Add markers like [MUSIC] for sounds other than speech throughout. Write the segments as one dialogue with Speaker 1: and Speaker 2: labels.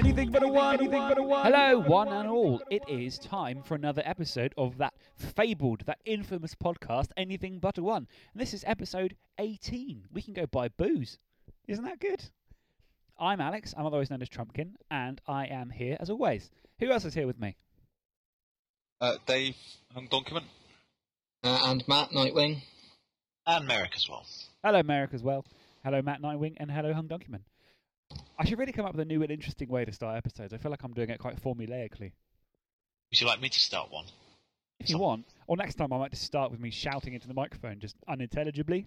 Speaker 1: Anything but a one. Anything but a one. Hello, one and all. It is time for another episode of that fabled, that infamous podcast, Anything But a One. And this is episode 18. We can go buy booze. Isn't that good? I'm Alex. I'm otherwise known as Trumpkin, and I am here as always. Who else is here with me?
Speaker 2: Uh, Dave and Donkeyman.
Speaker 3: Uh, and Matt Nightwing.
Speaker 4: And Merrick as well.
Speaker 1: Hello, Merrick as well. Hello, Matt Nightwing, and hello, Hung Donkeyman. I should really come up with a new and interesting way to start episodes. I feel like I'm doing it quite formulaically.
Speaker 4: Would you like me to start one?
Speaker 1: If you want, or next time I might just start with me shouting into the microphone just unintelligibly.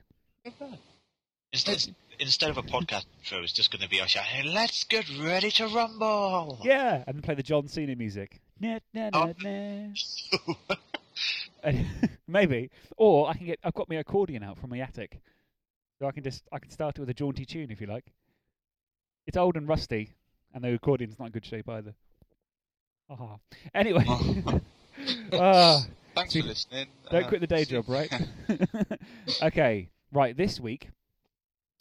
Speaker 4: Instead, instead of a podcast intro, it's just going to be us shouting, "Let's get ready to rumble!"
Speaker 1: Yeah, and play the John Cena music. Na, na, na,
Speaker 4: Oh.
Speaker 1: na. And- [LAUGHS] [LAUGHS] Maybe, or I can get. I've got my accordion out from my attic, so I can just I can start it with a jaunty tune if you like. It's old and rusty, and the recording's not in good shape either. Ah. Anyway, ah, [LAUGHS]
Speaker 2: Thanks for listening.
Speaker 1: don't
Speaker 2: Uh,
Speaker 1: quit the day job, right? [LAUGHS] okay, right. This week,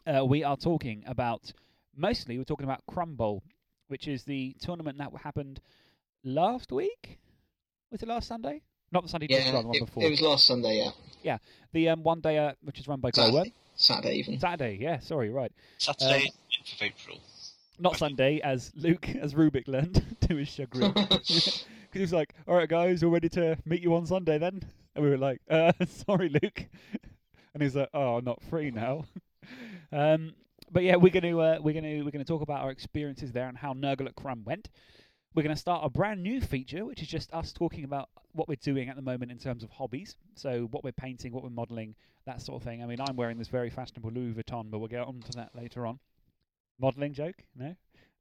Speaker 1: uh, we are talking about mostly we're talking about Crumble, which is the tournament that happened last week. Was it last Sunday? Not the Sunday just run, the one
Speaker 3: it,
Speaker 1: before.
Speaker 3: it was last Sunday, yeah.
Speaker 1: Yeah, the um, one day uh, which is run by Glowworm.
Speaker 3: Saturday, Saturday even.
Speaker 1: Saturday, yeah, sorry, right.
Speaker 4: Saturday, 10th of April.
Speaker 1: Not Sunday, as Luke, [LAUGHS] as Rubik learned [LAUGHS] to his chagrin. [LAUGHS] Because he was like, all right, guys, we're ready to meet you on Sunday then? And we were like, uh, sorry, Luke. And he's like, oh, not free now. um, but yeah, we're going to uh, we're going to we're going to talk about our experiences there and how Nurgle at Crumb went. We're going to start a brand new feature, which is just us talking about what we're doing at the moment in terms of hobbies. So what we're painting, what we're modelling, that sort of thing. I mean, I'm wearing this very fashionable Louis Vuitton, but we'll get on to that later on. Modelling joke? No?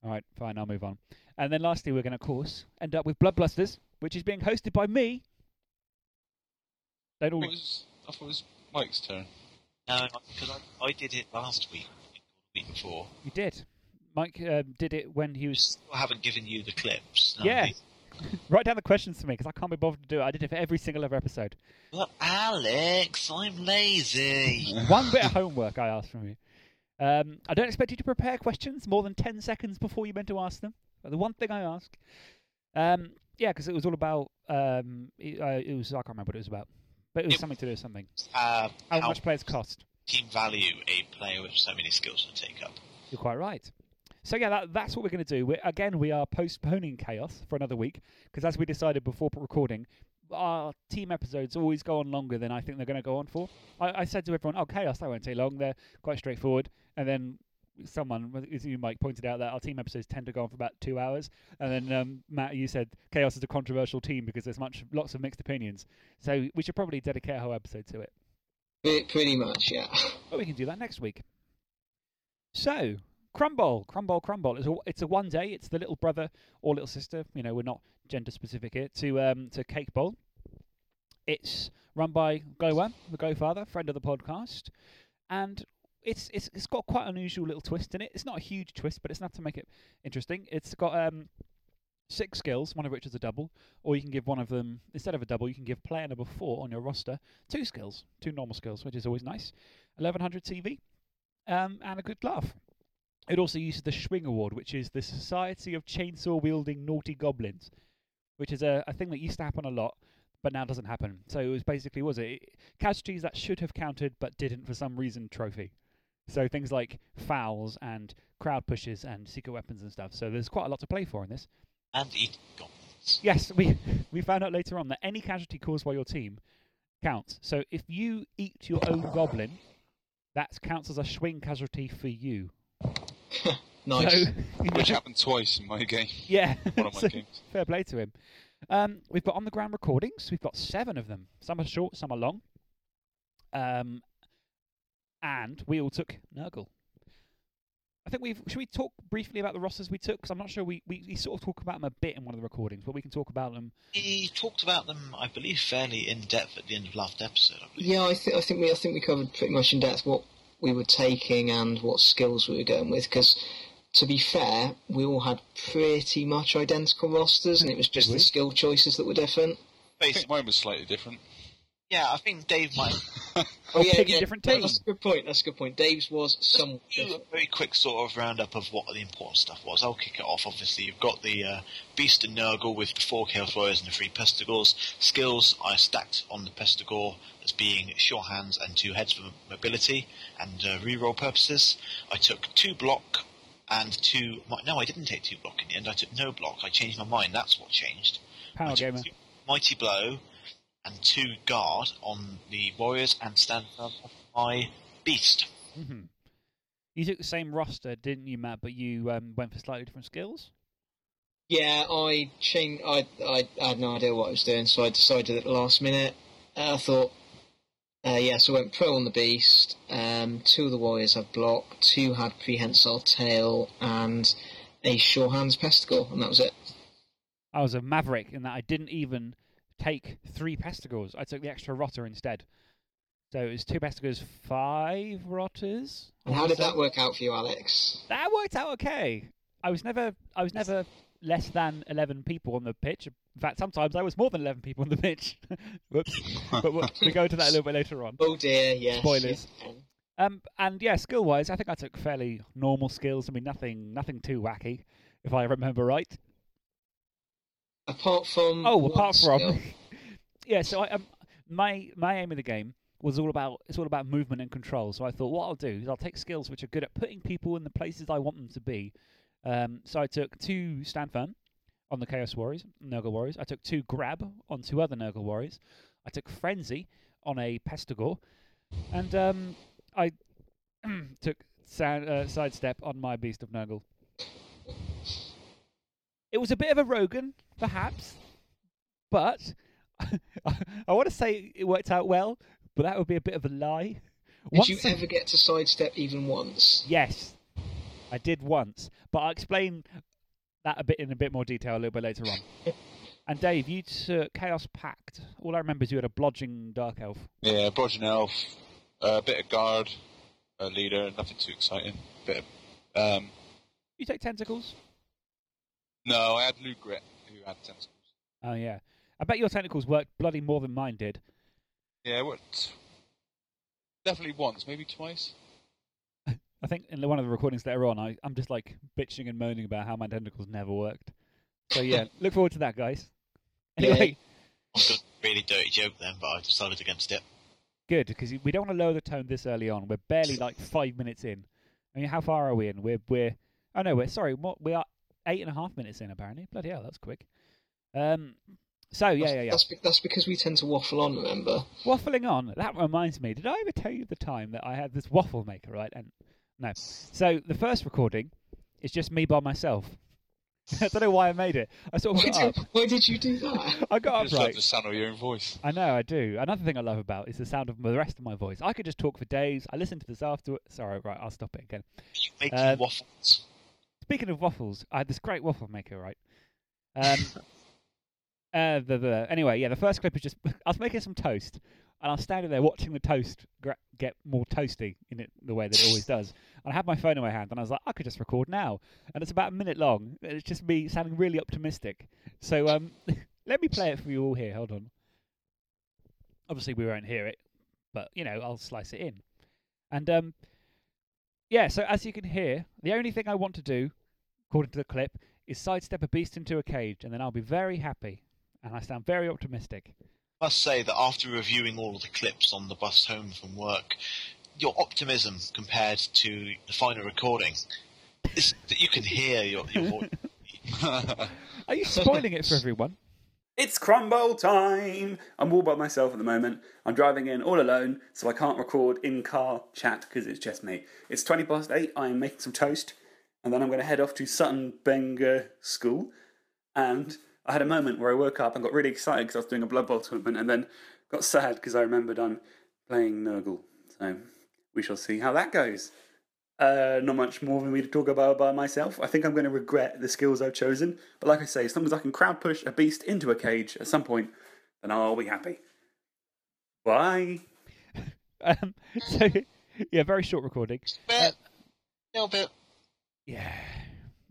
Speaker 1: All right, fine, I'll move on. And then lastly, we're going to, of course, end up with Bloodblusters, which is being hosted by me. Don't
Speaker 2: I
Speaker 1: all
Speaker 2: thought it was, I thought it was Mike's turn.
Speaker 4: No, because I, I did it last week, week before.
Speaker 1: you did. Mike um, did it when he was.
Speaker 4: I haven't given you the clips. No,
Speaker 1: Yeah. [LAUGHS] Write down the questions for me because I can't be bothered to do it. I did it for every single other episode.
Speaker 4: Well, Alex, I'm lazy.
Speaker 1: One bit of homework I asked from you. Um, I don't expect you to prepare questions more than 10 seconds before you're meant to ask them. But the one thing I ask. Um, yeah, because it was all about. Um, it, uh, it was I can't remember what it was about, but it was
Speaker 4: It-
Speaker 1: something to do with something.
Speaker 4: Uh,
Speaker 1: How,
Speaker 4: how
Speaker 1: much players cost?
Speaker 4: team value a player with so many skills to take up.
Speaker 1: You're quite right. So yeah, that, that's what we're going to do. We're, again, we are postponing chaos for another week because, as we decided before recording, our team episodes always go on longer than I think they're going to go on for. I, I said to everyone, "Oh, chaos, that won't take long. They're quite straightforward." And then someone, as you Mike, pointed out that our team episodes tend to go on for about two hours. And then um, Matt, you said chaos is a controversial team because there's much lots of mixed opinions. So we should probably dedicate a whole episode to it.
Speaker 3: Pre- Pretty much, yeah. [LAUGHS]
Speaker 1: But we can do that next week. So, Crumble, Crumble, Crumble. It's a, it's a one day. It's the little brother or little sister. You know, we're not gender specific here. To um to Cake Bowl. It's run by Glowworm, the Go Father, friend of the podcast, and it's it's it's got quite an unusual little twist in it. It's not a huge twist, but it's enough to make it interesting. It's got um six skills, one of which is a double, or you can give one of them instead of a double, you can give player number four on your roster two skills, two normal skills, which is always nice. 1100 TV, um, and a good laugh. It also uses the Schwing Award, which is the Society of Chainsaw Wielding Naughty Goblins, which is a, a thing that used to happen a lot, but now doesn't happen. So it was basically, was it casualties that should have counted but didn't for some reason trophy. So things like fouls and crowd pushes and secret weapons and stuff. So there's quite a lot to play for in this.
Speaker 4: And eat goblins.
Speaker 1: Yes, we [LAUGHS] we found out later on that any casualty caused by your team counts. So if you eat your own goblin, that counts as a swing casualty for you. [LAUGHS]
Speaker 3: nice.
Speaker 1: So, [LAUGHS]
Speaker 2: Which happened twice in my game. [LAUGHS]
Speaker 1: yeah,
Speaker 2: One of my
Speaker 1: so
Speaker 2: games.
Speaker 1: fair play to him. Um, we've got on the ground recordings. We've got seven of them. Some are short, some are long. Um, and we all took Nurgle. I think we've. Should we talk briefly about the rosters we took? Because I'm not sure we, we, we sort of talk about them a bit in one of the recordings, but we can talk about them.
Speaker 4: We talked about them, I believe, fairly in depth at the end of last episode. I.
Speaker 3: Yeah, I, th- I think we I think we covered pretty much in depth what we were taking and what skills we were going with. Because to be fair, we all had pretty much identical rosters, and it was just
Speaker 1: we?
Speaker 3: the skill choices that were different.
Speaker 2: I
Speaker 4: Basically,
Speaker 2: think mine was slightly different.
Speaker 4: Yeah, I think Dave might [LAUGHS]
Speaker 3: Oh yeah,
Speaker 1: pick a
Speaker 3: yeah.
Speaker 1: different
Speaker 3: that-
Speaker 1: team.
Speaker 3: That's a good point. That's a good point. Dave's was
Speaker 4: some a very quick sort of roundup of what the important stuff was. I'll kick it off. Obviously, you've got the uh, Beast and Nurgle with the four Chaos Warriors and the three Pestigors. Skills I stacked on the Pestigor as being sure hands and two heads for mobility and uh, reroll purposes. I took two block and two. No, I didn't take two block in the end. I took no block. I changed my mind. That's what changed.
Speaker 1: Power
Speaker 4: I
Speaker 1: gamer.
Speaker 4: Mighty Blow and two guard on the Warriors and stand up on my Beast.
Speaker 1: hmm You took the same roster, didn't you, Matt? But you um, went for slightly different skills.
Speaker 3: Yeah, I changed. I, I I had no idea what I was doing, so I decided at the last minute. I thought, uh, yeah, so I went pro on the beast. Um, two of the warriors had block, two had prehensile tail, and a sure hands Pestigor, and that was it.
Speaker 1: I was a maverick in that I didn't even take three pestigors. I took the extra rotter instead. So it was two pestigors, five rotters.
Speaker 3: And how did that work out for you, Alex?
Speaker 1: That worked out okay. I was never, I was never less than eleven people on the pitch. In fact, sometimes I was more than eleven people on the pitch. [LAUGHS] Whoops. but we'll, we'll go into that a little bit later on.
Speaker 3: Oh dear, yes.
Speaker 1: Spoilers.
Speaker 3: yes.
Speaker 1: Um, and yeah, skill wise, I think I took fairly normal skills. I mean, nothing, nothing too wacky, if I remember right.
Speaker 3: Apart from
Speaker 1: oh, apart
Speaker 3: skill.
Speaker 1: from [LAUGHS] yeah, so I, um, my my aim of the game was all about it's all about movement and control. So I thought what I'll do is I'll take skills which are good at putting people in the places I want them to be. Um, so I took two stand firm on the Chaos Warriors, Nurgle Warriors. I took two grab on two other Nurgle Warriors. I took frenzy on a Pestigor, and um, I [CLEARS THROAT] took sand, uh, sidestep on my Beast of Nurgle. It was a bit of a Rogan, perhaps, but [LAUGHS] I want to say it worked out well, but that would be a bit of a lie.
Speaker 3: Did
Speaker 1: Once
Speaker 3: you ever get to sidestep even once?
Speaker 1: Yes, I did once, but I'll explain that a bit in a bit more detail a little bit later on. And Dave, you took Chaos Pact. All I remember is you had a blodging Dark Elf.
Speaker 2: Yeah, Brodian Elf, a bit of guard, a leader, nothing too exciting. Bit of, um,
Speaker 1: You take Tentacles?
Speaker 2: no, I had Lugrit, who had tentacles.
Speaker 1: Oh, yeah. I bet your Tentacles worked bloody more than mine did.
Speaker 2: Yeah, what? Definitely once, maybe twice.
Speaker 1: I think in the- one of the recordings later on, I, I'm just like bitching and moaning about how my Tentacles never worked. So, yeah, [LAUGHS] look forward to that, guys.
Speaker 3: Yeah.
Speaker 1: Anyway,
Speaker 4: I was going to really dirty joke then, but I decided against it.
Speaker 1: good, because we don't want to lower the tone this early on. We're barely like five minutes in. I mean, how far are we in? We're, we're, oh no, we're, sorry, what, we are eight and a half minutes in, apparently. Bloody hell, that's quick. Um, so, yeah,
Speaker 3: That's,
Speaker 1: yeah, yeah.
Speaker 3: That's, be- that's because we tend to waffle on. Remember?
Speaker 1: Waffling on, that reminds me, did I ever tell you the time that I had this waffle maker, right? And no. So, the first recording is just me by myself. [LAUGHS] I don't know why I made it. I sort of
Speaker 3: Why
Speaker 1: got up.
Speaker 3: did, why did you do that?
Speaker 1: I got
Speaker 2: I
Speaker 1: up
Speaker 2: just love
Speaker 1: right.
Speaker 2: the sound of your own voice.
Speaker 1: I know, I do. Another thing I love about is the sound of the rest of my voice. I could just talk for days. I listen to this afterwards. Sorry, right, I'll stop it again.
Speaker 4: You making
Speaker 1: Um,
Speaker 4: waffles.
Speaker 1: Speaking of waffles, I had this great waffle maker, right? Um, [LAUGHS] uh, the, the, anyway, yeah, the first clip is just [LAUGHS] I was making some toast, and I was standing there watching the toast get more toasty in it the way that it always does. And I had my phone in my hand, and I was like, I could just record now, and it's about a minute long. It's just me sounding really optimistic. So um, [LAUGHS] let me play it for you all here. Hold on. Obviously, we won't hear it, but you know, I'll slice it in. And um, yeah, so as you can hear, the only thing I want to do, according to the clip, is sidestep a beast into a cage, and then I'll be very happy. And I sound very optimistic.
Speaker 4: Must say that after reviewing all of the clips on the bus home from work, your optimism compared to the final recording, is that you can hear your, your voice. [LAUGHS]
Speaker 1: Are you spoiling it for everyone?
Speaker 5: It's crumble time! I'm all by myself at the moment. I'm driving in all alone, so I can't record in car chat because it's just me. It's 20 past 8, I'm making some toast, and then I'm going to head off to Sutton Benger School. And I had a moment where I woke up and got really excited because I was doing a Blood Bowl tournament, and then got sad because I remembered I'm playing Nurgle. So we shall see how that goes. Uh, not much more for me to talk about by myself. I think I'm going to regret the skills I've chosen. But like I say, as long as I can crowd push a beast into a cage at some point, then I'll be happy. Bye. [LAUGHS]
Speaker 1: Um, so, [LAUGHS] yeah, very short recording.
Speaker 4: bit, little bit.
Speaker 1: Yeah,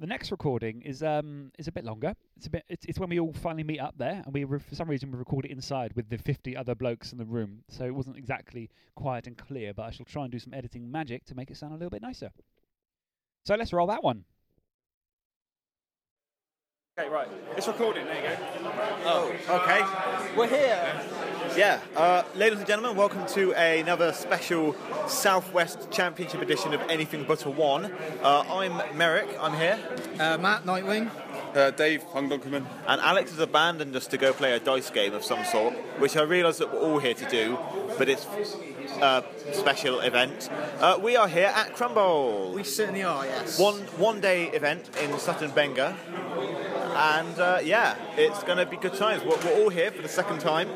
Speaker 1: The next recording is um is a bit longer. It's a bit. It's, it's when we all finally meet up there, and we re- for some reason we record it inside with the fifty other blokes in the room. So it wasn't exactly quiet and clear, but I shall try and do some editing magic to make it sound a little bit nicer. So let's roll that one. Okay, right. It's recording. There you go.
Speaker 6: Oh, okay. We're here. Yeah, uh, ladies and gentlemen, welcome to another special Southwest Championship edition of Anything But a One. Uh, I'm Merrick, I'm here,
Speaker 7: Uh, Matt Nightwing.
Speaker 5: Uh, Dave Hungdonkerman.
Speaker 6: and Alex has abandoned us to go play a dice game of some sort, which I realise that we're all here to do, but it's a special event. Uh, we are here at Crumble.
Speaker 7: We certainly are, yes.
Speaker 6: one one day event in Sutton Benger. And uh, yeah, it's going to be good times. We're, we're all here for the second time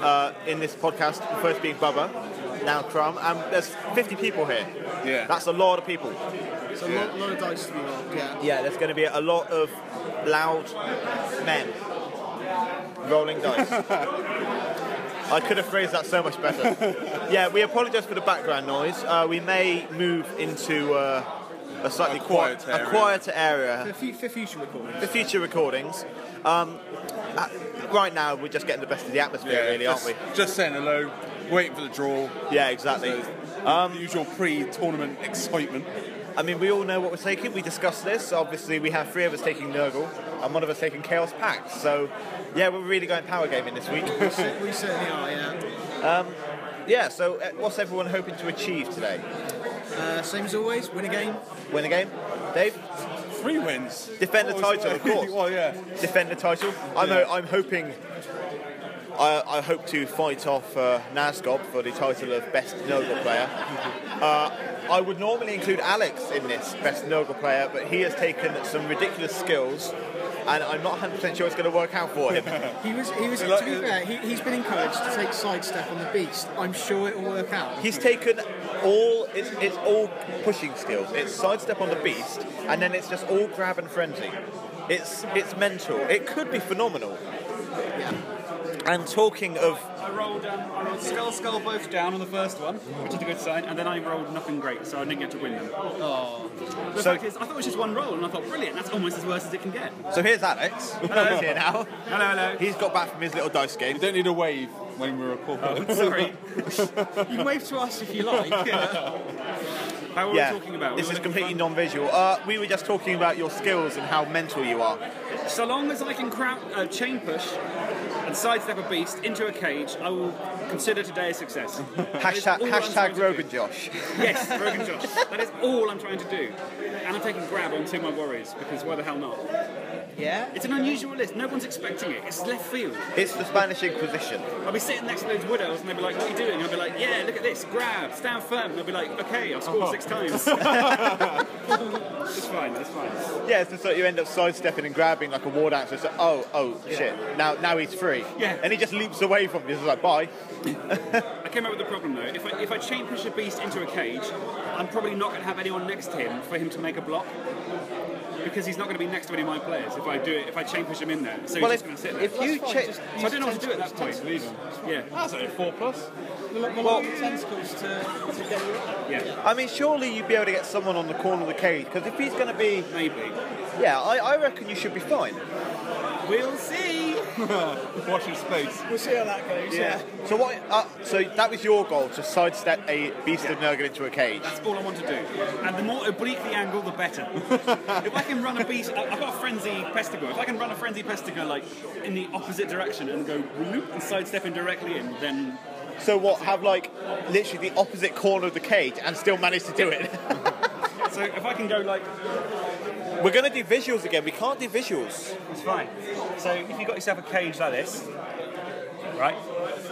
Speaker 6: uh, in this podcast. The first being Bubba, now Crumb, and there's 50 people here.
Speaker 5: Yeah.
Speaker 6: That's a lot of people.
Speaker 7: It's a lot, lot of dice to be rolled, yeah.
Speaker 6: Yeah, there's going to be a lot of loud men rolling dice. [LAUGHS] I could have phrased that so much better. [LAUGHS] Yeah, we apologise for the background noise. Uh, we may move into uh, a slightly
Speaker 5: A
Speaker 6: quiet,
Speaker 5: quieter
Speaker 6: a
Speaker 5: area.
Speaker 6: quieter area
Speaker 7: For, for future recordings.
Speaker 6: the future recordings. Um, uh, right now, we're just getting the best of the atmosphere, really,
Speaker 5: just,
Speaker 6: aren't we?
Speaker 5: Just saying hello, waiting for the draw.
Speaker 6: Yeah, exactly.
Speaker 5: Um, the usual pre-tournament excitement.
Speaker 6: I mean, we all know what we're taking. We discussed this. Obviously, we have three of us taking Nurgle, and one of us taking Chaos Pact. So, yeah, we're really going power gaming this week. [LAUGHS]
Speaker 7: We certainly are, yeah.
Speaker 6: Yeah. So, uh, what's everyone hoping to achieve today?
Speaker 7: Uh, same as always, win a game.
Speaker 6: Win a game, Dave.
Speaker 5: Three wins.
Speaker 6: Defend the title, of [LAUGHS] course.
Speaker 5: well, yeah.
Speaker 6: Defend the title. I'm,
Speaker 5: Yeah.
Speaker 6: I'm hoping. I, I hope to fight off uh, Nazgob for the title of best Nurgle player. [LAUGHS] Uh, I would normally include Alex in this best Nurgle player, but he has taken some ridiculous skills, and I'm not 100% sure it's going to work out for him.
Speaker 7: He was, he was. To be fair, he, he's been encouraged to take sidestep on the beast. I'm sure it will work out.
Speaker 6: He's taken all it's, it's all pushing skills. It's sidestep on the beast, and then it's just all grab and frenzy. It's it's mental. It could be phenomenal.
Speaker 7: Yeah.
Speaker 6: And talking of
Speaker 8: I rolled, um, I rolled skull, skull both down on the first one, which is a good sign, and then I rolled nothing great, so I didn't get to win them.
Speaker 7: Oh.
Speaker 8: The
Speaker 6: So-
Speaker 8: fact is, I thought it was just one roll, and I thought, brilliant, that's almost as worse as it can get.
Speaker 6: so here's Alex. He's here now.
Speaker 8: Hello, hello.
Speaker 6: He's got back from his little dice game.
Speaker 5: You don't need a wave when we're recording.
Speaker 8: Sorry. [LAUGHS]
Speaker 7: You can wave to us if you like. [LAUGHS]
Speaker 8: How were
Speaker 6: Yeah,
Speaker 8: we talking about?
Speaker 6: This
Speaker 8: were
Speaker 6: is completely
Speaker 8: for-
Speaker 6: non-visual. Uh, we were just talking about your skills and how mental you are.
Speaker 8: So long as I can crowd, uh, chain push and sidestep a beast into a cage, I will consider today a success. [LAUGHS]
Speaker 6: Hashtag,
Speaker 8: all I'm trying
Speaker 6: hashtag. Rogan Josh. [LAUGHS]
Speaker 8: Yes, Rogan [LAUGHS] Josh. That is all I'm trying to do. And I'm taking grab on two my worries because why the hell not?
Speaker 7: Yeah.
Speaker 8: It's an unusual list, no one's expecting it. It's left field.
Speaker 6: It's the Spanish Inquisition.
Speaker 8: I'll be sitting next to those wood elves and they'll be like, what are you doing? I'll be like, yeah, look at this, grab, stand firm. And they'll be like, okay, I'll score six times. [LAUGHS] it's fine, it's fine.
Speaker 6: Yeah, it's just like you end up sidestepping and grabbing like a war dancer. So, oh, oh, shit. Now, now he's free.
Speaker 8: Yeah.
Speaker 6: And he just leaps away from you. He's like, bye.
Speaker 8: I came up with a problem though. If I, if I chain push a beast into a cage, I'm probably not going to have anyone next to him for him to make a block. Because he's not going to be next to any of my players if I do it, if I chain push him in there. So
Speaker 6: Well,
Speaker 8: he's
Speaker 6: if,
Speaker 8: just going to sit there.
Speaker 6: if you check,
Speaker 8: so I don't know what to do at that point. Yeah.
Speaker 5: That's only four plus.
Speaker 7: Well, tentacles to, to get you up.
Speaker 8: Yeah.
Speaker 6: I mean, surely you'd be able to get someone on the corner of the cage because if he's going to be,
Speaker 8: Maybe.
Speaker 6: yeah, I, I reckon you should be fine.
Speaker 8: We'll see. [LAUGHS]
Speaker 5: Watching space.
Speaker 7: We'll see how that goes. Yeah.
Speaker 6: So what? Uh, so that was your goal to sidestep a beast of Nurgle into a cage.
Speaker 8: That's all I want to do. And the more oblique the angle, the better. [LAUGHS] if I can run a beast, I- I've got a frenzy Pestigor. If I can run a frenzy Pestigor like in the opposite direction and go loop and sidestepping directly in, then
Speaker 6: So what? Have like literally the opposite corner of the cage and still manage to do it. [LAUGHS]
Speaker 8: so if I can go like
Speaker 6: We're going to do visuals again. We can't do visuals.
Speaker 8: it's fine. So if you've got yourself a cage like this, right,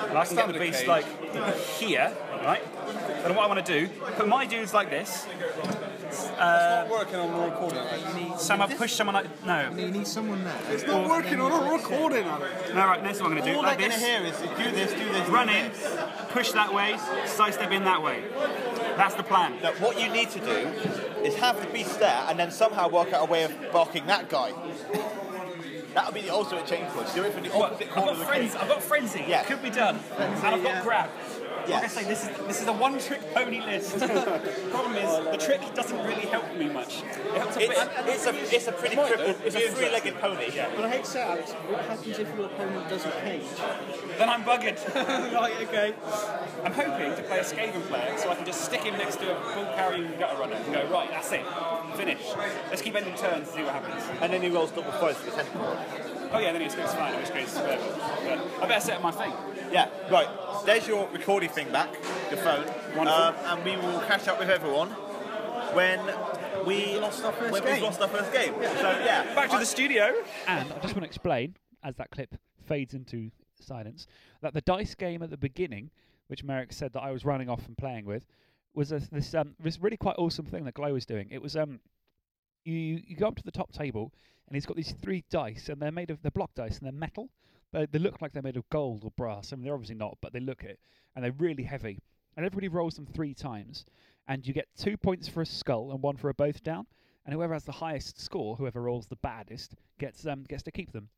Speaker 8: and I can get the beast like [LAUGHS] here, right, then what I want to do, put my dudes like this. Uh,
Speaker 5: Working on the recording. Alex.
Speaker 8: Some I push someone like no.
Speaker 7: You need someone there.
Speaker 5: It's not working on a recording, Alex.
Speaker 8: No, right. Next one I'm going to do
Speaker 6: All
Speaker 8: like
Speaker 6: they're going
Speaker 8: this.
Speaker 6: to hear is do this, do this,
Speaker 8: Run
Speaker 6: do
Speaker 8: in,
Speaker 6: this.
Speaker 8: push that way, sidestep in that way. That's the plan.
Speaker 6: No, what you need to do is have the beast there and then somehow work out a way of barking that guy. that would be the ultimate chain push. Do it from the
Speaker 8: What?
Speaker 6: opposite
Speaker 8: I've
Speaker 6: corner
Speaker 8: got
Speaker 6: of the
Speaker 8: frenzy. I've got frenzy.
Speaker 6: Yeah.
Speaker 8: Could be done. and I've got
Speaker 7: yeah.
Speaker 8: grab. Like I say, this is this is a one-trick pony list. [LAUGHS] Problem is, the trick doesn't really help me much. It helps a
Speaker 6: It's,
Speaker 8: bit.
Speaker 6: it's a it's a pretty crippled, it's a three-legged pony. Yeah.
Speaker 7: But I hate to say, Alex, what happens if your opponent doesn't cage?
Speaker 8: Then I'm buggered. [LAUGHS]
Speaker 7: right, okay.
Speaker 8: I'm hoping to play a Skaven player so I can just stick him next to a bull-carrying gutter runner and go, right, that's it, finish. Let's keep ending turns and see what happens.
Speaker 6: And then he rolls double foes for the tentacle.
Speaker 8: Oh yeah, then it's it's fine, in which case, whatever. But I better set up my thing.
Speaker 6: Yeah, right. There's your recording thing back, your phone.
Speaker 8: Wonderful.
Speaker 6: Um, and we will catch up with everyone when we
Speaker 7: lost our first
Speaker 6: when
Speaker 7: game.
Speaker 6: we've lost our first game. So yeah,
Speaker 8: Back to the studio.
Speaker 1: And I just want to explain, as that clip fades into silence, that the dice game at the beginning, which Merrick said that I was running off and playing with, was a, this um, this really quite awesome thing that Glow was doing. It was um, you you go up to the top table and he's got these three dice and they're made of they're block dice and they're metal, but they look like they're made of gold or brass. I mean they're obviously not, but they look it and they're really heavy. And everybody rolls them three times, and you get two points for a skull and one for a both down. And whoever has the highest score, whoever rolls the baddest, gets um gets to keep them.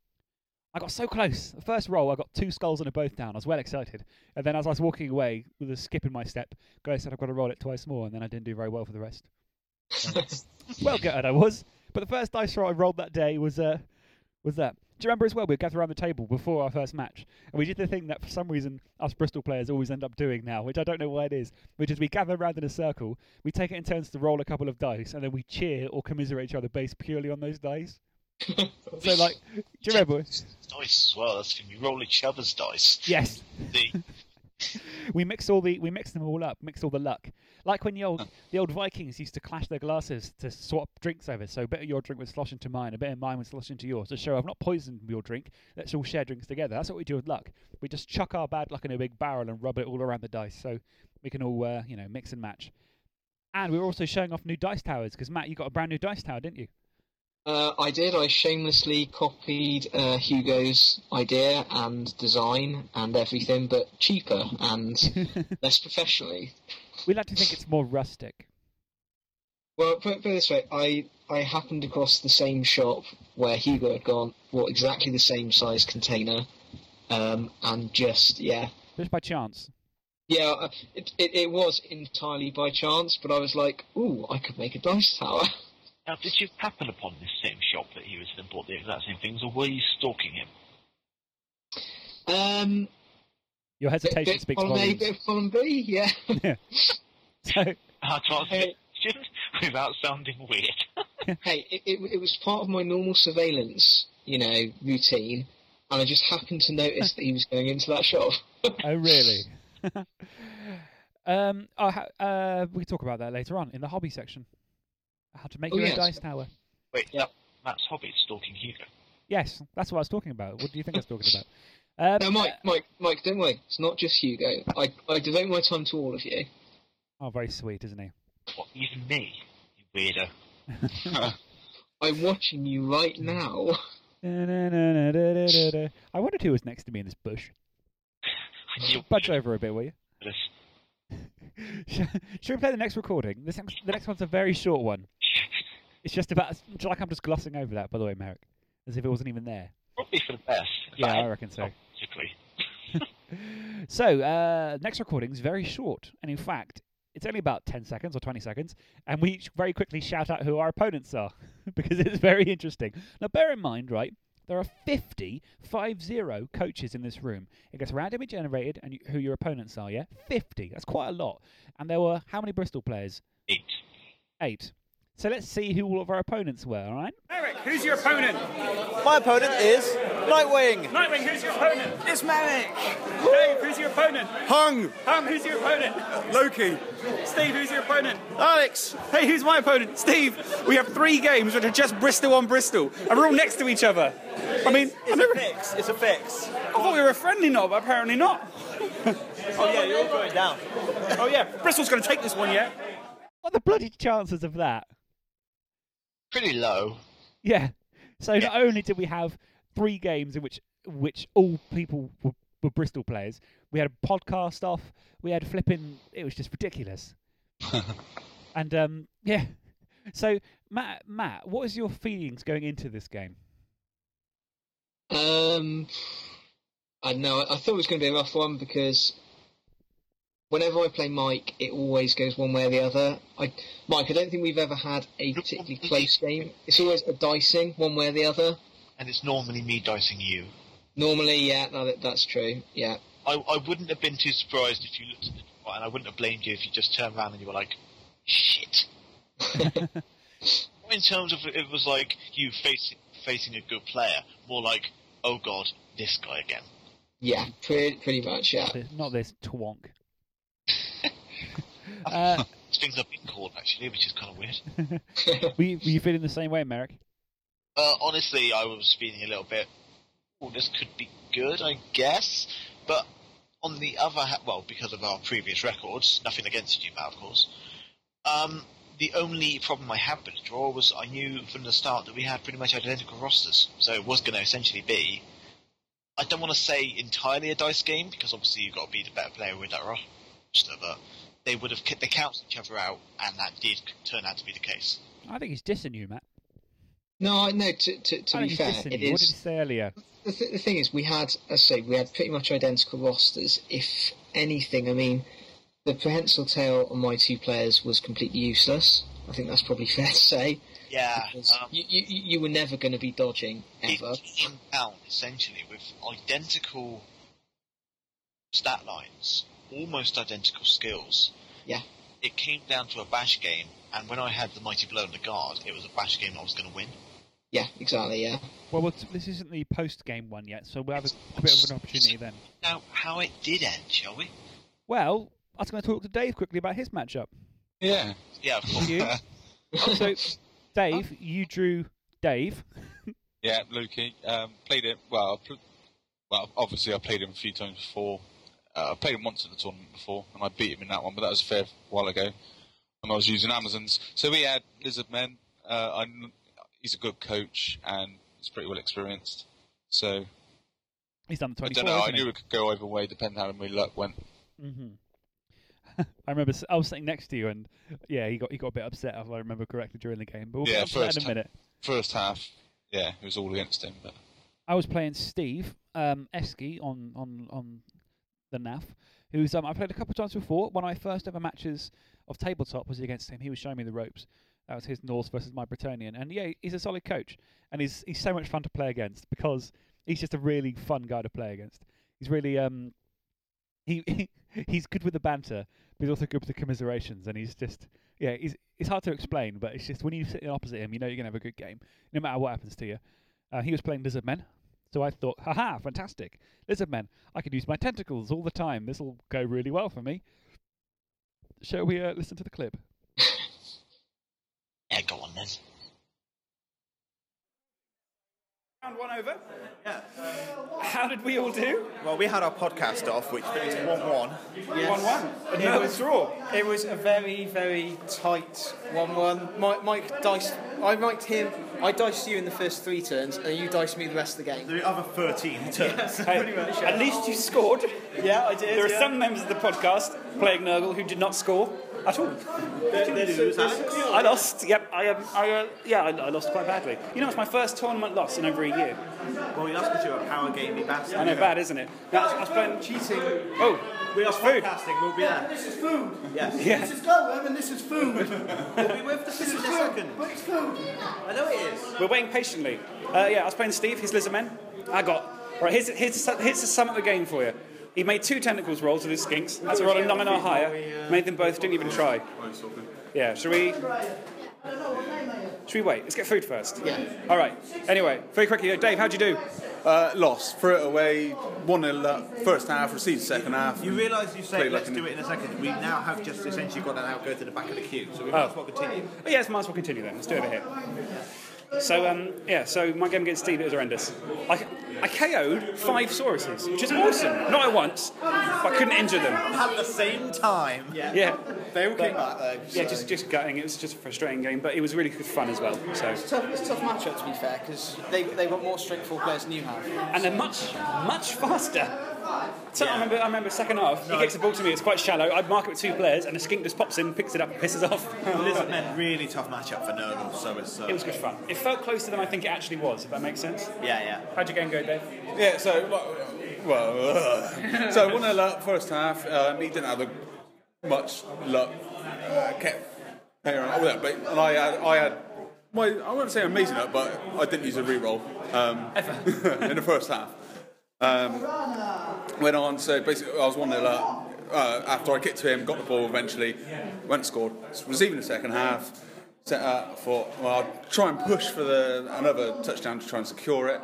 Speaker 1: I got so close. The first roll, I got two skulls and a both down. I was well excited. And then as I was walking away with a skip in my step, guy said I've got to roll it twice more, and then I didn't do very well for the rest. [LAUGHS] well gutted I was. But the first dice roll I rolled that day was uh was that. Do you remember as well? We gathered around the table before our first match, and we did the thing that for some reason us Bristol players always end up doing now, which I don't know why it is. Which is we gather around in a circle, we take it in turns to roll a couple of dice, and then we cheer or commiserate each other based purely on those dice. [LAUGHS] so like, do you remember?
Speaker 4: Dice as well. That's when we roll each other's dice.
Speaker 1: Yes.
Speaker 4: The, [LAUGHS]
Speaker 1: we mix all the we mix them all up, mix all the luck. Like when the old the old Vikings used to clash their glasses to swap drinks over. So a bit of your drink would slosh into mine, a bit of mine would slosh into yours to show I've not poisoned your drink. Let's all share drinks together. That's what we do with luck. We just chuck our bad luck in a big barrel and rub it all around the dice, so we can all uh, you know mix and match. And we were also showing off new dice towers because Matt, you got a brand new dice tower, didn't you?
Speaker 3: Uh, I did. I shamelessly copied uh, Hugo's idea and design and everything, but cheaper and [LAUGHS] less professionally.
Speaker 1: We like to think it's more rustic.
Speaker 3: Well, put, put it this way, I, I happened across the same shop where Hugo had gone, bought exactly the same size container, um, and just, yeah.
Speaker 1: Just by chance.
Speaker 3: Yeah, uh, it, it, it was entirely by chance, but I was like, ooh, I could make a dice tower. [LAUGHS]
Speaker 4: now, did you happen upon this same shop that he was and bought the exact same things, or were you stalking him?
Speaker 3: Um,
Speaker 1: Your hesitation
Speaker 3: bit
Speaker 1: speaks
Speaker 3: column A,
Speaker 1: volumes.
Speaker 3: bit of column B, yeah.
Speaker 1: yeah. So
Speaker 4: How to answer
Speaker 3: Hey.
Speaker 4: without sounding weird.
Speaker 3: hey, it, it, it was part of my normal surveillance, you know, routine, and I just happened to notice that he was going into that shop. [LAUGHS]
Speaker 1: oh really? [LAUGHS] [LAUGHS] um, ha- uh, we can talk about that later on in the hobby section. How to make
Speaker 3: Oh,
Speaker 1: your
Speaker 3: yes.
Speaker 1: own dice tower.
Speaker 4: Wait,
Speaker 3: Yep.
Speaker 4: Matt's hobby is stalking Hugo.
Speaker 1: Yes, that's what I was talking about. What do you think I was talking about? [LAUGHS] Um,
Speaker 3: no, Mike, Mike, Mike, don't worry. It's not just Hugo. I, I devote my time to all of you.
Speaker 1: Oh, very sweet, isn't he?
Speaker 4: What, even me? You weirdo. [LAUGHS] [LAUGHS]
Speaker 3: I'm watching you right now.
Speaker 1: I wondered who was next to me in this bush. Budge over a bit, will you? Should should we play the next recording? This the next one's a very short one. It's just about. Like I'm just glossing over that, by the way, Merrick, as if it wasn't even there.
Speaker 4: Probably for the best.
Speaker 1: Yeah, I reckon so. [LAUGHS] So, uh, next recording is very short, and in fact, it's only about 10 seconds or 20 seconds, and we each very quickly shout out who our opponents are, [LAUGHS] because it's very interesting. Now, bear in mind, right, there are 50, 50 coaches in this room. It gets randomly generated, and you, who your opponents are, yeah? 50. That's quite a lot. And there were how many Bristol players?
Speaker 4: Eight.
Speaker 1: Eight. So let's see who all of our opponents were, all right?
Speaker 8: Eric, who's your opponent?
Speaker 6: My opponent is Nightwing.
Speaker 8: Nightwing, who's your opponent?
Speaker 7: It's Merrick!
Speaker 8: Dave, who's your opponent?
Speaker 7: Hung!
Speaker 8: Hung, who's your opponent?
Speaker 7: Loki!
Speaker 8: Steve, who's your opponent?
Speaker 7: Alex!
Speaker 8: Hey, who's my opponent? Steve, we have three games which are just Bristol on Bristol, and we're all next to each other. I mean, I,
Speaker 6: It's
Speaker 8: never,
Speaker 6: a fix. It's a fix.
Speaker 8: I thought we were a friendly now, but apparently not. [LAUGHS]
Speaker 6: Oh yeah, you're all going down.
Speaker 8: Oh yeah, Bristol's going to take this one, yeah?
Speaker 1: What are the bloody chances of that?
Speaker 4: Pretty low.
Speaker 1: Yeah. So not only did we have three games in which which all people were, were Bristol players, we had a podcast off. We had flipping. It was just ridiculous. [LAUGHS] and um, yeah. So Matt, Matt, what was your feelings going into this game?
Speaker 3: Um, I know. I thought it was going to be a rough one because whenever I play Mike, it always goes one way or the other. I, Mike, I don't think we've ever had a particularly close game. It's always a dicing one way or the other.
Speaker 4: And it's normally me dicing you.
Speaker 3: Normally, yeah, no, that, that's true. Yeah.
Speaker 4: I, I wouldn't have been too surprised if you looked at the draw, and I wouldn't have blamed you if you just turned around and you were like, shit. [LAUGHS] in terms of it was like you facing facing a good player, more like, oh god, this guy again.
Speaker 3: Yeah, pretty, pretty much, yeah.
Speaker 1: Not this twonk. [LAUGHS] uh, [LAUGHS]
Speaker 4: Things I've been called actually, which is kind of weird. [LAUGHS]
Speaker 1: were, you, were you feeling the same way, Merrick?
Speaker 4: Uh, honestly, I was feeling a little bit. Oh, this could be good, I guess. But on the other hand, well, because of our previous records, nothing against you, Matt, of course. Um, the only problem I had with the draw was I knew from the start that we had pretty much identical rosters, so it was going to essentially be. I don't want to say entirely a dice game because obviously you've got to be the better player with that roster, but they would have they cancelled each other out, and that did turn out to be the case.
Speaker 1: I think he's dissing you, Matt.
Speaker 3: No, no. To, to, to be fair,
Speaker 1: he's dissing
Speaker 3: it
Speaker 1: you. What did he say earlier?
Speaker 3: The, th- the thing is, we had, as I say, we had pretty much identical rosters. If anything, I mean, the prehensile tail on my two players was completely useless. I think that's probably [LAUGHS] fair to say.
Speaker 4: Yeah, um,
Speaker 3: you, you, you were never going to be dodging
Speaker 4: it
Speaker 3: ever.
Speaker 4: came down essentially with identical stat lines, almost identical skills.
Speaker 3: Yeah.
Speaker 4: It came down to a bash game, and when I had the mighty blow in the guard, it was a bash game I was going to win.
Speaker 3: Yeah, exactly. Yeah.
Speaker 1: Well, well, this isn't the post-game one yet, so we'll have a, a bit of an opportunity then.
Speaker 4: Now, how it did end, shall we?
Speaker 1: Well, I was going to talk to Dave quickly about his matchup.
Speaker 2: Yeah.
Speaker 4: Yeah, of course.
Speaker 1: You? [LAUGHS] so, Dave, you drew Dave.
Speaker 2: Yeah, Lukey. Um, played him. Well, pl- well, obviously I played him a few times before. Uh, I played him once at the tournament before, and I beat him in that one, but that was a fair while ago. And I was using Amazons. So we had Lizard Men. Uh, he's a good coach and he's pretty well experienced. So
Speaker 1: He's done the
Speaker 2: I don't know. I knew
Speaker 1: he?
Speaker 2: it could go either way, depending how my luck went.
Speaker 1: hmm [LAUGHS] I remember I was sitting next to you, and yeah, he got he got a bit upset if I remember correctly during the game. But we'll
Speaker 2: Yeah, first
Speaker 1: in a minute.
Speaker 2: First half, yeah, it was all against him. But
Speaker 1: I was playing Steve um, Esky on on on the NAF, who's um, I played a couple of times before. One of my first ever matches of tabletop was against him. He was showing me the ropes. That was his Norse versus my Bretonnian, and yeah, he's a solid coach, and he's he's so much fun to play against because he's just a really fun guy to play against. He's really um he, [LAUGHS] he he's good with the banter, but he's also good with the commiserations, and he's just yeah, he's it's hard to explain, but it's just when you sit opposite him, you know you're gonna have a good game, no matter what happens to you. Uh, he was playing Lizard Men, so I thought, haha, fantastic, Lizard Men, I can use my tentacles all the time. This will go really well for me. Shall we uh, listen to the clip?
Speaker 4: Yeah, go on then.
Speaker 8: Round one over. Yeah. How did we all do?
Speaker 6: Well, we had our podcast off, which finished 1 1.
Speaker 8: One one. A
Speaker 7: It
Speaker 8: nervous
Speaker 7: was-
Speaker 8: draw.
Speaker 7: It was a very, very tight 1 1. Mike, Mike diced. I mic'd him. I diced you in the first three turns, and you diced me the rest of the game.
Speaker 6: The other 13 [LAUGHS] turns.
Speaker 8: Hey, At least you scored.
Speaker 7: Yeah, I did.
Speaker 8: There are
Speaker 7: yeah.
Speaker 8: some members of the podcast playing Nurgle who did not score at all. I lost. Yep, I um, I uh, yeah, I, I lost quite badly. You know, it's my first tournament loss in over a year.
Speaker 6: Well, you asked me to a power gamey bastard.
Speaker 8: I know, bad, isn't it? Now, I was, I was playing
Speaker 7: cheating.
Speaker 8: Oh,
Speaker 6: We are
Speaker 8: food.
Speaker 6: podcasting, we'll be there.
Speaker 7: This is food.
Speaker 6: Yes.
Speaker 8: Yeah.
Speaker 7: This is go, and this is food.
Speaker 6: We'll be with the food in a second.
Speaker 7: But it's food.
Speaker 6: I know it is.
Speaker 8: We're waiting patiently. Uh, yeah, I was playing Steve, his lizard men. I got. Right, here's, here's, here's the sum of the game for you. He made two tentacles rolls with his skinks. That's a roll of nine or higher. Made them both, didn't even try. Yeah, shall we. Should we wait? Let's get food first.
Speaker 3: Yeah.
Speaker 8: All right. Anyway, very quickly, uh, Dave, how'd you do?
Speaker 5: Uh, lost. Threw it away. 1 0 up. First half, received second half.
Speaker 6: You realise you say let's
Speaker 5: like
Speaker 6: do it in a second. We now have just essentially got to now go to the back of the queue, so we
Speaker 8: Oh.
Speaker 6: might as well continue.
Speaker 8: Oh, yes, might as well continue then. Let's do it over here. So, um, yeah, so my game against Steve it was horrendous. I, I KO'd five Sauruses, which is awesome. Not at once, but I couldn't injure them.
Speaker 6: At the same time.
Speaker 7: Yeah.
Speaker 8: Yeah.
Speaker 7: They all came
Speaker 8: But-
Speaker 7: back though.
Speaker 8: Yeah,
Speaker 7: so-
Speaker 8: just just gutting. It was just a frustrating game, but it was really good fun as well. So,
Speaker 7: It's tough, it's a tough matchup to be fair because they they've got more straightforward players than you have.
Speaker 8: and they're much much faster. So I remember, I remember second half. He kicks the ball to me. It's quite shallow. I'd mark it with two players, and the skink just pops in, picks it up, and pisses off.
Speaker 6: Lizard Men, really tough matchup for Nurgle, so it's. Uh,
Speaker 8: It was good fun. It felt closer than I think it actually was. If that makes sense.
Speaker 6: Yeah, yeah.
Speaker 8: How'd your game go, Dave?
Speaker 5: Yeah, so, well, well uh, [LAUGHS] so 1 0 up, first half. Um, he didn't have a much luck. Uh, kept playing around with that, but and I had I had my I wouldn't say amazing luck, but I didn't use a reroll um, [LAUGHS] in the first half. Um, went on, so basically I was one 0 up. Uh, after I kicked to him, got the ball eventually, went and scored. Was even the second half. Set up, thought, well, I'll try and push for the another touchdown to try and secure it.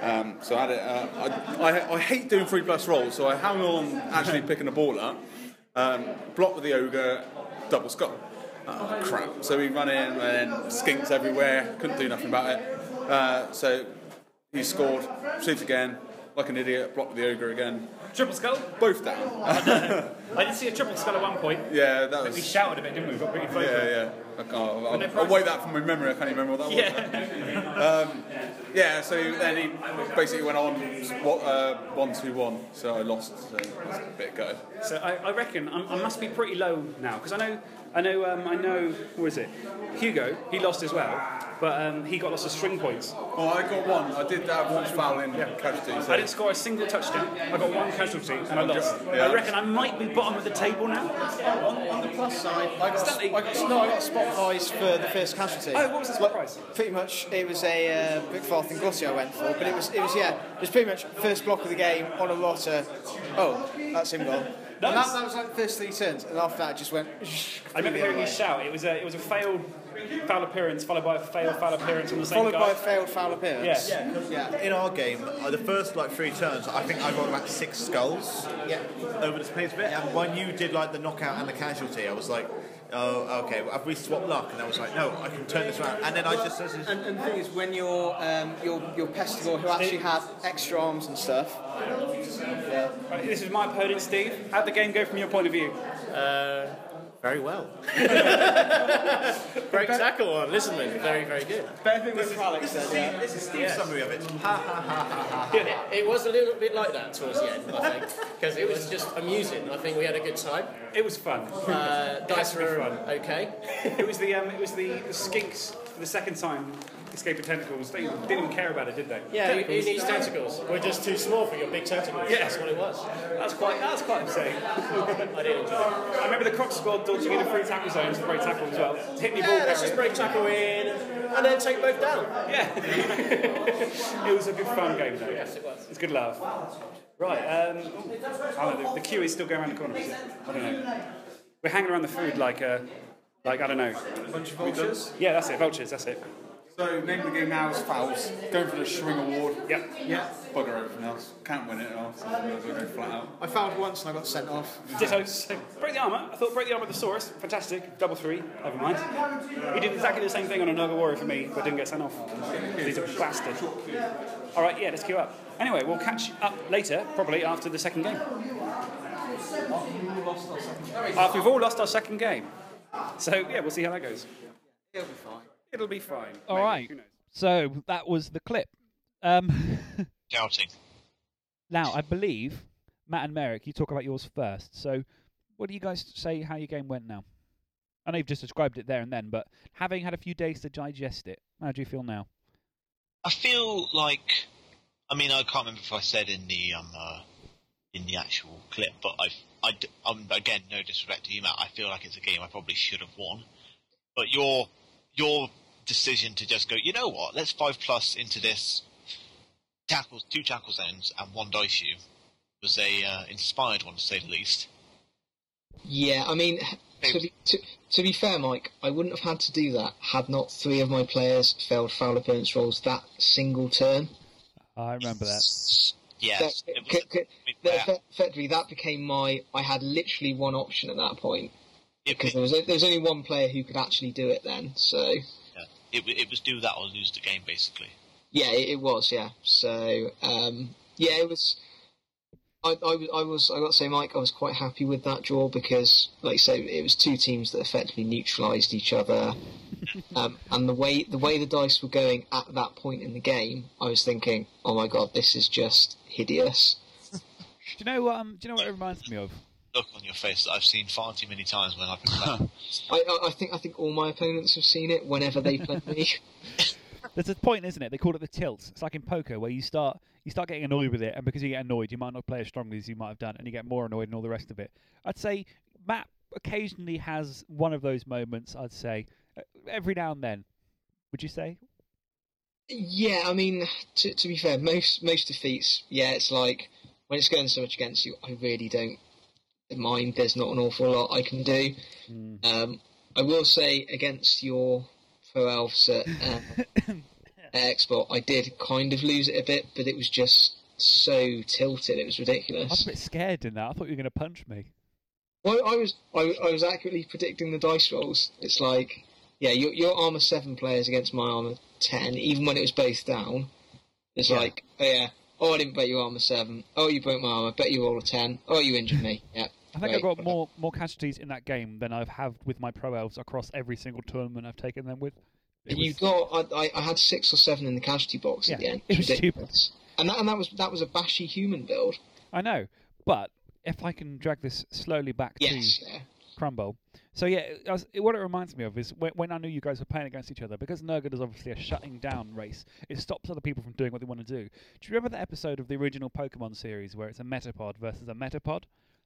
Speaker 5: Um, so I had it. Uh, I, I, I hate doing three plus rolls, so I hung on actually picking the ball up. Um, blocked with the ogre, double skull. Oh, crap. So we run in and then skinks everywhere, couldn't do nothing about it. Uh, so he scored, shoots again, like an idiot, blocked the ogre again.
Speaker 8: Triple skull?
Speaker 5: Both down.
Speaker 8: I did see a triple skull at one point. [LAUGHS]
Speaker 5: yeah, that was.
Speaker 8: We shouted a bit, didn't we? We got pretty
Speaker 5: Yeah,
Speaker 8: vocal.
Speaker 5: yeah. I can't, I'll, I'll,
Speaker 8: press-
Speaker 5: wait that from my memory. I can't even remember what that was.
Speaker 8: Yeah. [LAUGHS]
Speaker 5: Yeah, so then he basically went on what, uh, one two one. So I lost. So I a bit gutted.
Speaker 8: So I, I reckon I'm, I must be pretty low now because I know I know um, I know who is it? Hugo. He lost as well, but um, he got lots of string points.
Speaker 5: Oh, I got one. I did that one foul in yeah. casualty. So
Speaker 8: I didn't score a single touchdown. I got one casualty and I lost.
Speaker 5: Yeah.
Speaker 8: I reckon I might be bottom of the table now.
Speaker 7: On, on the plus side, I got,
Speaker 8: Stanley.
Speaker 7: I got no, I got spot prize for the first casualty.
Speaker 8: Oh, what was the spot prize?
Speaker 7: Pretty much, it was a uh, Brickfarth and Glossy I went for, but it was, it was yeah, it was pretty much first block of the game on a rotter. Oh, that's him gone. And that, that was like the first three turns, and after that, it just went.
Speaker 8: I remember hearing you shout. It was a it was a failed foul appearance followed by a failed foul appearance on the same
Speaker 7: Followed
Speaker 8: guy.
Speaker 7: by a failed foul appearance.
Speaker 8: Yeah.
Speaker 7: yeah. yeah.
Speaker 6: In our game, uh, the first like three turns, I think I got about six skulls
Speaker 7: Yeah.
Speaker 6: over the space of it. And when you did like the knockout and the casualty, I was like, oh, okay, well, have we swapped luck? And I was like, no, I can turn this around. And then I just, this is-
Speaker 7: And, and the thing is, when you're um, your your Pestigor, who actually had extra arms and stuff,
Speaker 8: Right, This is my opponent, Steve. How'd the game go from your point of view?
Speaker 9: Very well. [LAUGHS] Great tackle on Lisman. Very, very good.
Speaker 7: better thing with Alex said, yeah.
Speaker 6: this is Steve's summary of it. Ha ha ha ha ha.
Speaker 9: It, it was a little bit like that towards the end, I think, because it was just amusing. I think we had a good time.
Speaker 8: It was fun.
Speaker 9: Uh, dice
Speaker 8: to be
Speaker 9: were
Speaker 8: fun.
Speaker 9: okay.
Speaker 8: It was the um, it was the, the skinks for the second time escaping tentacles. They didn't even care about it, did they?
Speaker 9: Yeah, who, who
Speaker 8: Tentacles.
Speaker 9: needs tentacles? We're just too small for your big tentacles.
Speaker 8: Yeah.
Speaker 9: That's what it was.
Speaker 8: That's quite that's quite insane. [LAUGHS]
Speaker 9: I did enjoy it.
Speaker 8: I remember the Croc squad dodging in a free tackle zone. It's a great tackle as well. Hit me ball
Speaker 9: Yeah, let's just break tackle in and then take both down.
Speaker 8: Yeah. [LAUGHS] it was a good fun game though.
Speaker 9: Yes, it was.
Speaker 8: It's good love. Right. Um, oh, the, the queue is still going around the corner. Is it? I don't know. We're hanging around the food like uh, like I don't know.
Speaker 5: bunch of vultures.
Speaker 8: Yeah, that's it. Vultures. That's it.
Speaker 5: So name of the game now is fouls. Going for the Shring Award.
Speaker 8: Yep.
Speaker 5: Yeah. Bugger everything else. Can't win it at all. So I might go flat out.
Speaker 7: I fouled once and I got sent off.
Speaker 8: Ditto. So, break the armour. I thought break the armour with the Saurus. Fantastic. Double three. Never mind. He did exactly the same thing on another Warrior for me, but didn't get sent off. He's a bastard. All right, yeah, let's queue up. Anyway, we'll catch up later, probably after the second game. After we've all lost our second game. So, yeah, we'll see how that goes.
Speaker 7: It'll be fine.
Speaker 8: It'll be fine.
Speaker 1: All
Speaker 8: Maybe.
Speaker 1: right.
Speaker 8: Who knows?
Speaker 1: So that was the clip. Um, [LAUGHS]
Speaker 4: Shouting.
Speaker 1: now, I believe Matt and Merrick, you talk about yours first. So, what do you guys say how your game went now? I know you've just described it there and then, but having had a few days to digest it, how do you feel now?
Speaker 4: I feel like, I mean, I can't remember if I said in the um uh, in the actual clip, but I've, I, d- um, again, no disrespect to you, Matt. I feel like it's a game I probably should have won, but your your decision to just go, you know what, let's five plus into this tackles, two tackle zones and one dice you was a uh, inspired one to say the least.
Speaker 3: Yeah, I mean, to be, to, to be fair, Mike, I wouldn't have had to do that had not three of my players failed foul appearance rolls that single turn.
Speaker 1: I remember that.
Speaker 4: Yes,
Speaker 3: That-
Speaker 4: it was
Speaker 3: c-
Speaker 4: a
Speaker 3: c-
Speaker 4: big
Speaker 3: that-
Speaker 4: bet.
Speaker 3: that- effectively, that became my. I had literally one option at that point
Speaker 4: It-
Speaker 3: because there was there was only one player who could actually do it then. So
Speaker 4: yeah, it, it was do that or lose the game, basically.
Speaker 3: yeah, it, it was. Yeah. So um, yeah, it was. I, I, was- I was I got to say, Mike, I was quite happy with that draw because, like you say, it was two teams that effectively neutralised each other, [LAUGHS] um, and the way the way the dice were going at that point in the game, I was thinking, oh my god, this is just hideous. [LAUGHS]
Speaker 1: Do you know? what, Um, do you know what it reminds me of?
Speaker 4: Look on your face that I've seen far too many times when I've been [LAUGHS] playing.
Speaker 3: I, I, I think I think all my opponents have seen it whenever they play me. [LAUGHS]
Speaker 1: There's a point, isn't it? They call it the tilt. It's like in poker where you start you start getting annoyed with it, and because you get annoyed, you might not play as strongly as you might have done, and you get more annoyed and all the rest of it. I'd say Matt occasionally has one of those moments. I'd say Uh, every now and then. Would you say?
Speaker 3: Yeah, I mean, to, to be fair, most most defeats, yeah, it's like when it's going so much against you, I really don't mind. There's not an awful lot I can do.
Speaker 1: Mm.
Speaker 3: Um, I will say against your pro elves [COUGHS] at uh, Export, I did kind of lose it a bit, but it was just so tilted. It was ridiculous.
Speaker 1: I was a bit scared in that. I thought you were going to punch me.
Speaker 3: Well, I was I, I was accurately predicting the dice rolls. It's like, yeah, your your armor seven players against my armor ten, even when it was both down. It's
Speaker 1: Yeah.
Speaker 3: like, oh yeah, oh I didn't bet you armor seven. Oh you broke my armor. Bet you roll a ten. Oh you injured me. Yeah.
Speaker 1: I think
Speaker 3: great.
Speaker 1: I got uh, more more casualties in that game than I've had with my pro elves across every single tournament I've taken them with. It
Speaker 3: you
Speaker 1: was-
Speaker 3: got I, I I had six or seven in the casualty box at the end.
Speaker 1: it was
Speaker 3: ridiculous. And that and that was that was a bashy human build.
Speaker 1: I know, but if I can drag this slowly back
Speaker 3: Yes.
Speaker 1: to
Speaker 3: Yeah.
Speaker 1: Crumble. So yeah, I was, what it reminds me of is when, when I knew you guys were playing against each other, because Nurgle is obviously a shutting down race. It stops other people from doing what they want to do. Do you remember that episode of the original Pokemon series where it's a Metapod versus a Metapod,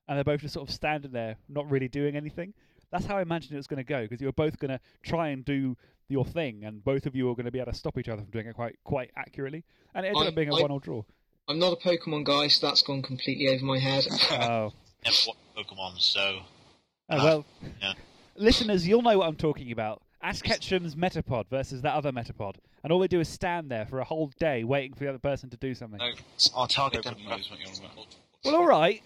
Speaker 1: and they're both just sort of standing there, not really doing anything? That's how I imagined it was going to go, because you were both going to try and do your thing, and both of you were going to be able to stop each other from doing it quite quite accurately, and it ended
Speaker 3: I-
Speaker 1: up being a
Speaker 3: I-
Speaker 1: one-all draw.
Speaker 3: I'm not a Pokemon guy, so that's gone completely over my head. [LAUGHS]
Speaker 1: oh.
Speaker 4: Never watched Pokemon, so
Speaker 1: Oh,
Speaker 4: Ah,
Speaker 1: well,
Speaker 4: yeah.
Speaker 1: listeners, you'll know what I'm talking about. Ash Ketchum's Metapod versus that other Metapod, and all they do is stand there for a whole day waiting for the other person to do something.
Speaker 2: No,
Speaker 4: our target
Speaker 2: nobody knows what you're about.
Speaker 1: Well, all right,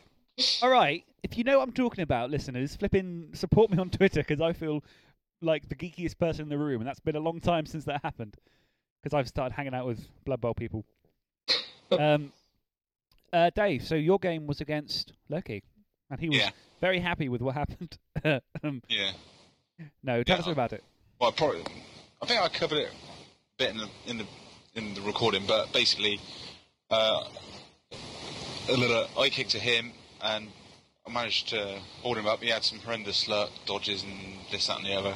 Speaker 1: all right. If you know what I'm talking about, listeners, flipping support me on Twitter because I feel like the geekiest person in the room, and that's been a long time since that happened because I've started hanging out with Blood Bowl people. um, uh, Dave, so your game was against Loki, and he was
Speaker 2: Yeah.
Speaker 1: very happy with what happened. [LAUGHS] um,
Speaker 2: Yeah.
Speaker 1: no, tell
Speaker 2: Yeah.
Speaker 1: us about it.
Speaker 2: Well, I probably, I think I covered it a bit in the in the in the recording, but basically, uh, a little I kicked to him, and I managed to hold him up. He had some horrendous lurk dodges and this, that, and the other,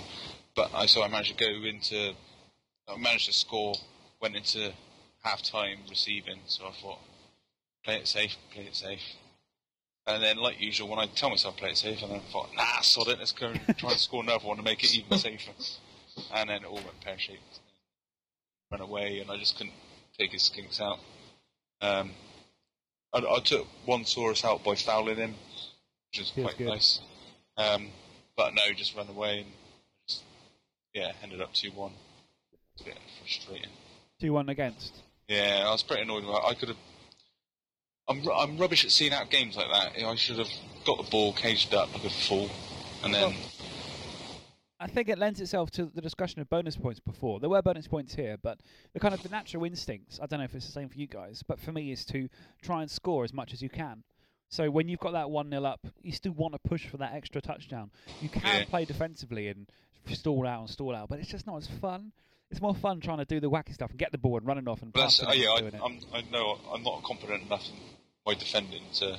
Speaker 2: but I so I managed to go into, I managed to score, went into half time receiving. So I thought, play it safe, play it safe. And then, like usual, when I tell myself play it safe, and then I thought, nah, sod it, let's go and try and score another one to make it even safer. And then it all went pear shaped. Ran away, and I just couldn't take his skinks out. Um, I, I took one Saurus out by fouling him, which was quite
Speaker 1: good.
Speaker 2: nice. Um, but no, just ran away and just, yeah, ended up 2 1. It's a bit frustrating.
Speaker 1: Two one against.
Speaker 2: Yeah, I was pretty annoyed. I could have. I'm, I'm rubbish at seeing out games like that. I should have got the ball caged up like a fool, and then
Speaker 1: I think it lends itself to the discussion of bonus points before. There were bonus points here, but the kind of the natural instincts, I don't know if it's the same for you guys, but for me is to try and score as much as you can. So when you've got that 1 0 up, you still want to push for that extra touchdown. You can
Speaker 2: Yeah.
Speaker 1: play defensively and stall out and stall out, but it's just not as fun. It's more fun trying to do the wacky stuff and get the ball and running off and
Speaker 2: But that's,
Speaker 1: passing
Speaker 2: uh, yeah. I, I'm, I know I'm not confident enough in my defending to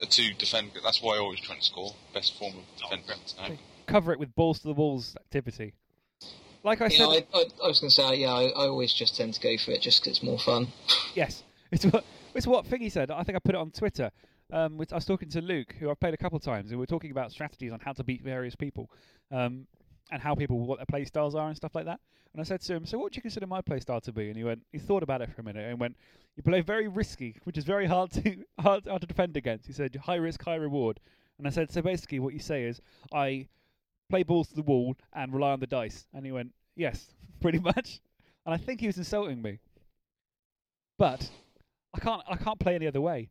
Speaker 2: to defend. That's why I always try and score. Best form of defense.
Speaker 1: Okay. Cover it with balls to the walls activity. Like I
Speaker 3: Yeah,
Speaker 1: said,
Speaker 3: I, I, I was going to say, yeah, I, I always just tend to go for it just because it's more fun. [LAUGHS]
Speaker 1: Yes, it's what it's what Figgy said. I think I put it on Twitter. Um, I was talking to Luke, who I've played a couple of times, and we were talking about strategies on how to beat various people, um, and how people what their play styles are and stuff like that. And I said to him, "So what do you consider my play style to be?" And he went, he thought about it for a minute and went, "You play very risky, which is very hard to [LAUGHS] hard, hard to defend against." He said, "High risk, high reward." And I said, "So basically, what you say is, I play balls to the wall and rely on the dice." And he went, "Yes, [LAUGHS] pretty much." And I think he was insulting me. But I can't I can't play any other way.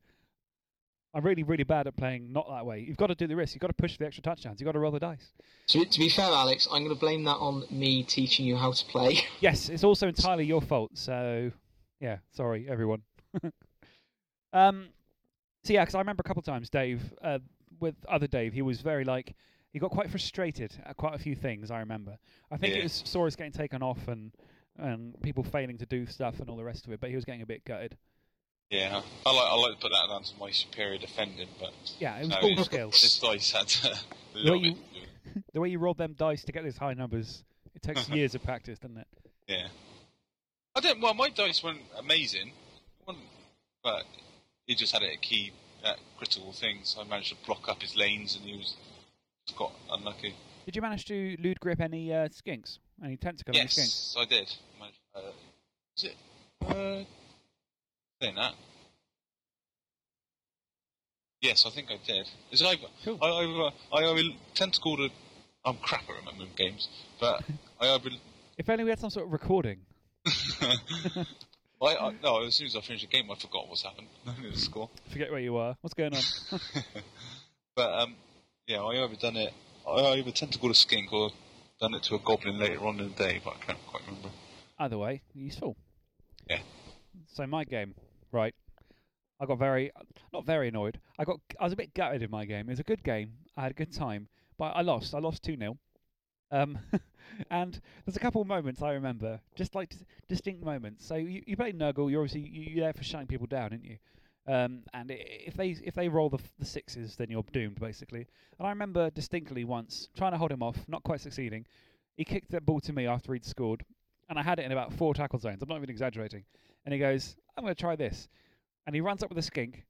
Speaker 1: I'm really, really bad at playing not that way. You've got to do the risk. You've got to push for the extra touchdowns. You've got to roll the dice.
Speaker 3: to, to be fair, Alex, I'm going to blame that on me teaching you how to play. [LAUGHS]
Speaker 1: Yes, it's also entirely your fault. So, yeah, sorry, everyone. [LAUGHS] um, so yeah, because I remember a couple of times, Dave, uh, with other Dave, he was very like he got quite frustrated at quite a few things. I remember. I think it was Saurus getting taken off and and people failing to do stuff and all the rest of it. But he was getting a bit gutted.
Speaker 2: Yeah, I like I like to put that down to my superior defending, but
Speaker 1: Yeah, it was
Speaker 2: no,
Speaker 1: ball
Speaker 2: his-
Speaker 1: skills.
Speaker 2: His dice had to.
Speaker 1: The way you [LAUGHS] the way you roll them dice to get those high numbers, it takes years of practice, doesn't it?
Speaker 2: Yeah. I didn't. Well, my dice weren't amazing, but he just had it a key at critical things. I managed to block up his lanes, and he was got unlucky.
Speaker 1: Did you manage to loot grip any uh, skinks? Any tentacle any skinks?
Speaker 2: Yes, I did. Managed- Uh, is it? Uh, saying that. Yes, I think I did. Is it either?
Speaker 1: Cool.
Speaker 2: I either I either tentacled a. I'm crap at remembering games, but [LAUGHS] I either.
Speaker 1: If only we had some sort of recording. [LAUGHS]
Speaker 2: I, I, no, as soon as I finished the game, I forgot what's happened. [LAUGHS] the score.
Speaker 1: Forget where you are. What's going on?
Speaker 2: But um, yeah, I either done it. I either tentacled a skink or done it to a goblin later on in the day, but I can't quite remember.
Speaker 1: Either way, useful.
Speaker 2: Yeah.
Speaker 1: So my game, right? I got very, not very annoyed. I got, I was a bit gutted in my game. It was a good game. I had a good time, but I lost. I lost two 0 Um, [LAUGHS] and there's a couple of moments I remember, just like distinct moments. So you, you play Nurgle. You're obviously you, you're there for shutting people down, aren't you? Um, and if they if they roll the, the sixes, then you're doomed basically. And I remember distinctly once trying to hold him off, not quite succeeding. He kicked that ball to me after he'd scored, and I had it in about four tackle zones. I'm not even exaggerating. And he goes, "I'm going to try this," and he runs up with a skink,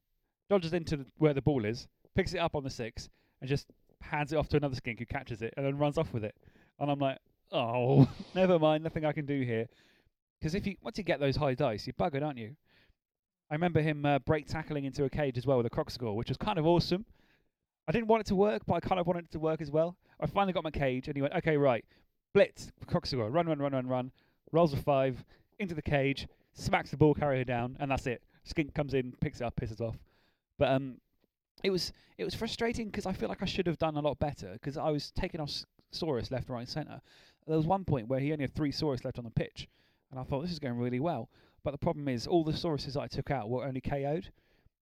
Speaker 1: dodges into where the ball is, picks it up on the six, and just hands it off to another skink who catches it, and then runs off with it. And I'm like, "Oh, [LAUGHS] never mind, nothing I can do here." Because if you once you get those high dice, you're buggered, aren't you? I remember him uh, break tackling into a cage as well with a Kroxigor, which was kind of awesome. I didn't want it to work, but I kind of wanted it to work as well. I finally got my cage, and he went, "Okay, right, blitz, Kroxigor, run, run, run, run, run." Rolls a five into the cage, smacks the ball carrier down, and that's it. Skink comes in, picks it up, pisses off. But um, it was it was frustrating because I feel like I should have done a lot better because I was taking off Saurus left, right, and centre. There was one point where he only had three Saurus left on the pitch, and I thought this is going really well. But the problem is, all the Sauruses I took out were only KO'd,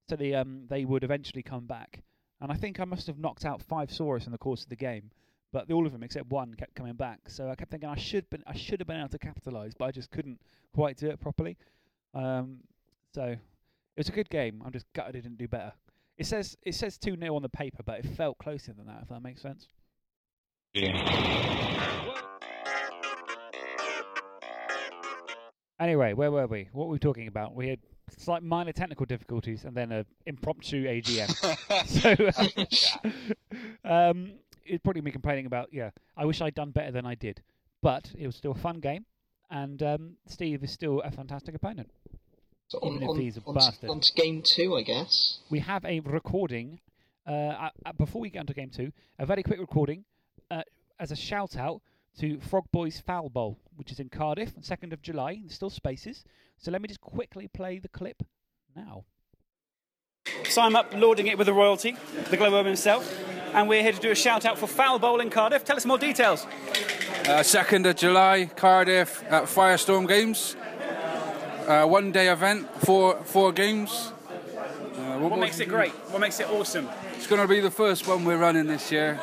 Speaker 1: so they um they would eventually come back. And I think I must have knocked out five Saurus in the course of the game, but the, all of them except one kept coming back. So I kept thinking I should been I should have been able to capitalise, but I just couldn't quite do it properly. Um, so it was a good game. I'm just gutted I didn't do better. It says it says two 0 on the paper, but it felt closer than that. If that makes sense.
Speaker 2: Yeah.
Speaker 1: Anyway, where were we? What were we talking about? We had slight minor technical difficulties and then an impromptu AGM. [LAUGHS] [LAUGHS] so, [LAUGHS] um, it'd probably be complaining about, yeah, I wish I'd done better than I did. But it was still a fun game, and um, Steve is still a fantastic opponent.
Speaker 3: So on,
Speaker 1: Even if
Speaker 3: on,
Speaker 1: he's a
Speaker 3: on,
Speaker 1: bastard.
Speaker 3: on to game two, I guess.
Speaker 1: We have a recording, uh, uh, before we get into game two, a very quick recording uh, as a shout out to Frog Boys Foul Bowl, which is in Cardiff on 2nd of July. There's still spaces. So let me just quickly play the clip now.
Speaker 8: So I'm up lauding it with the royalty, the Globo himself, and we're here to do a shout out for Foul Bowl in Cardiff. Tell us more details.
Speaker 10: Uh, 2nd of July, Cardiff at Firestorm Games. Uh, one day event, four four games. Uh,
Speaker 8: What makes it great? What makes it awesome?
Speaker 10: It's going to be the first one we're running this year.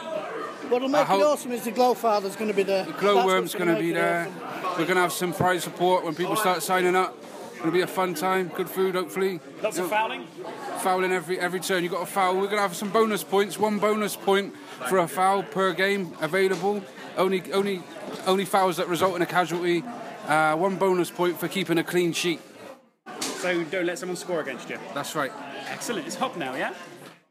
Speaker 11: What'll make
Speaker 10: hope-
Speaker 11: it awesome is the Glowfather's going to be there.
Speaker 10: The Glowworm's going to be there.
Speaker 11: awesome.
Speaker 10: We're going to have some prize support when people start signing up. It'll be a fun time, good food, hopefully.
Speaker 8: Lots of fouling.
Speaker 10: Fouling every every turn. You've got a foul. We're going to have some bonus points. One bonus point for a foul per game available. Only only only fouls that result in a casualty. Uh, one bonus point for keeping a clean sheet.
Speaker 8: So don't let someone score against you.
Speaker 10: That's right.
Speaker 8: Excellent. It's Hobnail, yeah?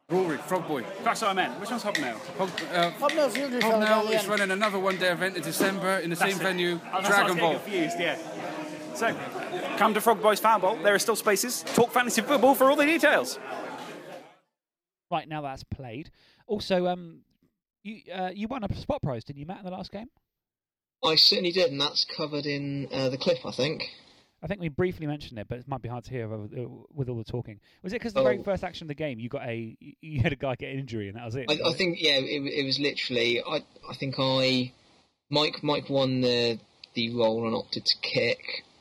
Speaker 10: Rory, Frog Boy.
Speaker 8: That's what I meant. Which one's Hobnail?
Speaker 10: Hog, uh,
Speaker 11: Hobnail's the ugly fella down
Speaker 10: Hobnail
Speaker 11: the
Speaker 10: is
Speaker 11: end.
Speaker 10: running another one-day event in December in the
Speaker 8: That's
Speaker 10: same
Speaker 8: it.
Speaker 10: venue,
Speaker 8: Oh,
Speaker 10: Dragon
Speaker 8: why I
Speaker 10: Ball.
Speaker 8: was getting confused, yeah. So, come to Frog Boys Foul Bowl. There are still spaces. Talk fantasy football for all the details.
Speaker 1: Right now that's played. Also, um, you uh, you won a spot prize, didn't you, Matt, in the last game?
Speaker 3: I certainly did, and that's covered in uh, the clip, I think.
Speaker 1: I think we briefly mentioned it, but it might be hard to hear with, all the talking. Was it because the very
Speaker 3: Oh.
Speaker 1: first action of the game, you got a you- you had a guy get an injury, and that was it?
Speaker 3: I, I think yeah, it, it was literally. I I think I Mike Mike won the the roll and opted to kick,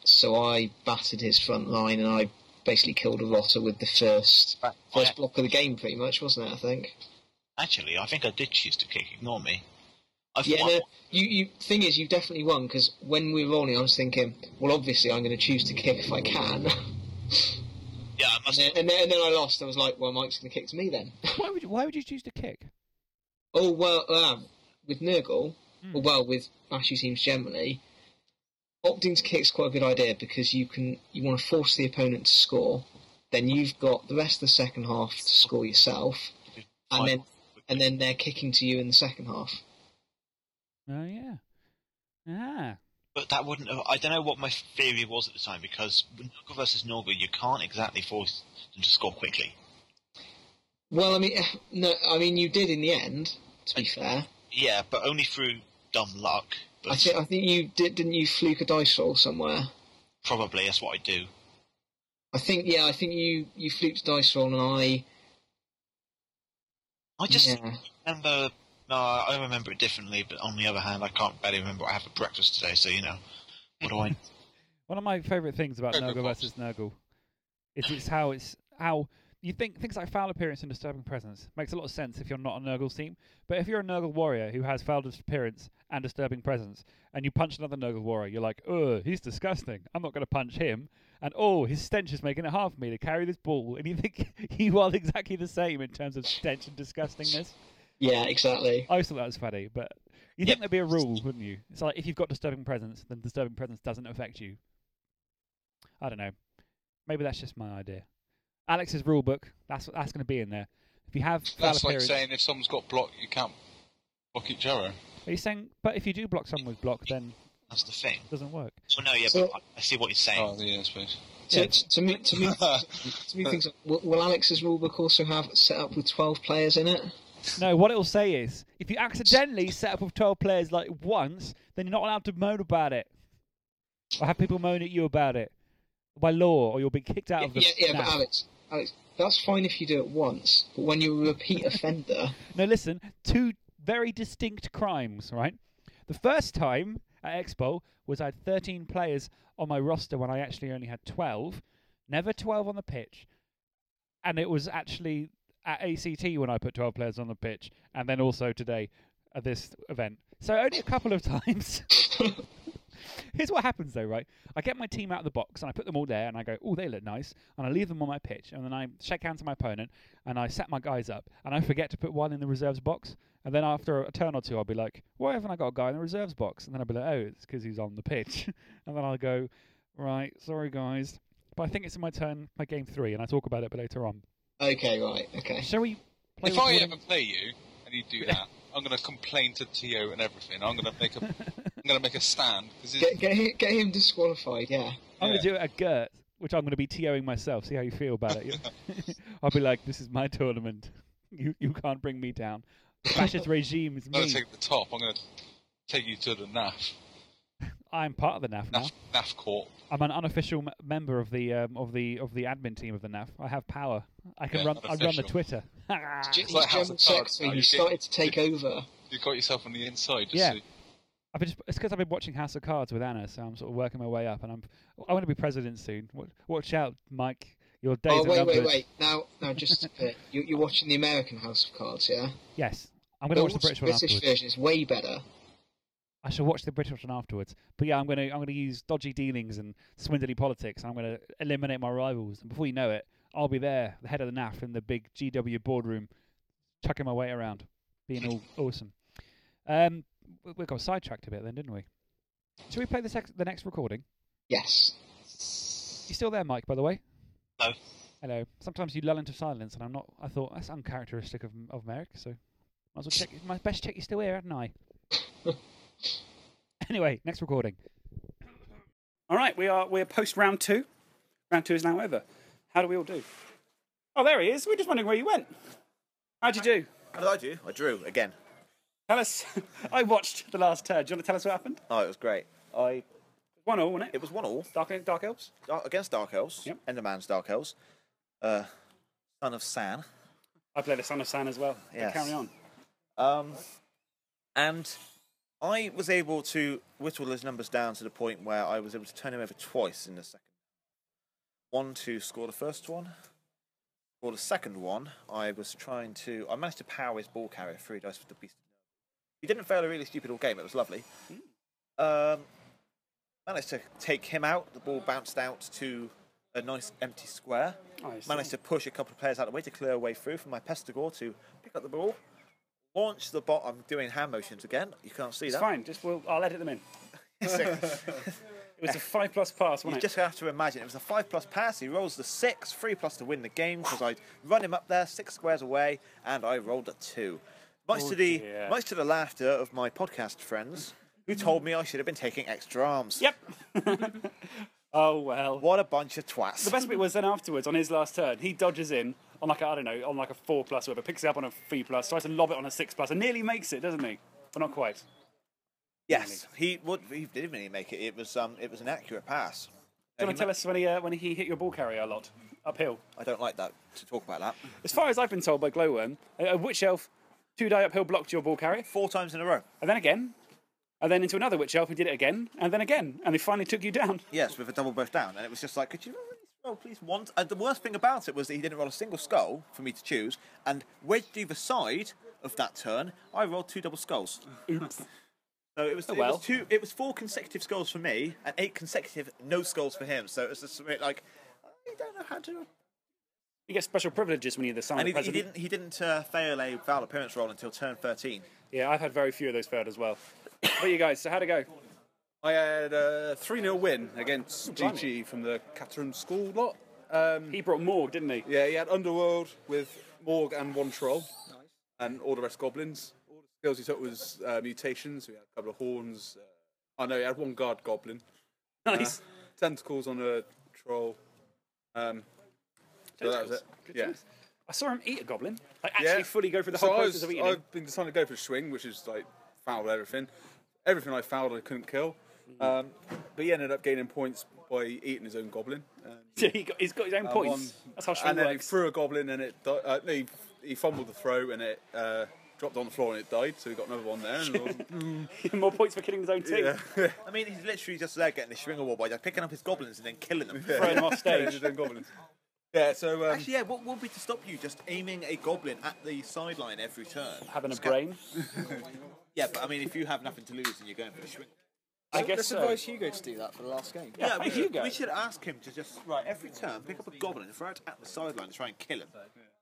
Speaker 3: so I battered his front line and I basically killed a rotter with the first first block of the game, pretty much, wasn't it? I think.
Speaker 4: Actually, I think I did choose to kick. Ignore me. I
Speaker 3: Yeah,
Speaker 4: thought
Speaker 3: no, you, you thing is, you definitely won because when we were rolling, I was thinking, well, obviously, I'm going to choose to kick if I can. [LAUGHS]
Speaker 4: yeah, I must
Speaker 3: and, then, and, then, and then I lost. I was like, well, Mike's going to kick to me then. [LAUGHS]
Speaker 1: why would you, why would you choose to kick?
Speaker 3: Oh well, uh, with Nurgle, or well with bashy teams generally, opting to kick is quite a good idea because you can you want to force the opponent to score, then you've got the rest of the second half to score yourself, and then and then they're kicking to you in the second half.
Speaker 1: Oh yeah. Ah.
Speaker 4: But that wouldn't. Have, I don't know what my theory was at the time because with Nurgle versus Nurgle, you can't exactly force them to score quickly.
Speaker 3: Well, I mean, [LAUGHS] no, I mean you did in the end. To be fair,
Speaker 4: Yeah, but only through dumb luck. But
Speaker 3: I think I think you did. Didn't you fluke a dice roll somewhere?
Speaker 4: probably that's what I do.
Speaker 3: I think yeah. I think you you fluked a dice roll, and I
Speaker 4: I just
Speaker 3: Yeah.
Speaker 4: remember. No, I remember it differently. But on the other hand, I can't barely remember what I had for breakfast today. So you know, what do I? [LAUGHS]
Speaker 1: One of my favourite things about
Speaker 2: Cocoa
Speaker 1: Nurgle versus Nurgle is it's how it's how you think things like foul appearance and disturbing presence makes a lot of sense if you're not a Nurgle team. But if you're a Nurgle warrior who has foul appearance and disturbing presence, and you punch another Nurgle warrior, you're like, ugh, he's disgusting. I'm not going to punch him." And oh, his stench is making it hard for me to carry this ball. And you think [LAUGHS] you are exactly the same in terms of stench and disgustingness.
Speaker 3: yeah, exactly.
Speaker 1: I always thought that was funny, but you think there'd be a rule, wouldn't you? It's like if you've got disturbing presence, then disturbing presence doesn't affect you. I don't know. Maybe that's just my idea. Alex's rule book. That's that's going to be in there. If you have
Speaker 2: That's like saying if someone's got block, you can't block each other.
Speaker 1: are you saying? But if you do block someone with block, then
Speaker 4: That's the thing.
Speaker 1: it doesn't work.
Speaker 4: Well, no, yeah,
Speaker 3: So-
Speaker 4: but I- I see what you're saying.
Speaker 2: Oh, yeah, I suppose.
Speaker 3: To,
Speaker 1: Yeah.
Speaker 3: to, to me, to me, to me, things. Will, will Alex's rulebook also have set up with twelve players in it?
Speaker 1: No, what it'll say is if you accidentally set up with twelve players like once, then you're not allowed to moan about it, or have people moan at you about it by law, or you'll be kicked out
Speaker 3: Yeah,
Speaker 1: of the.
Speaker 3: yeah, yeah, but Alex, Alex, that's fine if you do it once, but when you're a repeat offender, [LAUGHS]
Speaker 1: No, listen, two very distinct crimes, right? The first time at Expo was I had 13 players on my roster when I actually only had 12. Never 12 on the pitch. And it was actually at ACT when I put 12 players on the pitch, and then also today at this event. So only a couple of [LAUGHS] times. [LAUGHS] [LAUGHS] Here's what happens though, right? I get my team out of the box and I put them all there and I go, oh, they look nice. And I leave them on my pitch and then I shake hands with my opponent and I set my guys up and I forget to put one in the reserves box. And then after a turn or two, I'll be like, why haven't I got a guy in the reserves box? And then I'll be like, oh, it's because he's on the pitch. [LAUGHS] and then I'll go, right, sorry guys. But I think it's in my turn, my game three, and I talk about it but later on.
Speaker 3: okay, right, okay.
Speaker 1: Shall we play
Speaker 2: If I ever play you and you do [LAUGHS] that, I'm going to complain to Tio and everything. I'm going to make a, I'm going to make a stand because
Speaker 3: Get, get, him, get him disqualified, yeah.
Speaker 1: I'm going to do it at Gert, which I'm going to be TOing myself. See how you feel about it. [LAUGHS] [LAUGHS] I'll be like, this is my tournament. You you can't bring me down. The fascist regime is [LAUGHS] me.
Speaker 2: I'm going to take the top. I'm going to take you to the NAF,
Speaker 1: I'm part of the NAF now.
Speaker 2: NAF, NAF court.
Speaker 1: I'm an unofficial m- member of the um, of the of the admin team of the NAF. I have power. I can
Speaker 2: Yeah,
Speaker 1: run. I run the. Twitter.
Speaker 3: He's
Speaker 2: It's like House
Speaker 3: German
Speaker 2: of
Speaker 3: secretary, he
Speaker 2: you
Speaker 3: started to take over.
Speaker 2: You got yourself on the inside. Just
Speaker 1: Yeah.
Speaker 2: so-
Speaker 1: I've been just, it's because I've been watching House of Cards with Anna, so I'm sort of working my way up, and I'm I want to be president soon. Wa- Watch out, Mike. Your days
Speaker 3: Oh,
Speaker 1: are
Speaker 3: wait,
Speaker 1: numbered.
Speaker 3: wait, wait. Now, now, just clear, you, you're watching the American House of Cards, yeah?
Speaker 1: Yes, I'm going to watch the
Speaker 3: British,
Speaker 1: British one afterwards.
Speaker 3: version is way better.
Speaker 1: I shall watch the British one afterwards. But yeah, I'm going to I'm going to use dodgy dealings and swindly politics. And I'm going to eliminate my rivals, and before you know it, I'll be there, the head of the NAF in the big GW boardroom, chucking my weight around, being all [LAUGHS] awesome. Um, we, we got sidetracked a bit then, didn't we? Should we play the, sex, the next recording?
Speaker 3: Yes.
Speaker 1: You still there, Mike? By the way.
Speaker 4: Hello.
Speaker 1: Hello. Sometimes you lull into silence, and I'm not. I thought that's uncharacteristic of of Merrick. So, might as well check. My best check you're still here, hadn't I? [LAUGHS] anyway, next recording.
Speaker 5: All right, we are we're post round two. Round two is now over. How do we all do? Oh, there he is. We're just wondering where you went. How'd you do?
Speaker 6: How did I do? I drew again.
Speaker 5: Tell us. [LAUGHS] I watched the last turn. Do you want to tell us what happened?
Speaker 6: Oh, it was great. I
Speaker 5: One all, wasn't it?
Speaker 6: it was one all
Speaker 5: Dark Dark Elves.
Speaker 6: Dark, against Dark Elves.
Speaker 5: Yep.
Speaker 6: Enderman's Dark Elves. Uh, Son of San.
Speaker 5: I played the Son of San as well. But
Speaker 6: Yes.
Speaker 5: Carry on.
Speaker 6: Um, and I was able to whittle his numbers down to the point where I was able to turn him over twice in the second. One to score the first one. For the second one, I was trying to. I managed to power his ball carrier three dice with the beast. He didn't fail a really stupid all game. It was lovely. Um, managed to take him out. The ball bounced out to a nice empty square.
Speaker 5: I see.
Speaker 6: Managed to push a couple of players out of the way to clear a way through for my Pestigor to pick up the ball, launch the bot. I'm doing hand motions again. You can't see
Speaker 5: It's
Speaker 6: that.
Speaker 5: fine. Just we'll, I'll edit them in. [LAUGHS] [LAUGHS]
Speaker 8: It was a five plus pass,
Speaker 6: You
Speaker 8: wasn't it?
Speaker 6: just have to imagine it was a five plus pass. He rolls the six, three plus to win the game because I'd run him up there six squares away, and I rolled a two. Much
Speaker 8: Oh
Speaker 6: to the
Speaker 8: dear.
Speaker 6: much to the laughter of my podcast friends, who told me I should have been taking extra arms.
Speaker 8: Yep. [LAUGHS] oh well.
Speaker 6: What a bunch of twats.
Speaker 8: The best bit was then afterwards on his last turn, he dodges in on like a, I don't know on like a four plus or whatever, picks it up on a three plus, tries to lob it on a six plus, and nearly makes it, doesn't he? But not quite.
Speaker 6: Yes, he would. He didn't really make it. It was um, it was an accurate pass.
Speaker 8: Do you want to tell us when he uh, when he hit your ball carrier a lot uphill?
Speaker 6: I don't like that to talk about that.
Speaker 8: As far as I've been told by Glowworm, a a witch elf two die uphill blocked your ball carrier
Speaker 6: four times in a row,
Speaker 8: and then again, and then into another witch elf who did it again, and then again, and they finally took you down.
Speaker 6: Yes, with a double burst down, and it was just like, could you roll this roll, please? Once. And the worst thing about it was that he didn't roll a single skull for me to choose, and wedged either side of that turn, I rolled two double skulls.
Speaker 8: Oops.
Speaker 6: So it was,
Speaker 8: Oh,
Speaker 6: it was two. It was four consecutive skulls for me, and eight consecutive no skulls for him. So it was just a bit like, I don't know how to.
Speaker 8: You get special privileges when you're the son
Speaker 6: And
Speaker 8: of
Speaker 6: he,
Speaker 8: the
Speaker 6: he
Speaker 8: president.
Speaker 6: didn't. He didn't uh, fail a foul appearance roll until turn thirteen.
Speaker 8: Yeah, I've had very few of those failed as well. [COUGHS] but you guys, so how'd it go?
Speaker 5: I had a 3 0 win against
Speaker 8: blimey.
Speaker 5: GG from the Caterham School lot. Um,
Speaker 8: he brought Morg, didn't he?
Speaker 5: Yeah, he had Underworld with Morg and one troll. Nice. and all the rest goblins. All the skills he took was uh, mutations. We had a couple of horns. Uh, I know he had one guard goblin.
Speaker 8: Nice.
Speaker 5: Uh, tentacles on a troll. Um, so that was it.
Speaker 8: Good
Speaker 5: yeah.
Speaker 8: choice. I saw him eat a goblin. Like actually
Speaker 5: Yeah.
Speaker 8: fully go through the
Speaker 5: So
Speaker 8: whole
Speaker 5: I
Speaker 8: process
Speaker 5: was,
Speaker 8: of eating him.
Speaker 5: I've been deciding to go for a swing, which is like foul everything. Everything I fouled, I couldn't kill. Um, but he ended up gaining points by eating his own goblin. Um, [LAUGHS]
Speaker 8: So he got, he's got his own
Speaker 5: and
Speaker 8: points.
Speaker 5: won-
Speaker 8: That's how swing
Speaker 5: And then
Speaker 8: works.
Speaker 5: he threw a goblin and it di- uh, no, he, he fumbled the throw and it uh, dropped on the floor and it died. So he got another one there. And [LAUGHS]
Speaker 8: More points for killing his own team.
Speaker 5: Yeah. [LAUGHS]
Speaker 6: I mean, he's literally just there getting the string award by just picking up his goblins and then killing them.
Speaker 5: Throwing them off stage. His own goblins. Yeah, so um,
Speaker 6: actually, yeah, what would be to stop you just aiming a goblin at the sideline every turn?
Speaker 8: Having a
Speaker 6: Sca-
Speaker 8: brain. [LAUGHS]
Speaker 6: yeah, but I mean, if you have nothing to lose and you're going for the swing.
Speaker 8: I guess
Speaker 7: Let's
Speaker 8: so.
Speaker 7: advise Hugo to do that for the last game.
Speaker 6: Yeah, we, should, we should ask him to just right every turn pick up a goblin and throw it at the sideline and try and kill him.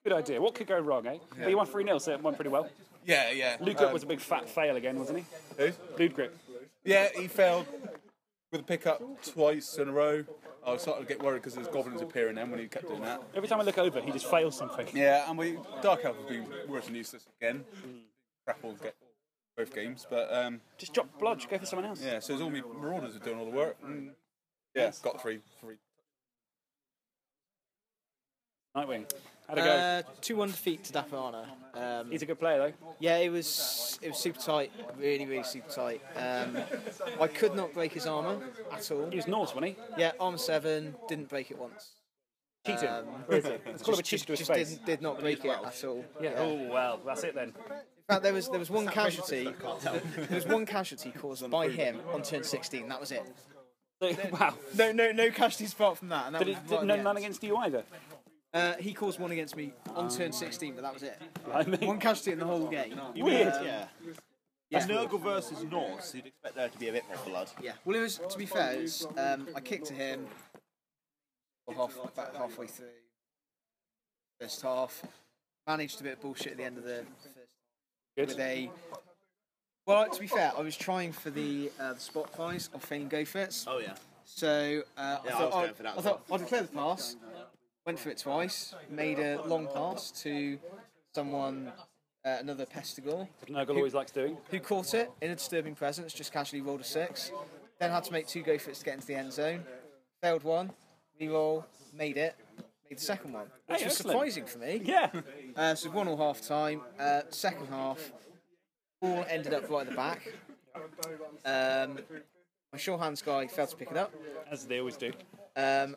Speaker 8: Good idea. What could go wrong, eh? Well, you won 3 0, so it went pretty well.
Speaker 5: Yeah, yeah.
Speaker 8: Luke Grip
Speaker 5: Um,
Speaker 8: was a big fat fail again, wasn't he?
Speaker 5: Who?
Speaker 8: Luke Grip.
Speaker 5: Yeah, he failed with a pickup twice in a row. I was starting to get worried because there's goblins appearing then when he kept doing that.
Speaker 8: Every time I look over, he just fails something.
Speaker 5: Yeah, and we Dark Elf has been worse than useless again. Grapple get both games, but um,
Speaker 8: Just drop Blodge, go for someone else.
Speaker 5: yeah, so it's all me Marauders are doing all the work. And yeah, got three, three.
Speaker 8: Nightwing. How'd it go?
Speaker 7: Uh, two one defeat to Dapperana. Um,
Speaker 8: He's a good player, though.
Speaker 7: Yeah, it was it was super tight, really really super tight. Um, I could not break his armor at all.
Speaker 8: He was Norse, wasn't he?
Speaker 7: Yeah, armor seven, didn't break it once.
Speaker 8: Cheating.
Speaker 7: Um,
Speaker 8: Where is it? It's called a
Speaker 7: just-
Speaker 8: cheat to his
Speaker 7: just
Speaker 8: face.
Speaker 7: Didn't, did not break it at all.
Speaker 8: Yeah. Oh, well, that's it then.
Speaker 7: In fact, there was there was one casualty. There was one casualty caused by him on turn 16. That was it. [LAUGHS]
Speaker 8: wow.
Speaker 7: No, no, no casualties apart from that. And that
Speaker 8: Did
Speaker 7: was
Speaker 8: it,
Speaker 7: right
Speaker 8: did,
Speaker 7: at
Speaker 8: no,
Speaker 7: the
Speaker 8: none
Speaker 7: end.
Speaker 8: against you either?
Speaker 7: Uh, he caused one against me on turn 16, but that was it.
Speaker 8: I
Speaker 7: one casualty in the whole game.
Speaker 6: Weird.
Speaker 7: Um,
Speaker 6: yeah.
Speaker 7: Yeah.
Speaker 6: Nurgle versus Norse, you'd expect there to be a bit more blood.
Speaker 7: Yeah. Well, it was to be fair. It was, um, I kicked to him half about halfway through first half. Managed a bit of bullshit at the end of the first.
Speaker 8: Good.
Speaker 7: With a. Well, to be fair, I was trying for the uh, the spot prize of feigning go for it.
Speaker 6: Oh yeah.
Speaker 7: So uh,
Speaker 6: Yeah,
Speaker 7: I
Speaker 6: I
Speaker 7: thought
Speaker 6: was going for that
Speaker 7: I
Speaker 6: as
Speaker 7: thought I'll declare the pass. Went for it twice. Made a long pass to someone, uh, another Pestigor.
Speaker 8: Nurgle always likes doing.
Speaker 7: Who caught it in a disturbing presence? Just casually rolled a six. Then had to make two go for it to get into the end zone. Failed one. Reroll. Made it. Made the second one, which
Speaker 8: Hey,
Speaker 7: was
Speaker 8: excellent.
Speaker 7: surprising for me.
Speaker 8: Yeah.
Speaker 7: Uh, so one all half time. Uh, second half, ball ended up right at the back. Um, my sure hands guy failed to pick it up.
Speaker 8: As they always do.
Speaker 7: Um,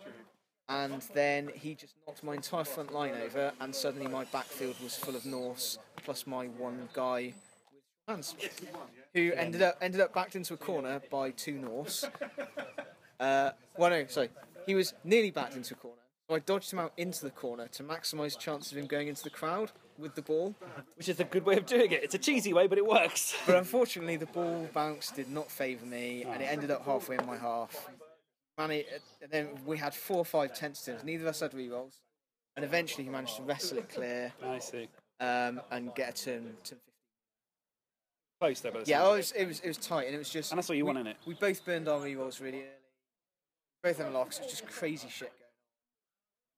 Speaker 7: and then he just knocked my entire front line over, and suddenly my backfield was full of Norse, plus my one guy with hands, who ended up ended up backed into a corner by two Norse. Uh, well, no, sorry, he was nearly backed into a corner. So I dodged him out into the corner to maximise chances of him going into the crowd with the ball.
Speaker 8: Which is a good way of doing it. It's a cheesy way, but it works.
Speaker 7: But unfortunately, the ball bounce did not favour me, and it ended up halfway in my half. Manny, and then we had four or five tentatives. Neither of us had rerolls, and eventually he managed to wrestle it clear
Speaker 8: I see.
Speaker 7: um, and get a turn. turn 15.
Speaker 8: Close there, but
Speaker 7: Yeah, oh, it was, it was it was tight, and it was just.
Speaker 8: And that's what you
Speaker 7: we,
Speaker 8: want, innit?
Speaker 7: We both burned our rerolls really early. Both unlocks, it was just crazy shit going.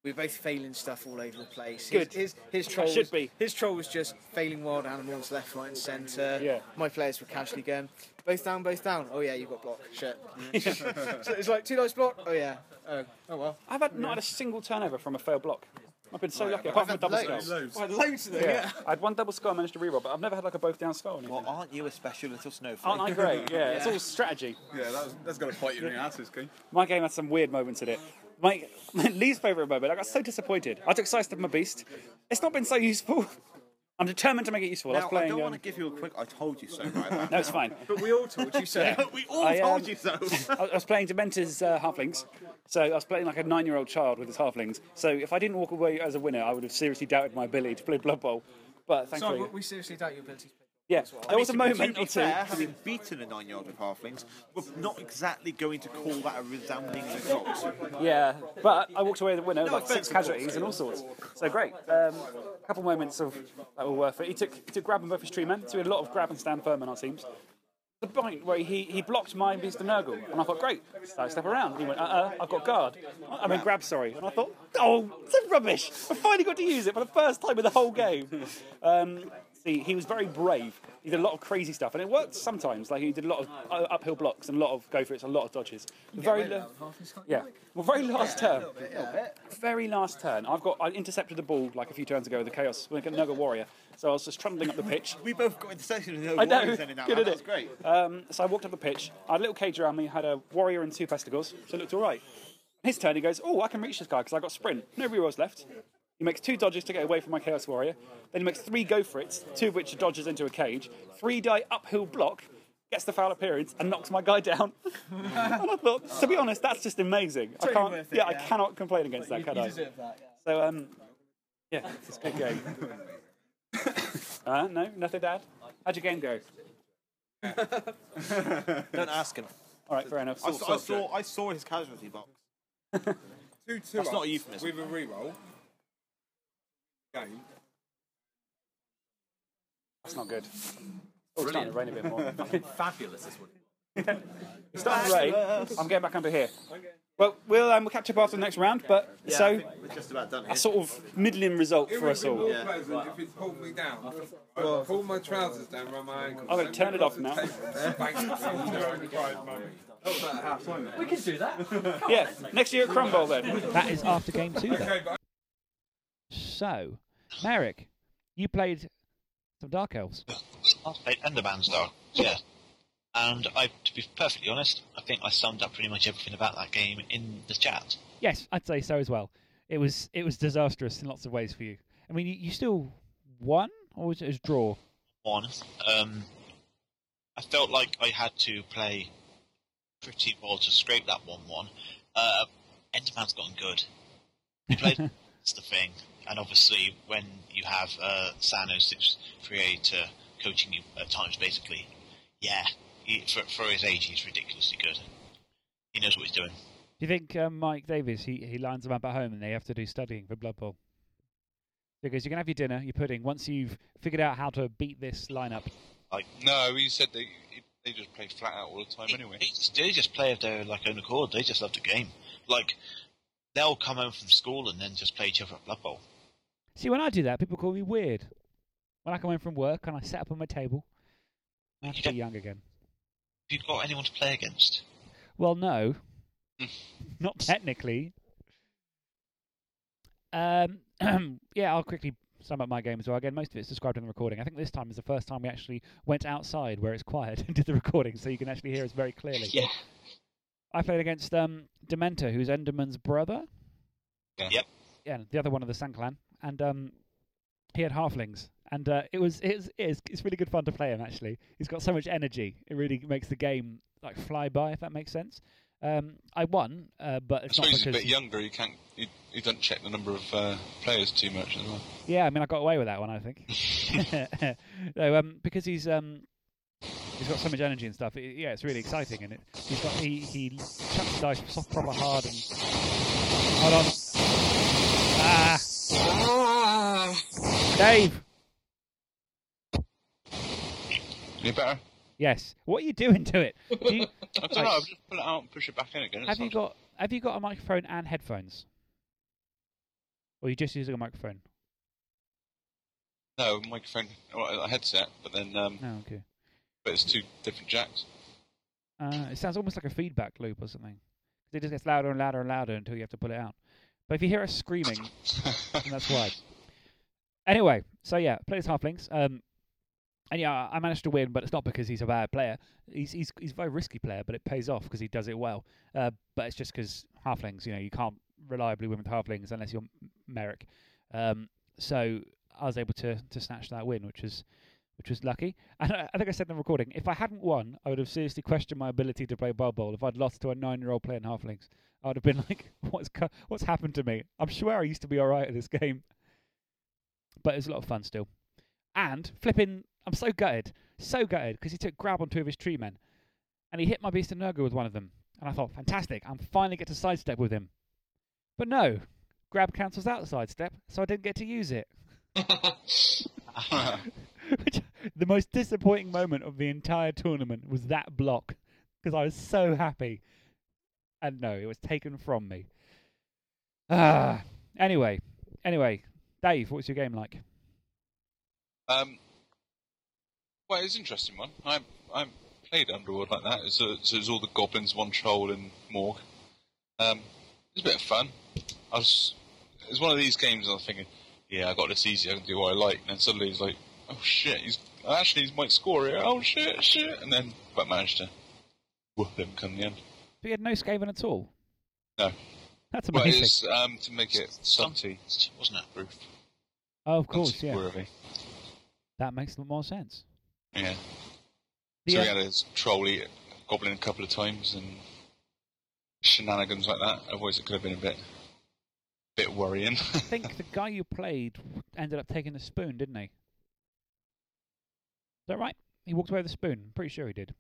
Speaker 7: We were both failing stuff all over the place.
Speaker 8: Good.
Speaker 7: His, his, his troll
Speaker 8: Should
Speaker 7: was,
Speaker 8: be.
Speaker 7: His troll was just failing wild animals left, right, and centre.
Speaker 8: Yeah.
Speaker 7: My players were casually going, both down, both down. Oh yeah, you've got block. Shit. [LAUGHS] so it's like two dice block. Oh yeah. Oh, oh well.
Speaker 8: I've had not had a single turnover from a failed block. I've been so lucky, apart from a
Speaker 7: had
Speaker 8: double
Speaker 7: loads.
Speaker 8: skull.
Speaker 7: Loads. I had loads of them, yeah.
Speaker 8: I had one double skull, I managed to reroll, but I've never had like a both down skull. Or anything.
Speaker 6: Well, aren't you a special little snowflake?
Speaker 8: Aren't I great? [LAUGHS] Yeah, it's all strategy.
Speaker 5: Yeah, that's, that's got to bite you in the asses, King.
Speaker 8: My game had some weird moments in it. My, my [LAUGHS] least favourite moment, I got so disappointed. I took Sidestep my Beast. It's not been so useful. [LAUGHS] I'm determined to make it useful. I
Speaker 6: Now,
Speaker 8: was
Speaker 6: I
Speaker 8: playing.
Speaker 6: don't
Speaker 8: um,
Speaker 6: want to give you a quick "I told you so" right. [LAUGHS]
Speaker 8: No, it's fine.
Speaker 7: But we all told you so.
Speaker 8: Yeah.
Speaker 6: we all
Speaker 8: I,
Speaker 6: told
Speaker 8: um,
Speaker 6: you so.
Speaker 8: I I was playing Dementor's uh, halflings, so I was playing like a nine-year-old child with his halflings. So if I didn't walk away as a winner, I would have seriously doubted my ability to play Blood Bowl. But thankfully,
Speaker 7: Sorry, we seriously doubt your ability to play.
Speaker 8: Yeah, there was a moment
Speaker 6: to
Speaker 8: or two.
Speaker 6: having beaten a nine-year-old with halflings, we're not exactly going to call that a resounding result.
Speaker 8: Yeah, but I walked away with a winner,
Speaker 6: No
Speaker 8: like six casualties and all sorts. So great. Um, a couple moments of that were worth it. He took he took grab and both his tree men, so we had a lot of grab and stand firm in our teams. The point where he, he blocked my of Nurgle, and I thought, great, so I step around. He went, uh uh, I've got guard. I mean, grab, sorry. And I thought, oh, it's rubbish. I finally got to use it for the first time in the whole game. Um, he was very brave. He did a lot of crazy stuff, and it worked sometimes. Like he did a lot of uh, uphill blocks and a lot of go for it, a lot of dodges. Very, la- yeah. Well, very last turn. Very last turn. I've got. I intercepted the ball like a few turns ago with the chaos with a Nurgle warrior. So I was just trundling up the pitch.
Speaker 6: We both got intersection with no
Speaker 8: I know.
Speaker 6: then in that
Speaker 8: Good, isn't
Speaker 6: That's great.
Speaker 8: Um, so I walked up the pitch. I had a little cage around me. Had a warrior and two pestigors, so it looked all right. His turn. He goes, "Oh, I can reach this guy because I got sprint. No rerolls left." He makes two dodges to get away from my chaos warrior. Then he makes three go for it, two of which are dodges into a cage. Three die uphill block. Gets the foul appearance and knocks my guy down. [LAUGHS] and I thought, to be honest, that's just amazing. I can't,
Speaker 7: it,
Speaker 8: yeah, I cannot complain against that,
Speaker 7: You,
Speaker 8: can
Speaker 7: you
Speaker 8: I?
Speaker 7: that. Yeah.
Speaker 8: So, um, yeah, it's a good game. uh, no, nothing, Dad. How'd your game go? [LAUGHS]
Speaker 6: Don't ask him.
Speaker 8: All right, fair enough.
Speaker 6: I saw, I saw, I saw his casualty box. [LAUGHS]
Speaker 12: Two, two
Speaker 6: That's not a
Speaker 12: ups
Speaker 6: euphemism.
Speaker 12: With a reroll. Game.
Speaker 8: That's not good. Oh, it's starting to rain a bit more. [LAUGHS]
Speaker 13: Fabulous, this one. [LAUGHS]
Speaker 8: It's starting to rain. I'm getting back under here. Well, we'll, um, we'll catch up after the next round, but
Speaker 6: Yeah,
Speaker 8: so
Speaker 6: think we're just about done
Speaker 8: a sort of middling result
Speaker 12: It
Speaker 8: for us all.
Speaker 12: more pleasant if it pulled me down. I pulled my trousers down around my ankles.
Speaker 8: I'm gonna turn it off now.
Speaker 13: We can do that.
Speaker 8: Yeah, next year at Crumble then.
Speaker 1: That is after game two. Then. So, Merrick, you played some Dark Elves.
Speaker 4: I played Enderman's Dark, yeah. And I, to be perfectly honest, I think I summed up pretty much everything about that game in the chat.
Speaker 1: Yes, I'd say so as well. It was it was disastrous in lots of ways for you. I mean, you, you still won, or was it a draw?
Speaker 4: One, um, I felt like I had to play pretty well to scrape that one-one. Uh, Enderman's gotten good. We played [LAUGHS] that's the thing, and obviously when you have uh, Sano six three eight uh, coaching you at times, basically, yeah, he, for for his age, he's ridiculously good. He knows what he's doing.
Speaker 1: Do you think um, Mike Davis he, he lines them up at home and they have to do studying for Blood Bowl? Because you can have your dinner, your pudding. Once you've figured out how to beat this lineup,
Speaker 4: Like
Speaker 2: No, he said they they just play flat out all the time anyway.
Speaker 4: They just, they just play of their like own accord. They just love the game. Like they'll come home from school and then just play each other at Blood Bowl.
Speaker 1: See when I do that, people call me weird. When I come home from work and I set up on my table, I have to be young again.
Speaker 4: Have you got anyone to play against?
Speaker 1: Well, no, [LAUGHS] not technically. Um, [CLEARS THROAT] yeah, I'll quickly sum up my game as well. Again, most of it's described in the recording. I think this time is the first time we actually went outside where it's quiet [LAUGHS] and did the recording, so you can actually hear us very clearly.
Speaker 3: Yeah.
Speaker 1: I played against um, Dementor, who's Enderman's brother.
Speaker 4: Yep.
Speaker 1: Yeah, the other one of the Sun Clan, and um, he had halflings, and uh, it was it's, it's really good fun to play him. Actually, he's got so much energy. It really makes the game like fly by, if that makes sense. Um, I won, uh, but
Speaker 2: I
Speaker 1: it's not
Speaker 2: suppose he's a bit younger. He can't. He, he doesn't check the number of uh, players too much as well.
Speaker 1: Yeah, I mean, I got away with that one, I think. [LAUGHS] [LAUGHS] no, um, because he's um, he's got so much energy and stuff. It, yeah, it's really exciting, and it, he's got he he chucks the dice soft, proper hard, and hold on. Ah, Dave.
Speaker 2: Any better?
Speaker 1: Yes. What are you doing to it? [LAUGHS] Do you,
Speaker 2: I don't know. I'll just pull it out and push it back in again.
Speaker 1: Have you got Have you got a microphone and headphones, or are you just using a microphone?
Speaker 2: No, microphone, well, a headset, but then um,
Speaker 1: No, okay.
Speaker 2: but it's two different jacks.
Speaker 1: Uh, it sounds almost like a feedback loop or something. It just gets louder and louder and louder until you have to pull it out. But if you hear us screaming, that's why. [LAUGHS] Anyway, so yeah, played as halflings. Um, and yeah, I managed to win, but it's not because he's a bad player. He's he's he's a very risky player, but it pays off because he does it well. Uh, but it's just because halflings, you know, you can't reliably win with halflings unless you're Merrick. Um, so I was able to to snatch that win, which was which was lucky. And I, I think I said in the recording, if I hadn't won, I would have seriously questioned my ability to play Blood Bowl. If I'd lost to a nine-year-old playing halflings, I would have been [LAUGHS] like, "What's what's happened to me?" I'm sure I used to be all right at this game, but it was a lot of fun still. And flipping, I'm so gutted, so gutted because he took grab on two of his tree men, and he hit my beast of Nurgle with one of them. And I thought, fantastic, I'm finally get to sidestep with him. But no, grab cancels out the sidestep, so I didn't get to use it. [LAUGHS] [LAUGHS] Which, the most disappointing moment of the entire tournament was that block because I was so happy. And no, it was taken from me. Ah. [SIGHS] Anyway, anyway, Dave, what's your game like?
Speaker 2: Um, well, it's an interesting one. I I played Underworld like that. So, so it's all the goblins, one troll, and Morg. Um, it's a bit of fun. I was. It was one of these games. I was thinking, yeah, I got this easy. I can do what I like. And then suddenly he's like, oh shit, he's actually he might score here. Oh shit, shit. And then but managed to whoop him come the end.
Speaker 1: But you had no Skaven at all.
Speaker 2: No.
Speaker 1: That's
Speaker 2: Well,
Speaker 1: amazing.
Speaker 2: it's um, to make it salty,
Speaker 4: wasn't it?
Speaker 2: Proof.
Speaker 1: Oh, of course, yeah. That makes a lot more sense.
Speaker 2: Yeah.
Speaker 1: The,
Speaker 2: so
Speaker 1: uh,
Speaker 2: we had his troll eat a goblin a couple of times and shenanigans like that. Otherwise, it could have been a bit, bit worrying.
Speaker 1: I [LAUGHS] think the guy you played ended up taking the spoon, didn't he? Is that right? He walked away with the spoon. Pretty sure he did.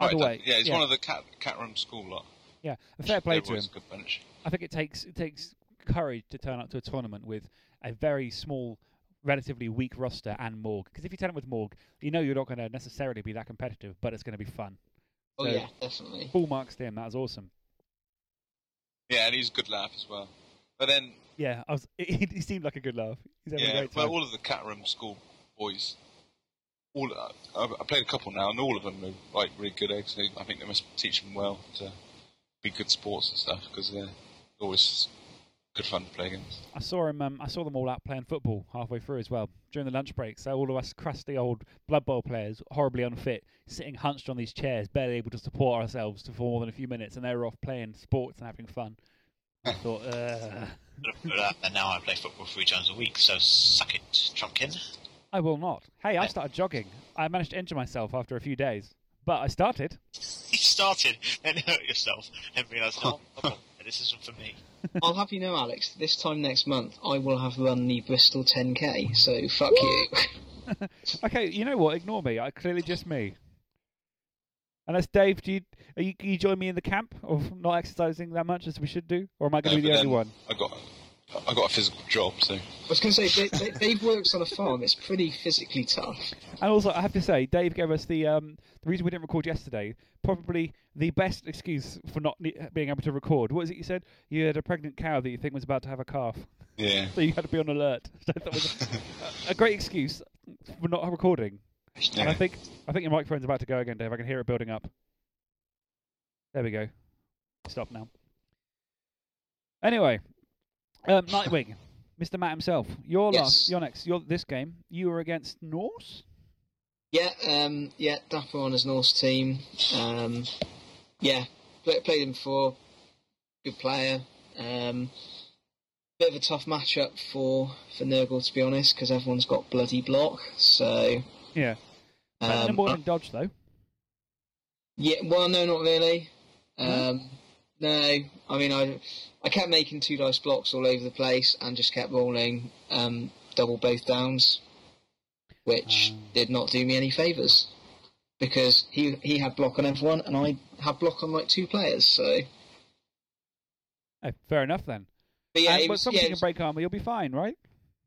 Speaker 2: Right,
Speaker 1: Either
Speaker 2: that-
Speaker 1: way,
Speaker 2: yeah, he's
Speaker 1: yeah.
Speaker 2: one of the cat Caterham school lot.
Speaker 1: Yeah, a fair play to him.
Speaker 2: always a good bunch.
Speaker 1: I think it takes it takes courage to turn up to a tournament with a very small, relatively weak roster and Morg. Because if you turn up with Morg, you know you're not going to necessarily be that competitive, but it's going to be fun.
Speaker 3: Oh
Speaker 1: So,
Speaker 3: yeah, definitely.
Speaker 1: Full marks to him. That was awesome.
Speaker 2: Yeah, and he's a good laugh as well. But then,
Speaker 1: Yeah, I was. [LAUGHS] He, he seemed like a good laugh. He's having a
Speaker 2: yeah, well, all of the Caterham school boys, all I've, I played a couple now, and all of them are like really good eggs. I think they must teach them well to be good sports and stuff because they're always good fun to play against.
Speaker 1: I saw him. Um, I saw them all out playing football halfway through as well during the lunch break. So all of us crusty old Blood Bowl players, horribly unfit, sitting hunched on these chairs, barely able to support ourselves for more than a few minutes, and they were off playing sports and having fun. I [LAUGHS] thought, uh,
Speaker 4: and now I play football three times a week, so suck it, Trumpkin.
Speaker 1: I will not. Hey, I started jogging. I managed to injure myself after a few days, but I started. [LAUGHS]
Speaker 4: You started, then [LAUGHS] hurt yourself, and realised, no, oh, [LAUGHS] this isn't for me.
Speaker 3: I'll have you know, Alex. This time next month, I will have run the Bristol 10k. So fuck you. [LAUGHS]
Speaker 1: Okay, you know what? Ignore me. I clearly just me. Unless Dave, do you are you can you join me in the camp of not exercising that much as we should do, or am I going to
Speaker 2: Uh,
Speaker 1: be the only one?
Speaker 2: I got I got a physical job, so
Speaker 3: I was going to say, Dave, Dave- Dave works on a farm. It's pretty physically tough.
Speaker 1: And also, I have to say, Dave gave us the um, the reason we didn't record yesterday. Probably the best excuse for not being able to record. What was it you said? You had a pregnant cow that you think was about to have a calf,
Speaker 2: yeah. [LAUGHS]
Speaker 1: so you had to be on alert. So [LAUGHS] that was a, a great excuse for not recording. And I think I think your microphone's about to go again, Dave. I can hear it building up. There we go. Stop now. Anyway, um, Nightwing, Mr. Matt himself. Your
Speaker 3: Yes.
Speaker 1: last, your next, your this game. You were against Norse.
Speaker 3: Yeah, um, yeah, Dapper on his Norse team. Um, yeah, play, played him before. Good player. Um, bit of a tough matchup for for Nurgle to be honest, because everyone's got bloody block. So
Speaker 1: Yeah.
Speaker 3: Um,
Speaker 1: more than dodge though.
Speaker 3: yeah, well, no, not really. Um, no, I mean, I I kept making two dice blocks all over the place and just kept rolling um, double both downs, which did not do me any favors because he he had block on everyone and I had block on like two players. So,
Speaker 1: Oh, fair enough then.
Speaker 3: but yeah,
Speaker 1: and,
Speaker 3: was,
Speaker 1: as
Speaker 3: yeah,
Speaker 1: you
Speaker 3: it
Speaker 1: can
Speaker 3: was-
Speaker 1: break armor, you'll be fine, right?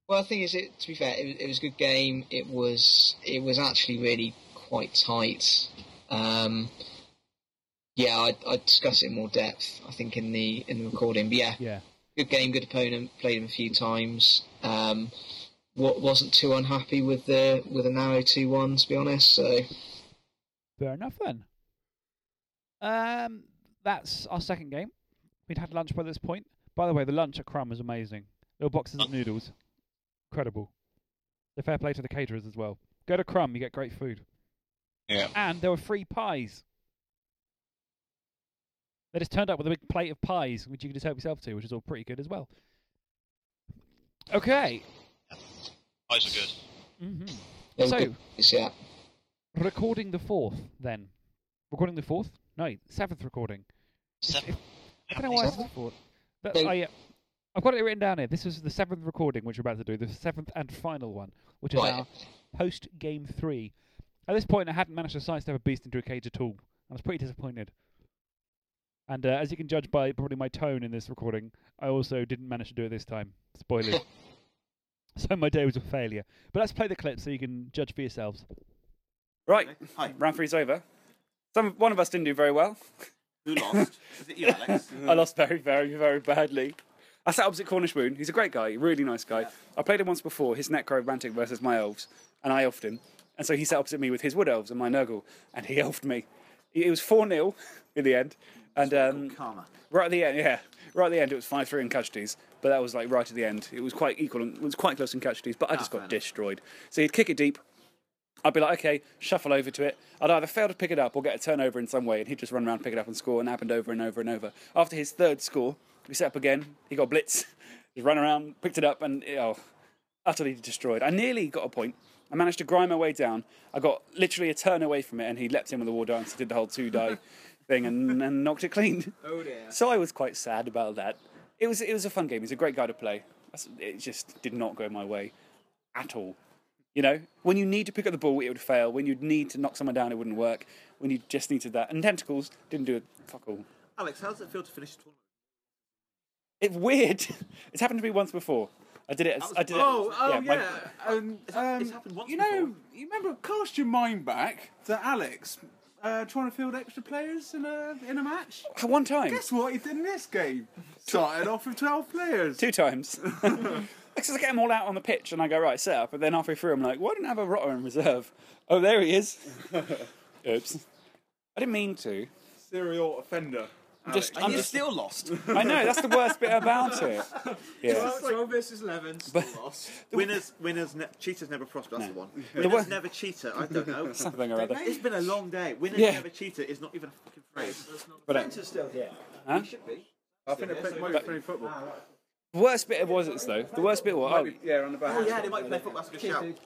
Speaker 3: Well, the thing is, it, to be fair, it, was- it was a good game. It was it was actually really quite tight. Um, yeah, I'd, I'd discuss it in more depth. I think in the in the recording. But yeah,
Speaker 1: Yeah.
Speaker 3: good game, good opponent. Played him a few times. Um, wa- wasn't too unhappy with the with a narrow two one, to be honest. So
Speaker 1: Fair enough then. Um, that's our second game. We'd had lunch by this point. By the way, the lunch at Crumb was amazing. Little boxes of noodles, incredible. The fair play to the caterers as well. Go to Crumb, you get great food.
Speaker 2: Yeah.
Speaker 1: And there were free pies. They just turned up with a big plate of pies, which you could just help yourself to, which is all pretty good as well. Okay.
Speaker 4: Eyes are good.
Speaker 1: hmm
Speaker 3: they
Speaker 1: So,
Speaker 3: good, yeah.
Speaker 1: recording the fourth, then. Recording the fourth? No, seventh recording.
Speaker 4: Seven.
Speaker 1: I don't know why it's the fourth. But
Speaker 3: No.
Speaker 1: I, uh, I've got it written down here. This is the seventh recording, which we're about to do, the seventh and final one, which is
Speaker 3: Right.
Speaker 1: our post game three. At this point, I hadn't managed to sidestep a beast into a cage at all. I was pretty disappointed. And uh, as you can judge by probably my tone in this recording, I also didn't manage to do it this time. Spoilers. [LAUGHS] so my day was a failure. But let's play the clip so you can judge for yourselves.
Speaker 8: Right,
Speaker 6: Hi.
Speaker 8: round three's over. Some one of us didn't do very well.
Speaker 6: Who lost? [LAUGHS] Is it you, Alex?
Speaker 8: I lost very, very, very badly. I sat opposite Cornish Wound. He's a great guy, really nice guy. I played him once before, his Necromantic versus my elves, and I elfed him. And so he sat opposite me with his Wood Elves and my Nurgle, and he [LAUGHS] elfed me. It was 4 0 in the end. And um,
Speaker 6: Karma.
Speaker 8: right at the end, yeah, right at the end, it was 5 3 in casualties, but that was like right at the end. It was quite equal, and it was quite close in casualties, but I just
Speaker 6: fair
Speaker 8: got
Speaker 6: enough.
Speaker 8: destroyed. So he'd kick it deep, I'd be like, okay, shuffle over to it. I'd either fail to pick it up or get a turnover in some way, and he'd just run around, pick it up, and score. And it happened over and over and over. After his third score, we set up again. He got blitz, [LAUGHS] just ran around, picked it up, and oh, utterly destroyed. I nearly got a point. I managed to grind my way down. I got literally a turn away from it, and he leapt in with the war dance, did the whole two die [LAUGHS] thing, and, [LAUGHS] and knocked it clean.
Speaker 7: Oh dear.
Speaker 8: So I was quite sad about that. It was it was a fun game. He's a great guy to play. That's- It just did not go my way at all. You know, when you need to pick up the ball, it would fail. When you need to knock someone down, it wouldn't work. When you just needed that, and tentacles didn't do a fuck all.
Speaker 6: Alex, how does it feel to finish the tournament?
Speaker 8: It's weird. [LAUGHS] it's happened to me once before. I did it. As, I did it.
Speaker 5: Oh, oh
Speaker 8: my-
Speaker 5: yeah. Um, um,
Speaker 6: happened once
Speaker 5: you know, you remember? Cast your mind back to Alex uh, trying to field extra players in a in a match.
Speaker 8: one time.
Speaker 5: Guess what he did in this game? Started off with twelve players.
Speaker 8: Two times. [LAUGHS] Because I get them all out on the pitch and I go, right, set up. And then halfway through, I'm like, why didn't I have a rotter in reserve? Oh, there he is. [LAUGHS] Oops. I didn't mean to.
Speaker 5: Serial offender.
Speaker 8: I'm just,
Speaker 6: And
Speaker 8: I'm
Speaker 6: you
Speaker 8: just,
Speaker 6: still lost. [LAUGHS]
Speaker 8: I know, that's the worst bit about it. [LAUGHS] Yeah.
Speaker 7: Twelve versus eleven. Still lost. [LAUGHS]
Speaker 6: winners, winners, ne- cheaters never prosper. That's
Speaker 8: No.
Speaker 6: the one.
Speaker 8: The
Speaker 6: Winners
Speaker 8: wo-
Speaker 6: never cheater. I don't know.
Speaker 8: Something or other.
Speaker 6: It's been a long day. Winners
Speaker 8: Yeah.
Speaker 6: never cheater is not even a fucking phrase.
Speaker 8: But, uh,
Speaker 7: still here.
Speaker 8: huh?
Speaker 7: Should be.
Speaker 5: I think they play, might be playing football.
Speaker 8: The worst bit was it though. The worst bit was oh,
Speaker 5: Yeah, on the back.
Speaker 6: Oh yeah, they might play football. That's a good shout.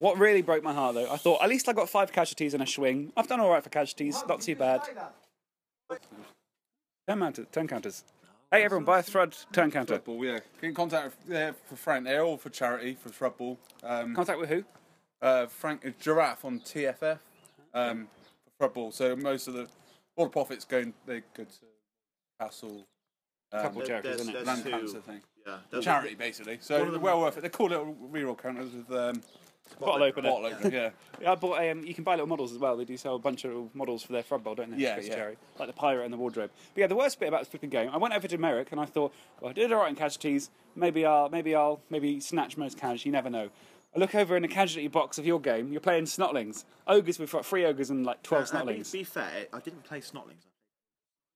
Speaker 8: what really broke my heart though. I thought at least I got five casualties and a swing. I've done all right for casualties, not too bad. Turn counters. Turn counters. Hey everyone, buy a Thrud turn counter.
Speaker 5: Football, yeah. Get in contact with, yeah, for Frank. They're all for charity for Shrubball. Um,
Speaker 8: Contact with who?
Speaker 5: uh, Frank is Giraffe on TFF um, for Shrubball. So most of the all the profits going they go to Castle. Um,
Speaker 8: Couple
Speaker 6: There-
Speaker 8: charities,
Speaker 6: there's-
Speaker 8: isn't it?
Speaker 6: there's
Speaker 5: land
Speaker 6: two-
Speaker 5: cancer thing.
Speaker 6: Yeah. there's-
Speaker 5: Charity basically. So
Speaker 6: One of them-
Speaker 5: well worth it. They're cool little reroll counters with um,
Speaker 8: Bottle opener.
Speaker 5: bottle opener. Yeah.
Speaker 8: Yeah, I bought. Um, you can buy little models as well. They do sell a bunch of models for their Thrud Bowl, don't they?
Speaker 5: Yeah,
Speaker 8: Space
Speaker 5: yeah.
Speaker 8: Cherry. like the pirate and the wardrobe. But yeah, the worst bit about this flipping game, I went over to Merrick and I thought, well, I did all right in casualties. Maybe I'll, maybe I'll, maybe snatch most casualties. You never know. I look over in the casualty box of your game. You're playing Snotlings, ogres. We've got three ogres and like twelve
Speaker 6: Uh, uh, be, be fair, I didn't play Snotlings.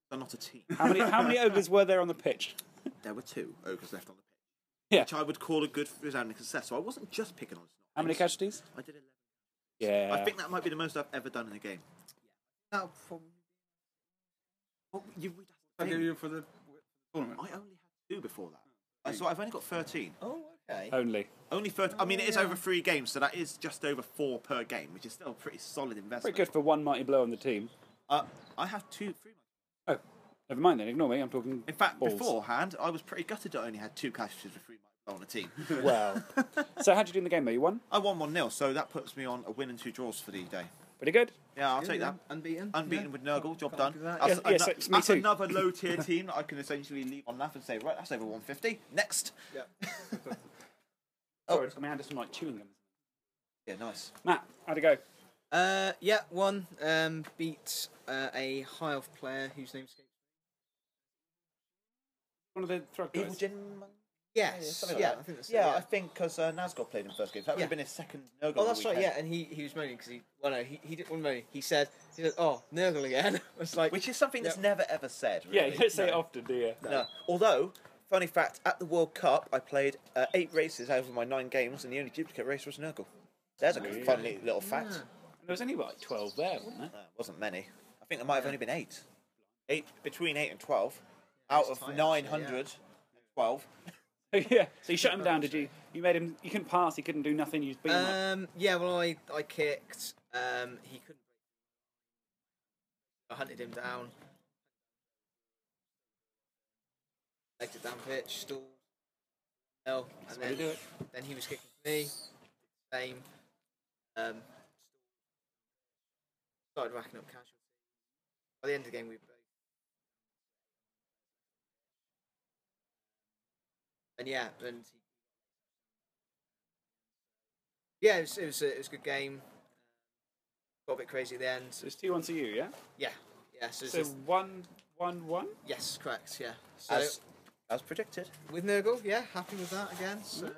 Speaker 6: They're not a team.
Speaker 8: How many? How many [LAUGHS] ogres were there on the pitch?
Speaker 6: There were two ogres left on the pitch.
Speaker 8: Yeah.
Speaker 6: Which I would call a good resounding success. So I wasn't just picking on Snotlings.
Speaker 8: How many casualties?
Speaker 6: I did 11.
Speaker 8: Yeah.
Speaker 6: I think that might be the most I've ever done in a game.
Speaker 7: That probably.
Speaker 6: Well, you,
Speaker 5: I give you for the tournament.
Speaker 6: I only had two before that. Uh, So I've only got 13.
Speaker 7: Oh, okay.
Speaker 8: Only.
Speaker 6: Only 13. I mean, it is over three games, so that is just over four per game, which is still a pretty solid investment.
Speaker 8: Pretty good for one mighty blow on the team.
Speaker 6: Uh, I have two, three.
Speaker 8: Oh, never mind then. Ignore me. I'm talking.
Speaker 6: In fact,
Speaker 8: balls.
Speaker 6: beforehand, I was pretty gutted I only had two casualties with three might on a team. [LAUGHS] [LAUGHS]
Speaker 8: Well. so how'd you do in the game though? You won.
Speaker 6: I won 1 0, so that puts me on a win and two draws for the day.
Speaker 8: Pretty good.
Speaker 6: Yeah, I'll
Speaker 7: Good,
Speaker 6: take
Speaker 7: yeah.
Speaker 6: that.
Speaker 7: Unbeaten.
Speaker 6: Unbeaten
Speaker 7: Yeah.
Speaker 6: with Nurgle, job
Speaker 7: Can't
Speaker 6: done.
Speaker 7: do that.
Speaker 6: That's,
Speaker 8: Yes, yes,
Speaker 6: ano-
Speaker 8: it's me
Speaker 6: that's
Speaker 8: too.
Speaker 6: another [LAUGHS] low tier team that I can essentially leave on that and say, right, that's over 150. Next.
Speaker 8: Sorry, I just got my hand to some like chewing gum.
Speaker 6: Yeah, nice.
Speaker 8: Matt, how'd it go?
Speaker 7: Uh, yeah, one um, beat uh, a high elf player whose name escapes.
Speaker 8: One of the drug
Speaker 6: Evil
Speaker 8: guys.
Speaker 6: Gin.
Speaker 7: Yes,
Speaker 6: something
Speaker 7: yeah,
Speaker 6: that.
Speaker 7: I think that's it,
Speaker 6: yeah,
Speaker 7: yeah.
Speaker 6: I think because uh, Nazgob played in first game. That would
Speaker 7: Yeah.
Speaker 6: have been his second Nurgle.
Speaker 7: Oh, that's
Speaker 6: of
Speaker 7: right.
Speaker 6: weekend.
Speaker 7: Yeah, and he, he was moaning because he well no he, he didn't want to moan. He said he said oh Nurgle again. [LAUGHS] I was like
Speaker 6: Which is something that's never ever said.
Speaker 8: Yeah, you don't say it often, do you?
Speaker 6: No. Although, funny fact, at the World Cup, I played uh, eight races out of my nine games, and the only duplicate race was Nurgle. There's a
Speaker 8: Really?
Speaker 6: funny little fact.
Speaker 8: There was only like 12 there, wasn't there?
Speaker 6: Uh, wasn't many. I think there might have only been eight. Eight between eight and twelve, out of
Speaker 7: tight,
Speaker 6: nine
Speaker 7: actually, yeah.
Speaker 6: hundred and twelve. [LAUGHS]
Speaker 8: yeah. So you shut him down, did you? You made him. You couldn't pass. He couldn't do nothing. You just beat him up.
Speaker 7: Um, yeah, well, I, I kicked. Um, he couldn't. I hunted him down. Legged it down pitch, stalled. Hell,
Speaker 8: That's
Speaker 7: and then,
Speaker 8: do it.
Speaker 7: then he was kicking me. Same. Um, started racking up casualties. By the end of the game, we And yeah, and yeah, it was, it was, a, it was a good game. Got a bit crazy at the end.
Speaker 8: So it's two one to you, yeah.
Speaker 7: Yeah, yeah. So,
Speaker 8: So
Speaker 7: just-
Speaker 8: one, one, one.
Speaker 7: yes, correct. Yeah. So
Speaker 6: As as predicted.
Speaker 7: with Nurgle, yeah, happy with that again. So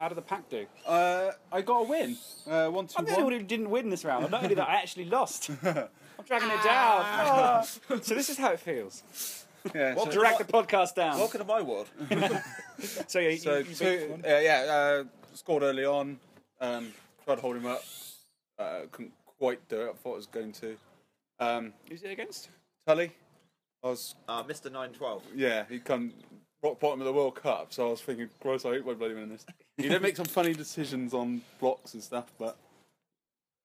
Speaker 8: How did the pack do?
Speaker 5: Uh, I got a win. Uh, one two
Speaker 8: I'm the only
Speaker 5: one.
Speaker 8: one who didn't win this round. Not only that, I actually lost. [LAUGHS] I'm dragging it down. Ah. [LAUGHS] so this is how it feels.
Speaker 5: Yeah,
Speaker 8: We'll
Speaker 5: so-
Speaker 8: drag the podcast down.
Speaker 6: Welcome to my world.
Speaker 8: so yeah, you,
Speaker 5: So
Speaker 8: you beat
Speaker 5: two,
Speaker 8: one.
Speaker 5: uh, yeah, uh, scored early on. Um, tried to hold him up. Uh, couldn't quite do it. I thought I was going to. Um,
Speaker 8: Who's it against?
Speaker 5: Tully. I was
Speaker 6: Uh, Mr. Nine Twelve.
Speaker 5: yeah. He come rock bottom of the World Cup, so I was thinking, gross. I hope I bloody win this. He did make some funny decisions on blocks and stuff, but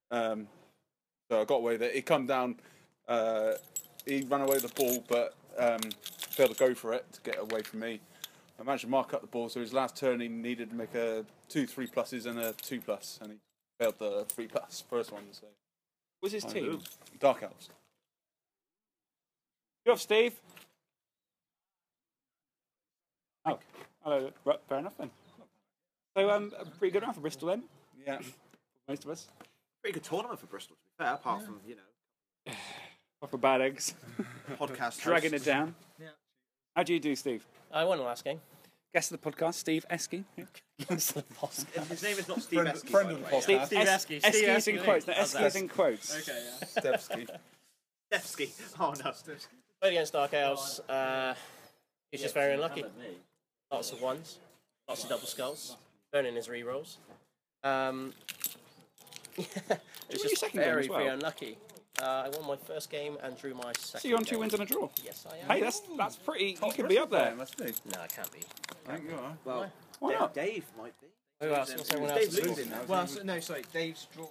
Speaker 5: um, so I got away with it. He come down. Uh, he ran away with the ball, but um, failed to go for it to get away from me. I managed to mark up the ball, so his last turn he needed to make a two three pluses and a two plus, and he failed the three plus first one. So
Speaker 8: What's his
Speaker 5: I
Speaker 8: team?
Speaker 5: knew. Dark Elves.
Speaker 8: You off, Steve? Oh, hello. Right, fair enough then. So um, a pretty good round for Bristol then.
Speaker 5: Yeah.
Speaker 8: Most of us.
Speaker 6: Pretty good tournament for Bristol, to be fair. Apart from you know
Speaker 8: Off for bad eggs. [LAUGHS]
Speaker 6: podcast
Speaker 8: Dragging
Speaker 6: hosts.
Speaker 8: it down.
Speaker 7: Yeah.
Speaker 8: How do you do, Steve?
Speaker 9: I won the last game.
Speaker 8: Guest of the podcast, Steve Esky. [LAUGHS]
Speaker 6: His name is not Steve
Speaker 5: Friend-
Speaker 6: Esky,
Speaker 5: friend of
Speaker 6: the
Speaker 5: the
Speaker 6: way.
Speaker 5: podcast.
Speaker 8: Steve,
Speaker 9: Steve
Speaker 8: Es-
Speaker 9: Esky.
Speaker 8: Esky
Speaker 9: Steve
Speaker 8: is in quotes. No,
Speaker 9: How's
Speaker 8: Esky
Speaker 9: that?
Speaker 8: is in quotes.
Speaker 7: okay, yeah.
Speaker 5: Stevsky.
Speaker 6: Stevsky. Oh no, Stevsky.
Speaker 9: Played against Dark Elves. Uh, he's just very unlucky. Lots of ones, lots of double skulls, burning his rerolls. Um, [LAUGHS] it's just very,
Speaker 8: well?
Speaker 9: very unlucky. Uh, I won my first game and drew my second.
Speaker 8: So you're on two
Speaker 9: game.
Speaker 8: wins and a draw.
Speaker 9: Yes, I am.
Speaker 8: Hey, that's that's pretty. You could be up there.
Speaker 5: Must be.
Speaker 9: No, I can't be.
Speaker 5: I think you are.
Speaker 6: Well,
Speaker 8: Why
Speaker 6: Dave,
Speaker 8: not?
Speaker 6: Dave might be.
Speaker 9: Who else? What's everyone
Speaker 6: Dave
Speaker 9: else's
Speaker 6: losing now.
Speaker 7: Well, so, no, sorry, Dave's drawing.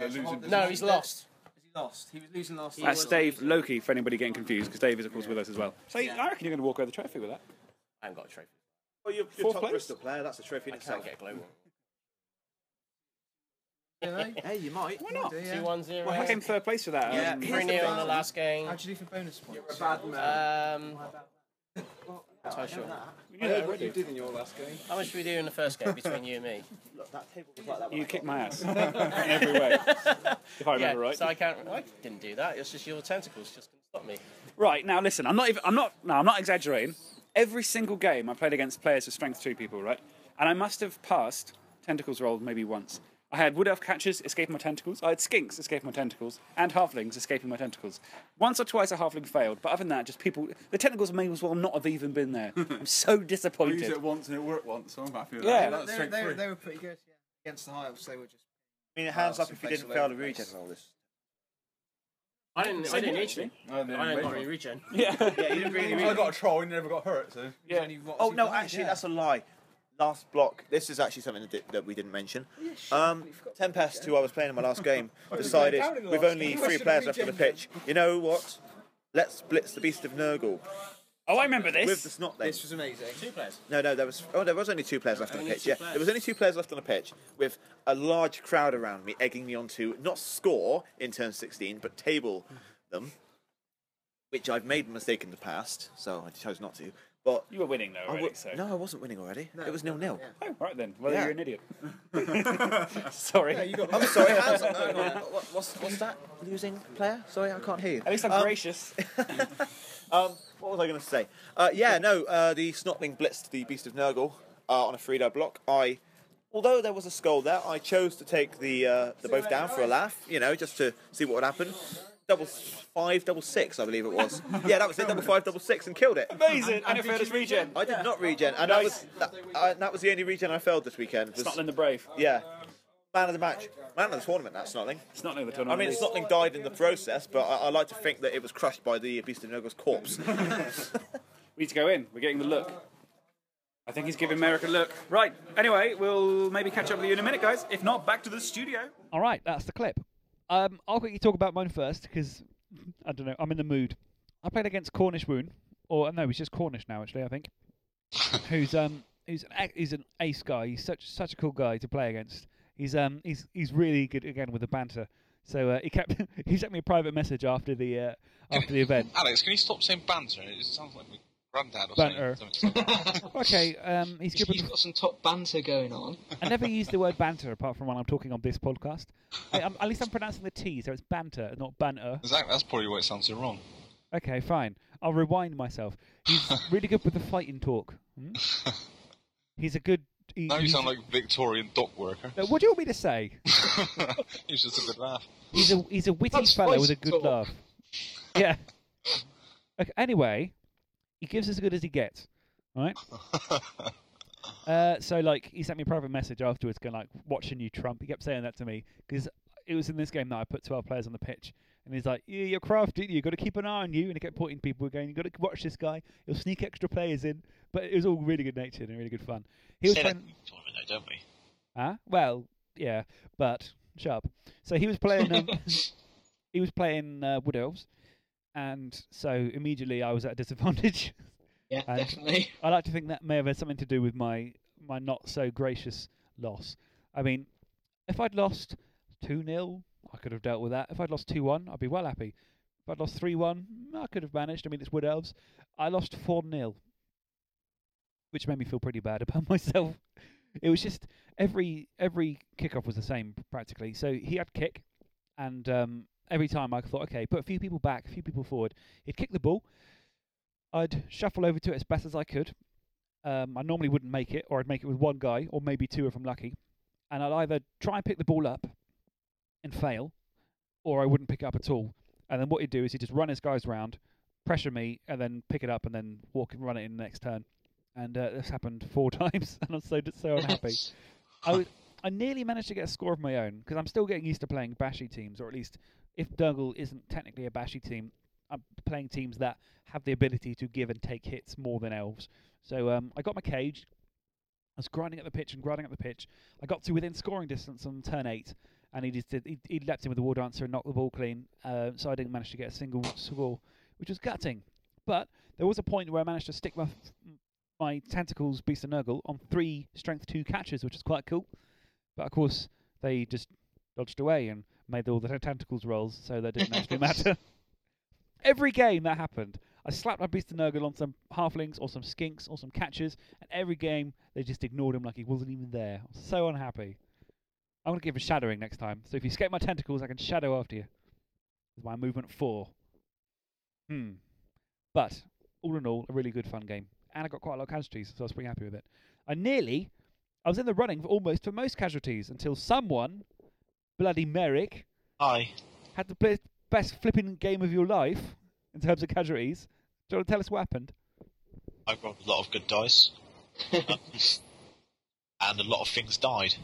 Speaker 5: Yeah,
Speaker 7: There's a
Speaker 5: losing
Speaker 9: No, he's lost.
Speaker 7: Has he lost? He was losing last
Speaker 9: He.
Speaker 8: That's Dave
Speaker 9: losing.
Speaker 8: Loki, for anybody getting confused, because Dave is, of course, with us as well. So
Speaker 7: Yeah.
Speaker 8: I reckon you're going to walk away with the trophy with that.
Speaker 9: I haven't got a trophy.
Speaker 6: Well, you're, you're
Speaker 8: Fourth
Speaker 6: top
Speaker 8: place?
Speaker 6: Bristol player. That's a trophy in
Speaker 9: I
Speaker 6: itself.
Speaker 9: can't get a global.
Speaker 7: You know? [LAUGHS]
Speaker 6: Hey, you might.
Speaker 8: Why not?
Speaker 7: Do, yeah.
Speaker 9: Two one zero.
Speaker 8: Well, I came third place for that.
Speaker 9: Yeah,
Speaker 8: Um,
Speaker 9: three 0 in the last game.
Speaker 7: How'd you do for bonus points?
Speaker 14: You're a bad man.
Speaker 9: Um, so [LAUGHS] sure.
Speaker 8: we
Speaker 14: I
Speaker 8: knew that
Speaker 14: heard what
Speaker 8: already.
Speaker 14: you did in your last game.
Speaker 9: How much did we do in the first game between you and me? [LAUGHS]
Speaker 6: Look, that table was like that.
Speaker 8: You kicked my ass in every way, if I
Speaker 9: yeah,
Speaker 8: remember right.
Speaker 9: so I can't. I didn't do that. It's just your tentacles just couldn't stop me.
Speaker 8: Right now, listen. I'm not even. I'm not. No, I'm not exaggerating. Every single game I played against players with strength two people, right? And I must have passed tentacles rolled maybe once. I had wood elf catchers escaping my tentacles. I had skinks escaping my tentacles, and halflings escaping my tentacles. Once or twice a halfling failed, but other than that, just people. The tentacles may as well not have even been there. I'm so [LAUGHS]
Speaker 5: I used
Speaker 8: disappointed.
Speaker 5: it once and it worked once, so I'm happy with
Speaker 8: Yeah.
Speaker 5: that.
Speaker 7: They,
Speaker 5: That's
Speaker 7: were- they, were- they were pretty good, yeah. Against the high elves, they were just.
Speaker 6: I mean, hands up if you didn't fail
Speaker 7: over
Speaker 6: the
Speaker 7: the
Speaker 6: regen
Speaker 7: place.
Speaker 6: roll this.
Speaker 9: I didn't. I didn't
Speaker 8: here,
Speaker 9: need.
Speaker 5: I didn't
Speaker 9: I didn't got any regen.
Speaker 8: Yeah. [LAUGHS]
Speaker 6: Yeah, you didn't really.
Speaker 5: I got a troll and never got hurt, so.
Speaker 8: Yeah.
Speaker 7: Only, what,
Speaker 6: Oh
Speaker 7: two
Speaker 6: no, actually,
Speaker 7: yeah.
Speaker 6: that's a lie. Last block. This is actually something that, that we didn't mention. Um, Tempest, who I was playing in my last game, [LAUGHS] decided
Speaker 14: down in the
Speaker 6: with only
Speaker 14: game.
Speaker 6: three players left on the pitch. You know what? Let's blitz the Beast of Nurgle
Speaker 8: Oh, I remember this.
Speaker 6: with the Snotling.
Speaker 7: This was amazing.
Speaker 9: Two players.
Speaker 6: No, no, there was. Oh, there was only two players left on the pitch. Yeah,
Speaker 9: players.
Speaker 6: there was only two players left on the pitch with a large crowd around me, egging me on to not score in turn 16, but table them, which I've made a mistake in the past, so I chose not to. But
Speaker 5: You were winning though
Speaker 6: I
Speaker 5: already,
Speaker 6: w-
Speaker 5: so.
Speaker 6: no, I wasn't winning already. it was nil nil.
Speaker 5: Oh, right then. Well,
Speaker 6: Yeah.
Speaker 5: you're an idiot. [LAUGHS] [LAUGHS] Sorry.
Speaker 6: I'm sorry. How's, [LAUGHS] hang on. What- what's what's that? Losing player? Sorry, I can't hear you.
Speaker 5: At least I'm
Speaker 6: Um,
Speaker 5: gracious.
Speaker 6: Um, what was I going to say? Uh, yeah, no, uh, the Snotling blitzed the Beast of Nurgle uh, on a free block. I, although there was a skull there, I chose to take the uh, the both down for a laugh. You know, just to see what would happen. Double five, double six, I believe it was. [LAUGHS] yeah, that was it. Double five, double six, and killed it.
Speaker 5: Amazing. And it failed as regen.
Speaker 6: I did not regen, and that was that, uh, that was the only regen I failed this weekend. Was,
Speaker 5: Snotling the Brave.
Speaker 6: yeah, man of the match, man of the tournament. That Snotling.
Speaker 5: Snotling the tournament.
Speaker 6: I
Speaker 5: tournament.
Speaker 6: mean,
Speaker 5: at.
Speaker 6: Snotling died in the process, but I, I like to think that it was crushed by the Beast of Nurgle's corpse. [LAUGHS]
Speaker 5: We need to go in. We're getting the look. I think he's giving Merrick a look. Right. Anyway, we'll maybe catch up with you in a minute, guys. If not, back to the studio.
Speaker 1: All right, that's the clip. Um, I'll quickly talk about mine first because I don't know. I'm in the mood. I played against Cornish Woon, or no, he's just Cornish now. Actually, I think. [LAUGHS] who's um who's an, he's an ace guy. He's such such a cool guy to play against. He's um he's he's really good again with the banter. So uh, he kept [LAUGHS] he sent me a private message after the uh, after the event.
Speaker 2: Alex, can you stop saying banter? It sounds like my granddad or
Speaker 1: Banter.
Speaker 2: something. [LAUGHS]
Speaker 1: okay, um, he's good with
Speaker 3: You've got some top banter going on. [LAUGHS]
Speaker 1: I never use the word banter apart from when I'm talking on this podcast. I, I'm, at least I'm pronouncing the T, so it's banter, not banter.
Speaker 2: Exactly. That's probably why it sounds so wrong.
Speaker 1: Okay, fine. I'll rewind myself. He's [LAUGHS] really good with the fighting talk. Hmm? He's a good. He,
Speaker 2: Now you sound like a Victorian dock worker.
Speaker 1: What do you want me to say?
Speaker 2: he's just a good laugh.
Speaker 1: He's a he's a witty
Speaker 2: That's
Speaker 1: fellow with a good
Speaker 2: talk.
Speaker 1: laugh. Yeah. Okay, anyway, he gives as good as he gets. Right. [LAUGHS] Uh, so like he sent me a private message afterwards, going like, "Watch "Watching you, Trump." He kept saying that to me because it was in this game that I put twelve players on the pitch, and he's like, yeah, "You're crafty. You got to keep an eye on you." And he kept pointing people going, "You got to watch this guy. He'll sneak extra players in." But it was all really good natured and really good fun. He was playing.
Speaker 4: tournament though, don't we?
Speaker 1: Huh? Well, yeah, but sharp. So he was playing. Um, [LAUGHS] he was playing uh, Wood Elves, and so immediately I was at a disadvantage. [LAUGHS]
Speaker 3: Yeah,
Speaker 1: And
Speaker 3: definitely.
Speaker 1: I like to think that may have had something to do with my my not so gracious loss. I mean, if I'd lost two 0 I could have dealt with that. If I'd lost two one, I'd be well happy. If I'd lost three one, I could have managed. I mean, it's Wood Elves. I lost four 0 which made me feel pretty bad [LAUGHS] about myself. It was just every every kickoff was the same practically. So he had kick, and um, every time I thought, okay, put a few people back, a few people forward. He'd kick the ball. I'd shuffle over to it as best as I could. Um, I normally wouldn't make it, or I'd make it with one guy, or maybe two if I'm lucky. And I'd either try and pick the ball up and fail, or I wouldn't pick it up at all. And then what he'd do is he'd just run his guys round, pressure me, and then pick it up, and then walk and run it in the next turn. And uh, this happened [LAUGHS] four [LAUGHS] times, and I'm so so unhappy. [LAUGHS] I nearly managed to get a score of my own because I'm still getting used to playing bashy teams, or at least if Nurgle isn't technically a bashy team, I'm playing teams that have the ability to give and take hits more than elves. So um, I got my cage. I was grinding at the pitch and grinding at the pitch. I got to within scoring distance on turn eight, and he just did. He, he leapt in with the war dancer and knocked the ball clean. Uh, so I didn't manage to get a single score, which was gutting. But there was a point where I managed to stick my my tentacles beast and Nurgle on three strength two catches, which was quite cool. But of course, they just dodged away and made all the tentacles rolls, so that didn't actually [LAUGHS] matter. Every game that happened, I slapped my beast and Nurgle on some halflings or some skinks or some catchers, and every game they just ignored him like he wasn't even there. I was so unhappy. I'm gonna give a shadowing next time. So if you escape my tentacles, I can shadow after you. With my movement four. Hmm. But all in all, a really good fun game, and I got quite a lot of casualties, so I was pretty happy with it. I nearly, I was in the running for almost for most casualties until someone, bloody Merrick,
Speaker 4: Hi.
Speaker 1: had the play- best flipping game of your life in terms of casualties. Do you want to tell us what happened?
Speaker 4: I rolled a lot of good dice. [LAUGHS] And a lot of things died.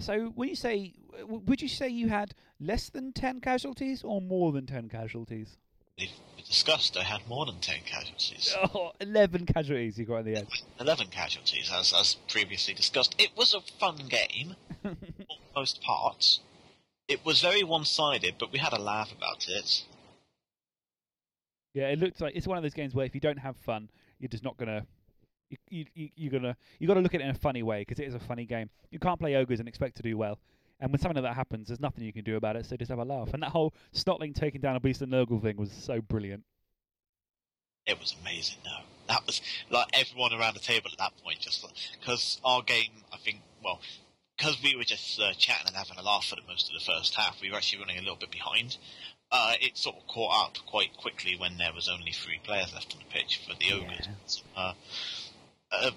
Speaker 1: So when you say, would you say you had less than ten casualties or more than ten casualties?
Speaker 4: We discussed I had more than 10 casualties. [LAUGHS]
Speaker 1: Oh, 11 casualties you got in the end.
Speaker 4: 11 casualties, as, as previously discussed. It was a fun game, [LAUGHS] most parts. It was very one sided, but we had a laugh about it.
Speaker 1: Yeah, it looks like it's one of those games where if you don't have fun, you're just not gonna. You you you you're gonna you got to look at it in a funny way because it is a funny game. You can't play ogres and expect to do well. And when something like that happens, there's nothing you can do about it. So just have a laugh. And that whole Snotling taking down a beast and Nurgle thing was so brilliant.
Speaker 4: It was amazing, though. that was like everyone around the table at that point, just because our game, I think, well, because we were just uh, chatting and having a laugh for the most of the first half, we were actually running a little bit behind. Uh, it sort of caught up quite quickly when there was only three players left on the pitch for the ogres. Uh, uh,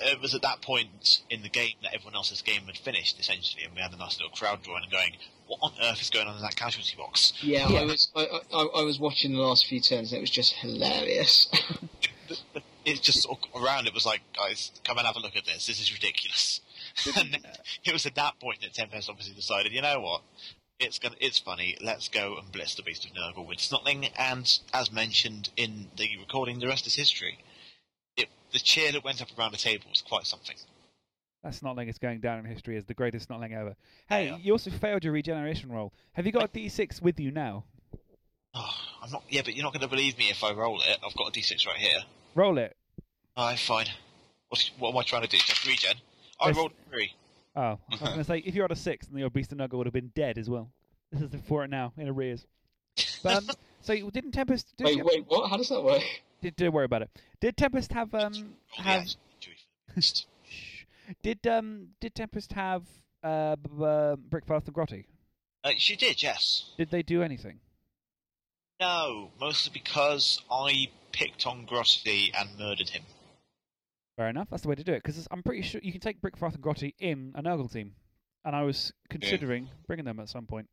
Speaker 4: it was at that point in the game that everyone else's game had finished, essentially, and we had a nice little crowd drawing and going, "What on earth is going on in that casualty box?"
Speaker 3: Yeah, I was I, I, I was watching the last few turns and it was just hilarious. [LAUGHS]
Speaker 4: It's just sort of around. It was like, guys, come and have a look at this. This is ridiculous. [LAUGHS] and it was at that point that Tempest obviously decided, you know what? It's gonna, it's funny. Let's go and blitz the beast of Nurgle with Snotling. And as mentioned in the recording, the rest is history. It, the cheer that went up around the table was quite something.
Speaker 1: That Snotling is going down in history as the greatest Snotling ever. Hey, you also failed your regeneration roll. Have you got a D6 with you now?
Speaker 4: Oh, I'm not. Yeah, but you're not going to believe me if I roll it. I've got a D6 right here.
Speaker 1: Roll it.
Speaker 4: Alright, fine. What's, what am I trying to do? Just regen? I
Speaker 1: Yes.
Speaker 4: rolled three.
Speaker 1: Oh, I was [LAUGHS] going to say, if you're at a six, then your Beast of Nugget would have been dead as well. This is for it now, in arrears. But, um, [LAUGHS] so didn't Tempest... Did
Speaker 3: wait,
Speaker 1: you-
Speaker 3: wait, what? How does that work? [LAUGHS]
Speaker 1: Did, don't worry about it. Did Tempest have... um have Shh. Did um did Tempest have uh, b- b- uh Brick Far'th and Grotty?
Speaker 4: Uh, she did, yes.
Speaker 1: Did they do anything?
Speaker 4: No, mostly because I picked on Grotty and murdered him.
Speaker 1: Fair enough. That's the way to do it. Because I'm pretty sure you can take Brick Far'th and Grotty in an Nurgle team, and I was considering bringing them at some point.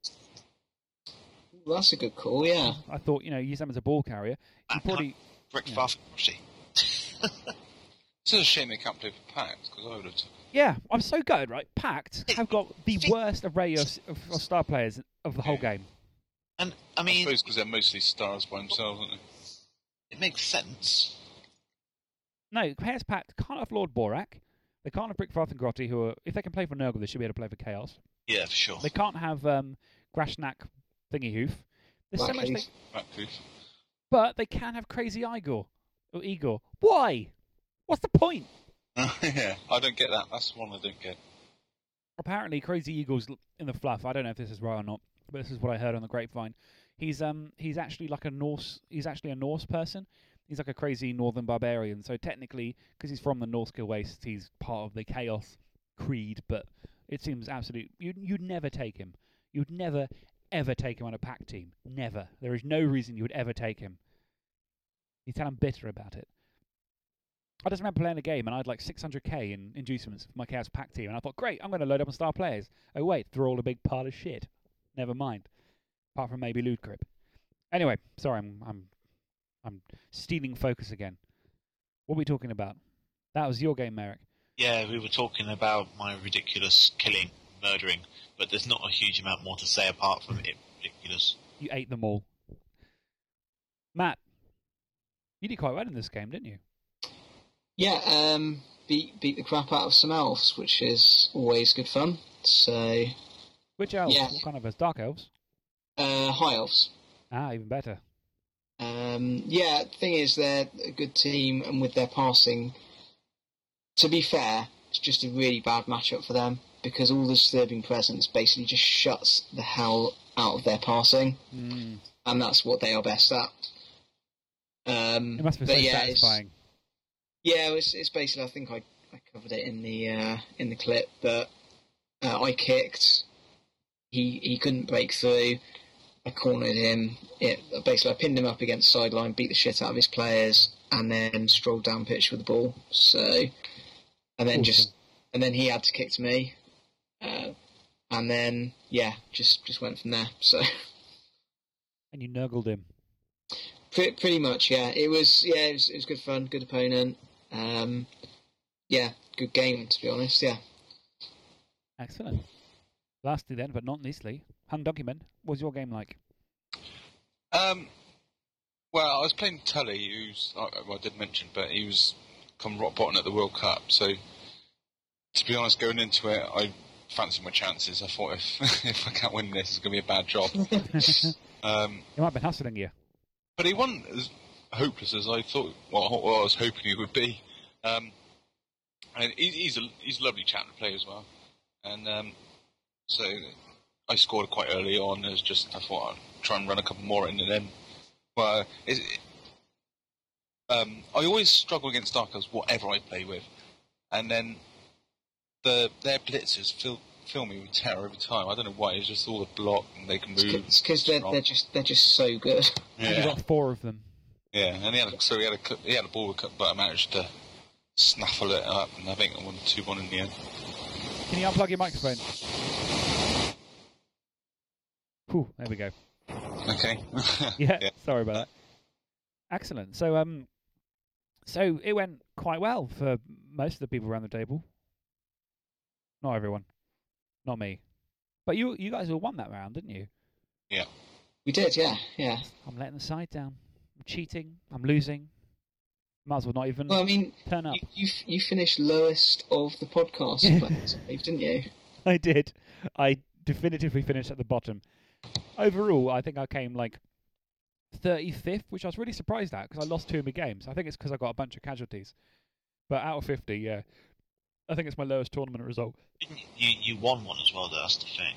Speaker 3: Well, that's a good call, yeah.
Speaker 1: I thought you know use them as a ball carrier. You probably
Speaker 4: Brick Far'th and Grotty. [LAUGHS]
Speaker 2: It's a shame they can't play for Pact because I would have. Took
Speaker 1: yeah. I'm so good. Right, Pact have got the worst array of, of, of star players of the whole game.
Speaker 4: And I mean, I
Speaker 2: suppose because they're mostly stars by themselves, aren't they?
Speaker 4: It makes sense.
Speaker 1: No, Chaos Pact can't have Lord Borak. They can't have Brick Far'th and Grotty, who are if they can play for Nurgle, they should be able to play for Chaos.
Speaker 4: Yeah, for sure.
Speaker 1: They can't have um, Grashnak Thingy Hoof. There's so much they,
Speaker 2: Blackleaf.
Speaker 1: but they can have Crazy Igor or Igor. Why? What's the point? [LAUGHS]
Speaker 2: yeah, I don't get that. That's one I don't get.
Speaker 1: Apparently, Crazy Igor's in the fluff. I don't know if this is right or not, but this is what I heard on the grapevine. He's um he's actually like a Norse. He's actually a Norse person. He's like a crazy northern barbarian. So technically, because he's from the Northkill Waste, he's part of the Chaos Creed. But it seems absolute. You'd, you'd never take him. You'd never ever take him on a Pact team. Never. There is no reason you would ever take him. You tell I'm bitter about it. I just remember playing a game and I had like 600k in inducements for my Chaos Pact team, and I thought, great, I'm going to load up on star players. Oh wait, they're all a big pile of shit. Never mind. Apart from maybe Loot. Anyway, sorry, I'm I'm I'm stealing focus again. What are we talking about? That was your game, Merrick.
Speaker 4: Yeah, we were talking about my ridiculous killing, murdering, but there's not a huge amount more to say apart from it ridiculous.
Speaker 1: You ate them all. Matt, you did quite well in this game, didn't you?
Speaker 3: Yeah, um, beat beat the crap out of some elves, which is always good fun. So,
Speaker 1: Which elves?
Speaker 3: Yeah.
Speaker 1: What kind of elves? Dark elves?
Speaker 3: uh, high elves.
Speaker 1: Ah, even better.
Speaker 3: Um, yeah, the thing is, they're a good team, and with their passing, to be fair, it's just a really bad matchup for them because all the disturbing presence basically just shuts the hell out of their passing,
Speaker 1: Mm.
Speaker 3: and that's what they are best at. Um,
Speaker 1: It must be
Speaker 3: but
Speaker 1: so
Speaker 3: yeah, it's-
Speaker 1: satisfying.
Speaker 3: Yeah, it's, it's basically. I think I, I covered it in the uh, in the clip, but uh, I kicked. He he couldn't break through. I cornered him. It basically I pinned him up against the sideline, beat the shit out of his players, and then strolled down pitch with the ball. So, and then just and then he had to kick to me, uh, and then yeah, just just went from there. So. [LAUGHS]
Speaker 1: And you nuggled him.
Speaker 3: Pretty, pretty much, yeah. It was, yeah, it was, it was good fun, good opponent. Um, yeah, good game to be honest. Yeah.
Speaker 1: Excellent. Lastly, then, but not leastly, Hung Document, what was your game like?
Speaker 2: Um, well, I was playing Tully, who's I, well, I did mention, but he was come rock bottom at the World Cup. So, to be honest, going into it, I fancied my chances. I thought if [LAUGHS] if I can't win this, it's going to be a bad job. [LAUGHS] um,
Speaker 1: He might have been hustling you.
Speaker 2: but he wasn't as hopeless as I thought. Well, what I was hoping he would be. Um, and he, he's a he's a lovely chap to play as well. And um, so I scored quite early on. It was just I thought I'd try and run a couple more in, and then well, it, um, I always struggle against Dark Elves, whatever I play with, and then the their blitzers fill fill me with terror every time. I don't know why. It's just all the block and they can move.
Speaker 3: It's because they're, they're just they're just so good.
Speaker 1: And you
Speaker 2: Yeah,
Speaker 1: got four of them.
Speaker 2: yeah. And he had a, so he had a he had a ball, but I managed to snaffle it up, and I think I won two one in the end.
Speaker 1: Can you unplug your microphone? Whew, there we go.
Speaker 2: Okay. [LAUGHS]
Speaker 1: yeah, sorry about that. Excellent. So um, so it went quite well for most of the people around the table. Not everyone, not me, but you you guys all won that round, didn't you?
Speaker 2: Yeah.
Speaker 3: We did, yeah, yeah.
Speaker 1: I'm letting the side down. I'm cheating. I'm losing. Might as well not even
Speaker 3: Well, I mean,
Speaker 1: turn up.
Speaker 3: you you, you finished lowest of the podcast [LAUGHS] didn't you?
Speaker 1: I did. I definitively finished at the bottom. Overall, I think I came like 35th, which I was really surprised at because I lost two of my games. I think it's because I got a bunch of casualties. But out of 50, yeah, I think it's my lowest tournament result.
Speaker 4: You you won one as well. Though, that's the thing.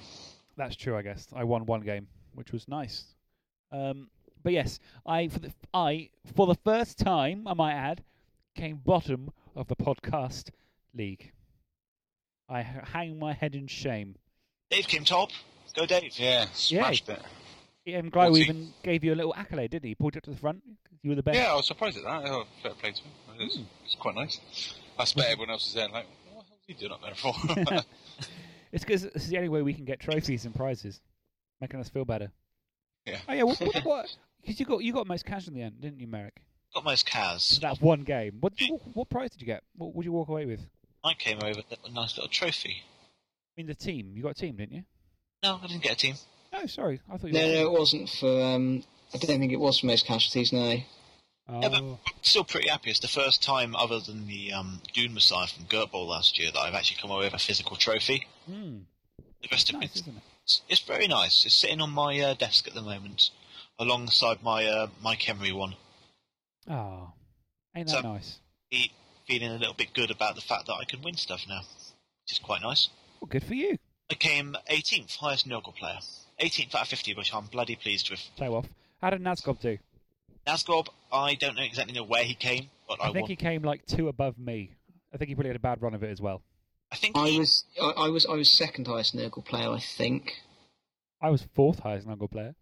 Speaker 1: That's true, I guess. I won one game, which was nice. Um, but yes, I for the I for the first time, I might add, came bottom of the podcast league. I hang my head in shame.
Speaker 4: Dave came top. Go, Dave.
Speaker 2: Yeah, smashed it.
Speaker 1: Ian Glow
Speaker 2: What's he-
Speaker 1: even gave you a little accolade, didn't he? Pulled you up to the front. You were the best.
Speaker 2: Yeah, I was surprised at that. Oh, fair play to him. It's,
Speaker 1: Hmm.
Speaker 2: it's quite nice. I bet everyone else is there like, what the hell's he doing up there for? [LAUGHS] [LAUGHS]
Speaker 1: It's because it's the only way we can get trophies and prizes, making us feel better.
Speaker 2: Yeah.
Speaker 1: Oh yeah. What? what, [LAUGHS] what Because you got you got most cash in the end, didn't you, Merrick?
Speaker 4: Got most cash.
Speaker 1: That one game. What did you, what prize did you get? What would you walk away with?
Speaker 4: I came over with a nice little trophy.
Speaker 1: I mean, the team. You got a team, didn't you?
Speaker 4: No, I didn't get a team.
Speaker 1: Oh, sorry. I thought you.
Speaker 3: No,
Speaker 1: got
Speaker 3: no,
Speaker 1: team.
Speaker 3: it wasn't for. Um, I don't think it was for most casualties. No.
Speaker 4: Yeah, but
Speaker 1: Oh.
Speaker 4: I'm still pretty happy. It's the first time, other than the um, Dune Messiah from Gert Bowl last year, that I've actually come away with a physical trophy.
Speaker 1: Hmm.
Speaker 4: The rest of
Speaker 1: Nice,
Speaker 4: it,
Speaker 1: isn't it?
Speaker 4: it's, it's very nice. It's sitting on my uh, desk at the moment, alongside my uh, my Emery one.
Speaker 1: Oh, ain't that
Speaker 4: So-
Speaker 1: nice?
Speaker 4: Be- Feeling a little bit good about the fact that I can win stuff now, which is quite nice.
Speaker 1: Well, good for you.
Speaker 4: I came 18th, highest Nurgle player. 18th out of 50, which I'm bloody pleased with.
Speaker 1: Show off. How did Nazgob do?
Speaker 4: Nazgob, I don't know exactly know where he came, but I,
Speaker 1: I think
Speaker 4: won.
Speaker 1: he came like two above me. I think he probably had a bad run of it as well.
Speaker 4: I think
Speaker 3: I was I, I was I was second highest Nurgle player. I think.
Speaker 1: I was fourth highest Nuggle player.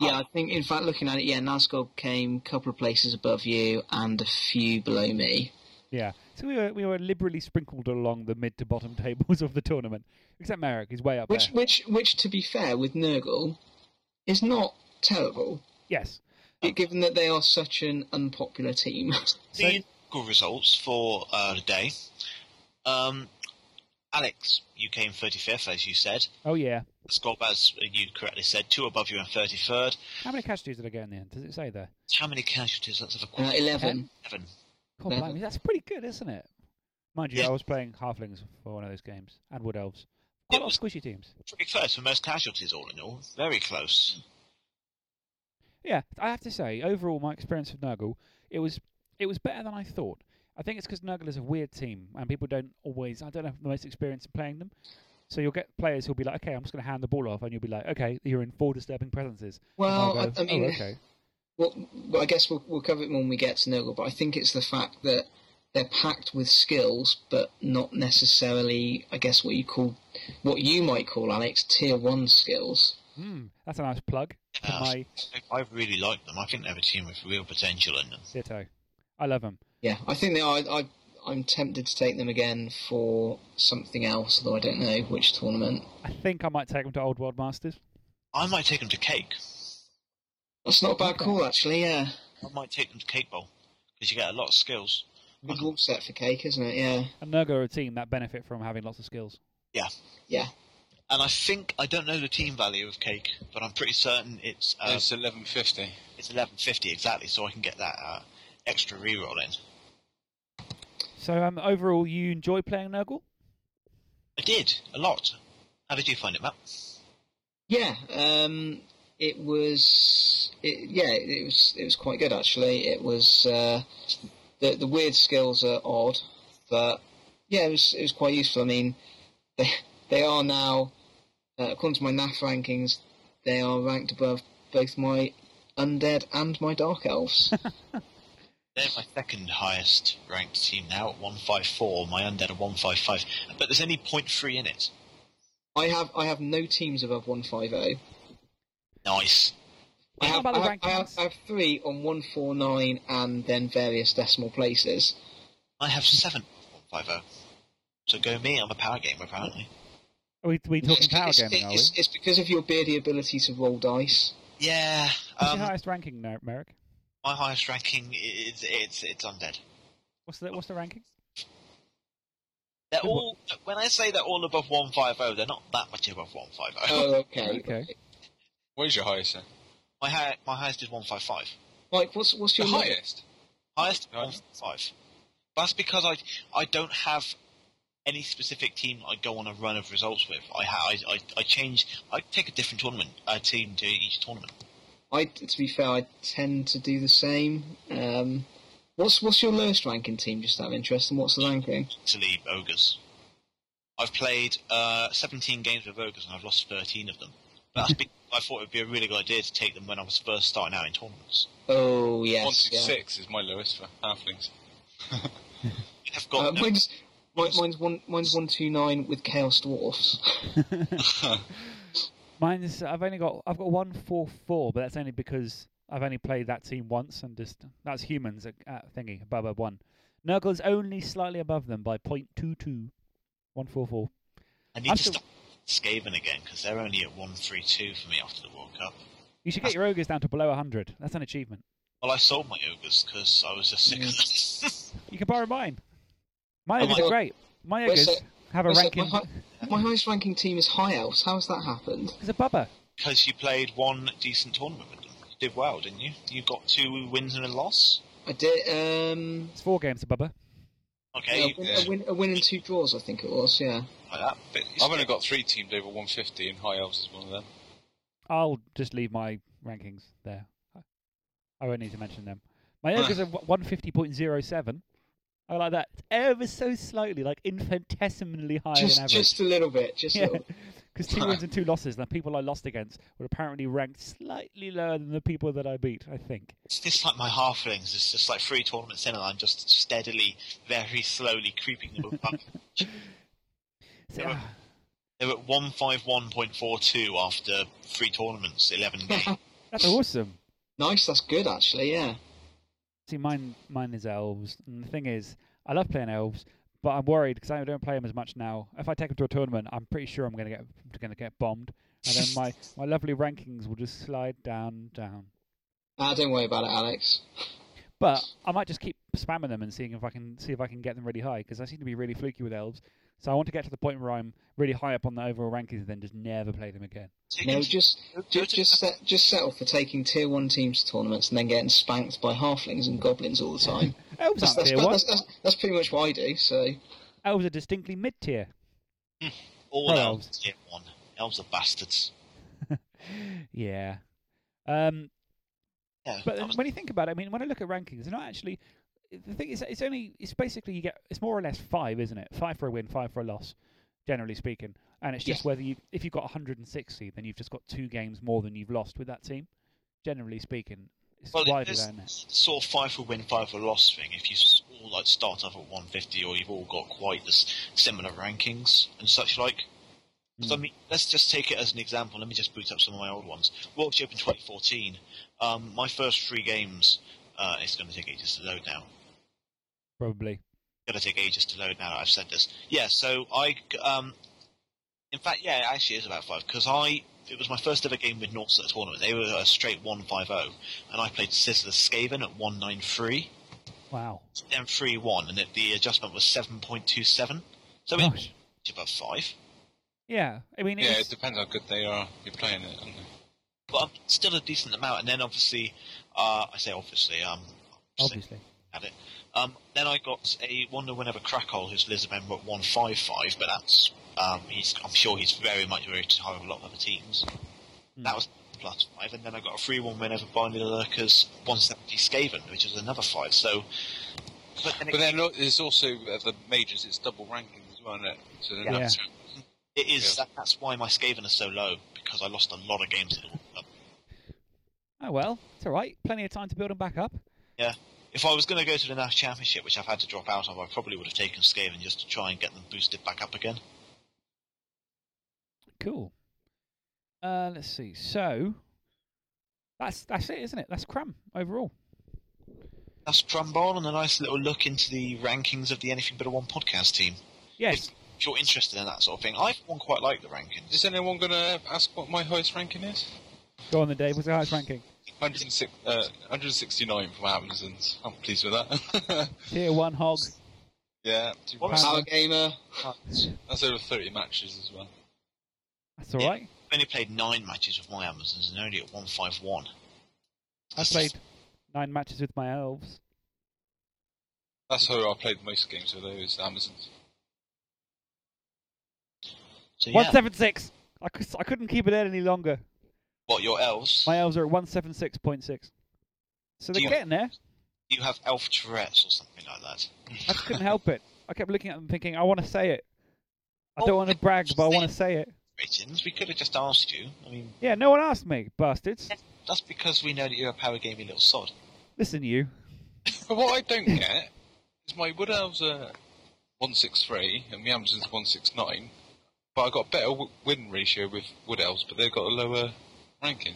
Speaker 3: Yeah, I think. In fact, looking at it, yeah, Nazgob came a couple of places above you and a few below me.
Speaker 1: Yeah. So we were we were liberally sprinkled along the mid to bottom [LAUGHS] tables of the tournament, except Merrick. He's way up
Speaker 3: Which,
Speaker 1: there.
Speaker 3: which, which, to be fair, with Nurgle, is not terrible.
Speaker 1: Yes.
Speaker 3: Given that they are such an unpopular team. [LAUGHS]
Speaker 4: the Nurgle results for uh, the day. Um, Alex, you came 35th, as you said.
Speaker 1: Oh yeah.
Speaker 4: Scott, as you correctly said, two above you and 33rd.
Speaker 1: How many casualties did I get in the end? Does it say there?
Speaker 4: How many casualties? Let's have a
Speaker 3: Uh,
Speaker 4: quick
Speaker 3: 11.
Speaker 1: God, blimey, that's pretty good, isn't it? Mind you,
Speaker 4: Yeah.
Speaker 1: I was playing halflings for one of those games and wood elves. Quite a lot of squishy teams.
Speaker 4: Pretty close for most casualties, all in all. Very close.
Speaker 1: Yeah, I have to say, overall, my experience with Nurgle, it was it was better than I thought. I think it's because Nurgle is a weird team, and people don't always, I don't have the most experience in playing them. So you'll get players who'll be like, okay, I'm just going to hand the ball off, and you'll be like, okay, you're in four disturbing presences.
Speaker 3: Well,
Speaker 1: they'll
Speaker 3: I, I oh, mean,
Speaker 1: oh, okay.
Speaker 3: Well, well, I guess we'll, we'll cover it when we get to Nurgle, but I think it's the fact that they're packed with skills, but not necessarily, I guess, what you call, what you might call, Alex, tier one skills.
Speaker 1: Hmm, that's a nice plug to
Speaker 4: Yeah,
Speaker 1: my
Speaker 4: I I really like them. I think they're a team with real potential in them.
Speaker 1: ditto. I love them.
Speaker 3: Yeah, I think they are. I, I, I'm tempted to take them again for something else, although I don't know which tournament.
Speaker 1: I think I might take them to Old World Masters.
Speaker 4: I might take them to Cake.
Speaker 3: That's not a bad call, actually. Yeah,
Speaker 4: I might take them to Cake Bowl because you get a lot of skills.
Speaker 3: good rule set for cake, isn't it? Yeah,
Speaker 1: And Nurgle are a team that benefit from having lots of skills.
Speaker 4: Yeah.
Speaker 3: yeah.
Speaker 4: And I think I don't know the team value of Cake, but I'm pretty certain it's uh,
Speaker 2: it's 1150.
Speaker 4: it's 1150 exactly, so I can get that uh, extra reroll in.
Speaker 1: So um, overall, you enjoy playing Nurgle?
Speaker 4: I did a lot. How did you find it, Matt?
Speaker 3: Yeah, um, it was. It, yeah, it was. It was quite good actually. It was. Uh, the the weird skills are odd, but yeah, it was. It was quite useful. I mean, [LAUGHS] they they are now, uh, according to my NAF rankings, they are ranked above both my undead and my dark elves. [LAUGHS]
Speaker 4: They're my second highest ranked team now at 154. My undead are 155. But there's only 0.3 in it.
Speaker 3: I have I have no teams above one five zero.
Speaker 4: Nice.
Speaker 3: I have,
Speaker 1: about the
Speaker 3: I, have, I, have. I have three on one four nine and then various decimal places.
Speaker 4: I have seven 150. So go me, I'm a power gamer apparently.
Speaker 1: Are we, we talking power
Speaker 3: it's,
Speaker 1: gaming, are we?
Speaker 3: it's, it's because of your beardy ability to roll dice.
Speaker 4: Yeah.
Speaker 1: What's
Speaker 4: Um,
Speaker 1: your highest ranking, now, Merrick?
Speaker 4: my highest ranking is it's it's undead.
Speaker 1: What's the what's the ranking?
Speaker 4: They're all when I say they're all above 150, they're not that much above 150.
Speaker 3: Oh, okay.
Speaker 1: Okay.
Speaker 2: Where's your highest then?
Speaker 4: My high, my highest is 155.
Speaker 3: Like, what's what's
Speaker 2: The
Speaker 3: your
Speaker 2: highest?
Speaker 4: Highest
Speaker 2: Right.
Speaker 4: 155. That's because I I don't have any specific team I go on a run of results with. I ha- I, I, I change. I take a different tournament uh, team to each tournament.
Speaker 3: I, to be fair, I tend to do the same. Um, what's what's your lowest ranking team? Just out of interest, and what's the ranking?
Speaker 4: Italy ogres. I've played uh, 17 games with ogres and I've lost 13 of them. But that's because I thought it would be a really good idea to take them when I was first starting out in tournaments.
Speaker 3: Oh yes,
Speaker 2: two
Speaker 3: yeah.
Speaker 2: six is my lowest for halflings. [LAUGHS]
Speaker 4: I've got
Speaker 3: Uh,
Speaker 4: no-
Speaker 3: mine's, mine, mine's one mine's one two nine with chaos dwarfs. [LAUGHS] [LAUGHS]
Speaker 1: Mine's I've only got I've got one four four, but that's only because I've only played that team once and just that's humans at, at thingy above one. Nurgle's only slightly above them by point two two. One four four.
Speaker 4: I need
Speaker 1: I'm
Speaker 4: to
Speaker 1: still-
Speaker 4: stop Skaven again because they're only at 132 for me after the World Cup.
Speaker 1: You should get your ogres down to below hundred. That's an achievement.
Speaker 4: Well, I sold my ogres because I was just sick of them. [LAUGHS]
Speaker 1: You can borrow mine. My
Speaker 3: Oh
Speaker 1: ogres
Speaker 3: my-
Speaker 1: are great. My
Speaker 3: Wait a
Speaker 1: ogres
Speaker 3: sec-
Speaker 1: have a
Speaker 3: wait a sec,
Speaker 1: ranking.
Speaker 3: My, hi- my highest ranking team is High Elves. How's that happened?
Speaker 1: It's a bubba.
Speaker 4: Because you played one decent tournament with them. You did well, didn't you? You got two wins and a loss.
Speaker 3: I did um,
Speaker 1: It's four games, a bubba.
Speaker 4: Okay,
Speaker 3: a, win, a, win, a win and two draws. I think it was. Yeah.
Speaker 4: like that.
Speaker 2: I've only got three teams over 150, and High Elves is one of them.
Speaker 1: I'll just leave my rankings there. I won't need to mention them. My ah. ogres are one fifty point zero seven. I like that. Ever so slightly, like infinitesimally higher
Speaker 3: just
Speaker 1: than average.
Speaker 3: just a little bit. Just a
Speaker 1: Yeah, [LAUGHS]
Speaker 3: little.
Speaker 1: Because [LAUGHS] two wins and two losses. The people I lost against were apparently ranked slightly lower than the people that I beat. I think.
Speaker 4: It's just like my halflings. It's just like three tournaments in, and I'm just steadily, very slowly creeping them up. [LAUGHS]
Speaker 1: So,
Speaker 4: Yeah.
Speaker 1: ah,
Speaker 4: They're at 151.42 after three tournaments, 11 [LAUGHS] games.
Speaker 1: that's awesome.
Speaker 3: Nice. That's good actually. Yeah.
Speaker 1: See, mine mine is elves, and the thing is, I love playing elves, but I'm worried because I don't play them as much now. If I take them to a tournament, I'm pretty sure I'm going to get going to get bombed, and then my [LAUGHS] my lovely rankings will just slide down down.
Speaker 3: Ah, don't worry about it, Alex.
Speaker 1: But I might just keep spamming them and seeing if I can see if I can get them really high because I seem to be really fluky with elves. So I want to get to the point where I'm really high up on the overall rankings and then just never play them again.
Speaker 3: No, just just just, set, just settle for taking tier one teams to tournaments and then getting spanked by halflings and goblins all the time. [LAUGHS]
Speaker 1: Elves
Speaker 3: that's, that's,
Speaker 1: tier
Speaker 3: that's,
Speaker 1: one.
Speaker 3: that's, that's, that's pretty much what I do. So
Speaker 1: Elves are distinctly mid tier.
Speaker 4: All
Speaker 1: Pro
Speaker 4: elves tier one. Elves are bastards. [LAUGHS]
Speaker 1: Yeah. Um,
Speaker 4: Yeah,
Speaker 1: but
Speaker 4: was-
Speaker 1: when you think about it, I mean, when I look at rankings, they're not actually. The thing is, it's only it's basically you get it's more or less five, isn't it? Five for a win, five for a loss, generally speaking. And it's just
Speaker 3: Yeah.
Speaker 1: whether you if you've got 160, then you've just got two games more than you've lost with that team. Generally speaking, it's
Speaker 4: Well,
Speaker 1: down
Speaker 4: sort of five for win, five for loss thing. If you all like start off at 150, or you've all got quite this similar rankings and such like.
Speaker 1: Hmm.
Speaker 4: So, I mean, let's just take it as an example. Let me just boot up some of my old ones. World in 2014. Um, my first three games. Uh, it's going to take ages to load now.
Speaker 1: Probably.
Speaker 4: Going to take ages to load now. that I've said this. Yeah. So I. Um, in fact, yeah, it actually is about five because I. It was my first ever game with Norse at a tournament. They were a straight 1-5-0, and I played Sizzler Skaven at 193
Speaker 1: Wow.
Speaker 4: then three one, and it, the adjustment was seven point two seven. So
Speaker 1: Gosh.
Speaker 4: it's above five.
Speaker 1: Yeah. I mean,
Speaker 2: Yeah,
Speaker 1: it's,
Speaker 2: it depends how good they are. You're playing it, aren't they?
Speaker 4: But um, still a decent amount. And then obviously, uh, I say obviously, um,
Speaker 1: obviously.
Speaker 4: at it. Um, then I got a Wonder Whenever Krakol, who's Liz member at one five five, but that's um, he's I'm sure he's very much very high with a lot of other teams. That was plus five, and then I got a free one whenever Binary Lurkers one seventy Skaven, which is another five. So, but then,
Speaker 2: But then look, there's also uh, the majors. It's double rankings as well, isn't it? So then
Speaker 1: Yeah.
Speaker 2: that's
Speaker 4: it is that, that's why my Skaven is so low because I lost a lot of games in the World Cup.
Speaker 1: Oh well, it's all right. Plenty of time to build them back up.
Speaker 4: Yeah, if I was going to go to the Nash Championship, which I've had to drop out of, I probably would have taken Skaven just to try and get them boosted back up again.
Speaker 1: Cool. Uh, let's see. So that's that's it, isn't it? That's Cram overall.
Speaker 4: That's Crumble and a nice little look into the rankings of the Anything But a One podcast team.
Speaker 1: Yes.
Speaker 4: If you're interested in that sort of thing, I, for one, quite like the rankings.
Speaker 2: Is anyone going to ask what my highest ranking is?
Speaker 1: Go on, the Dave. What's the highest ranking?
Speaker 2: 106, uh, 169 from Amazons. I'm pleased with that. [LAUGHS]
Speaker 1: Tier one hog.
Speaker 2: yeah. two
Speaker 1: Power
Speaker 2: pounds.
Speaker 3: gamer.
Speaker 2: That's over 30 matches as well.
Speaker 1: That's all right.
Speaker 4: I've only played nine matches with my Amazons and only at 151.
Speaker 1: I played nine matches with my elves.
Speaker 2: That's how I played most games with those Amazons.
Speaker 4: So, yeah.
Speaker 1: seven six. I, I couldn't keep it in any longer.
Speaker 4: What, your elves?
Speaker 1: My elves are at one seven six point six. So they're
Speaker 4: you-
Speaker 1: getting there.
Speaker 4: You have elf Tourette's or something like that.
Speaker 1: I just couldn't help it. I kept looking at them thinking, I want to say it. I don't want to brag, but I want to say it.
Speaker 4: Ratings, we could have just asked you. I mean,
Speaker 1: Yeah, no one asked me, bastards.
Speaker 4: that's because we know that you're a power gaming little sod.
Speaker 1: Listen, you.
Speaker 2: But [LAUGHS] what I don't get is my Wood Elves are 163 and my Amazons 169, but I got a better w- win ratio with Wood Elves, but they've got a lower ranking.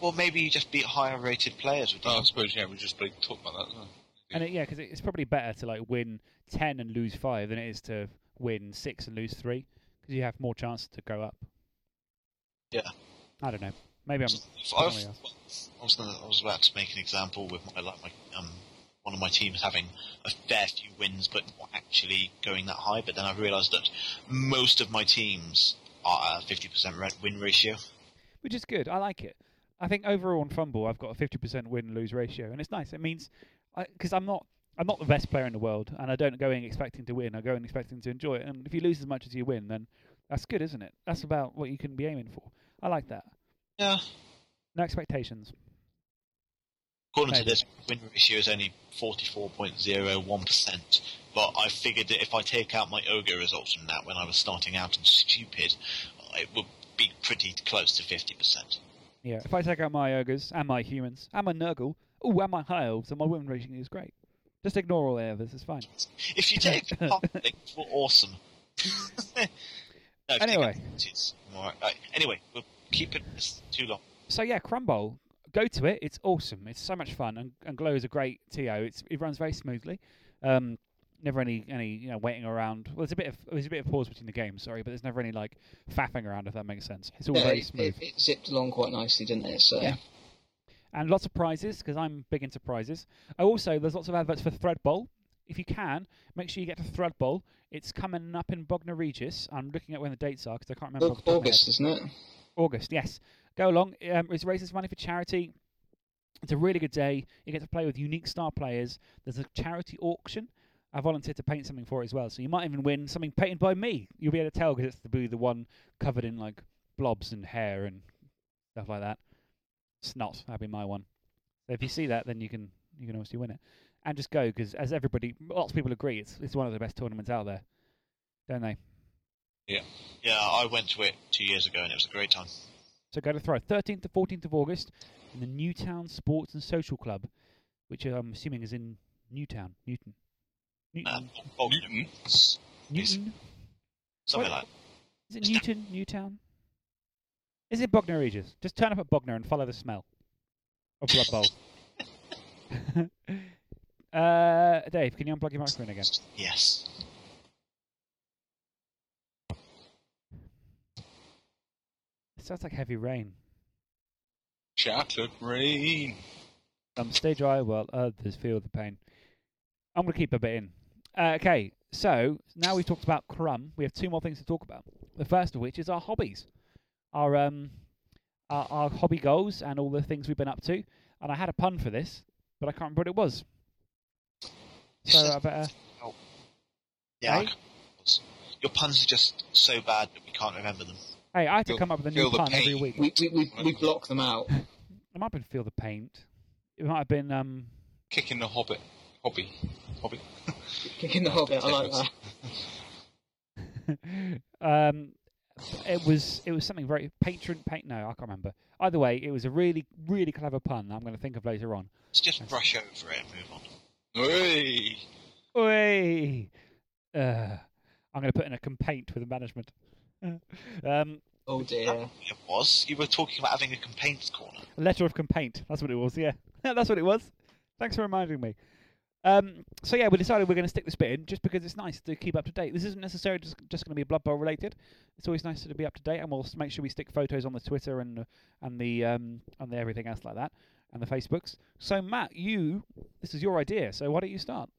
Speaker 4: Well, maybe you just beat higher rated players with
Speaker 2: Oh, I suppose, yeah, we just like, talked about that. didn't we?
Speaker 1: And it, yeah, because it's probably better to like win ten and lose five than it is to win six and lose three, because you have more chance to go up.
Speaker 4: Yeah.
Speaker 1: I don't know. Maybe I'm.
Speaker 4: If I've- I was gonna, I was about to make an example with my like my um one of my teams having a fair few wins but not actually going that high. But then I realised that most of my teams are a fifty percent win ratio.
Speaker 1: Which is good. I like it. I think overall on FUMBBL, I've got a 50% win lose ratio, and it's nice. It means because I'm not I'm not the best player in the world, and I don't go in expecting to win. I go in expecting to enjoy it. And if you lose as much as you win, then that's good, isn't it? That's about what you can be aiming for. I like that.
Speaker 4: Yeah.
Speaker 1: No expectations.
Speaker 4: According to this, win ratio is only forty four point zero one percent. But I figured that if I take out my ogre results from that when I was starting out and stupid, it would be pretty close to fifty percent.
Speaker 1: Yeah. If I take out my ogres and my humans and my Nurgle, oh, and my high elves, then my women ratio is great. Just ignore all the others. It's fine.
Speaker 4: If you take [LAUGHS] things, we're awesome. [LAUGHS] no, if you take
Speaker 1: Anyway.
Speaker 4: it's more- uh, anyway, we'll keep it too long.
Speaker 1: So yeah, Crumble, go to it. It's awesome. It's so much fun, and, and Glow is a great TO. It's it runs very smoothly. Um, never any any you know waiting around. Well, there's a bit of there's a bit of pause between the games. Sorry, but there's never any like faffing around if that makes sense. It's all very
Speaker 3: it,
Speaker 1: smooth.
Speaker 3: it, it zipped along quite nicely, didn't it? So
Speaker 1: Yeah. and lots of prizes because I'm big into prizes. Oh, also, there's lots of adverts for Thrud Bowl. If you can, make sure you get to Thrud Bowl. It's coming up in Bognor Regis. I'm looking at when the dates are because I can't remember.
Speaker 3: Au-
Speaker 1: off the top of my head.
Speaker 3: August, isn't it?
Speaker 1: August, yes. Go along. Um, it raises money for charity. It's a really good day. You get to play with unique star players. There's a charity auction. I volunteered to paint something for it as well, so you might even win something painted by me. You'll be able to tell because it's the be the one covered in like blobs and hair and stuff like that. Snot, that'd be my one. So if you see that, then you can you can obviously win it. And just go because, as everybody, lots of people agree, it's it's one of the best tournaments out there, don't they?
Speaker 2: Yeah.
Speaker 4: Yeah, I went to it two years ago and it was a great time.
Speaker 1: So go to Thrud, 13th to 14th of August, in the Newtown Sports and Social Club, which I'm assuming is in Newtown, Newton. Newton.
Speaker 4: Uh, Newton.
Speaker 1: Newton?
Speaker 4: Something
Speaker 1: What?
Speaker 4: like
Speaker 1: Is it Newton, Newtown? Is it Bognor Regis? Just turn up at Bognor and follow the smell of Blood Bowl. [LAUGHS] uh, Dave, can you unplug your microphone again?
Speaker 4: Yes.
Speaker 1: It sounds like heavy rain.
Speaker 2: Chocolate rain.
Speaker 1: Some stay dry while others feel the pain. I'm going to keep a bit in. Uh, okay, so now we've talked about Crumb. We have two more things to talk about. The first of which is our hobbies, our um, our, our hobby goals, and all the things we've been up to. And I had a pun for this, but I can't remember what it was. So I better.
Speaker 4: Yeah. I
Speaker 1: Hey?
Speaker 4: can't- Your puns are just so bad that we can't remember them.
Speaker 1: Hey, I have to
Speaker 4: Feel-
Speaker 1: come up with a new pun every week.
Speaker 3: We we we, we block them out. [LAUGHS]
Speaker 1: It might have been feel the paint. It might have been um.
Speaker 2: Kicking the hobbit. Hobby. Hobby. [LAUGHS]
Speaker 3: Kicking the hobbit. I like that. [LAUGHS]
Speaker 1: um, it was it was something very patron paint. No, I can't remember. Either way, it was a really really clever pun. that I'm going to think of later on.
Speaker 4: Let's just brush over it and move on.
Speaker 2: Oi.
Speaker 1: Oi. Uh, I'm going to put in a complaint with the management. [LAUGHS] um,
Speaker 3: Oh dear.
Speaker 4: It was. You were talking about having a complaints corner.
Speaker 1: a letter of complaint. That's what it was. Yeah, that's what it was. Thanks for reminding me. Um, so yeah, we decided we're going to stick this bit in just because it's nice to keep up to date. This isn't necessarily just, just going to be Blood Bowl related. It's always nice to be up to date, and we'll make sure we stick photos on the Twitter and and the um, and the everything else like that, and the Facebooks. So Matt, you this is your idea. So why don't you start?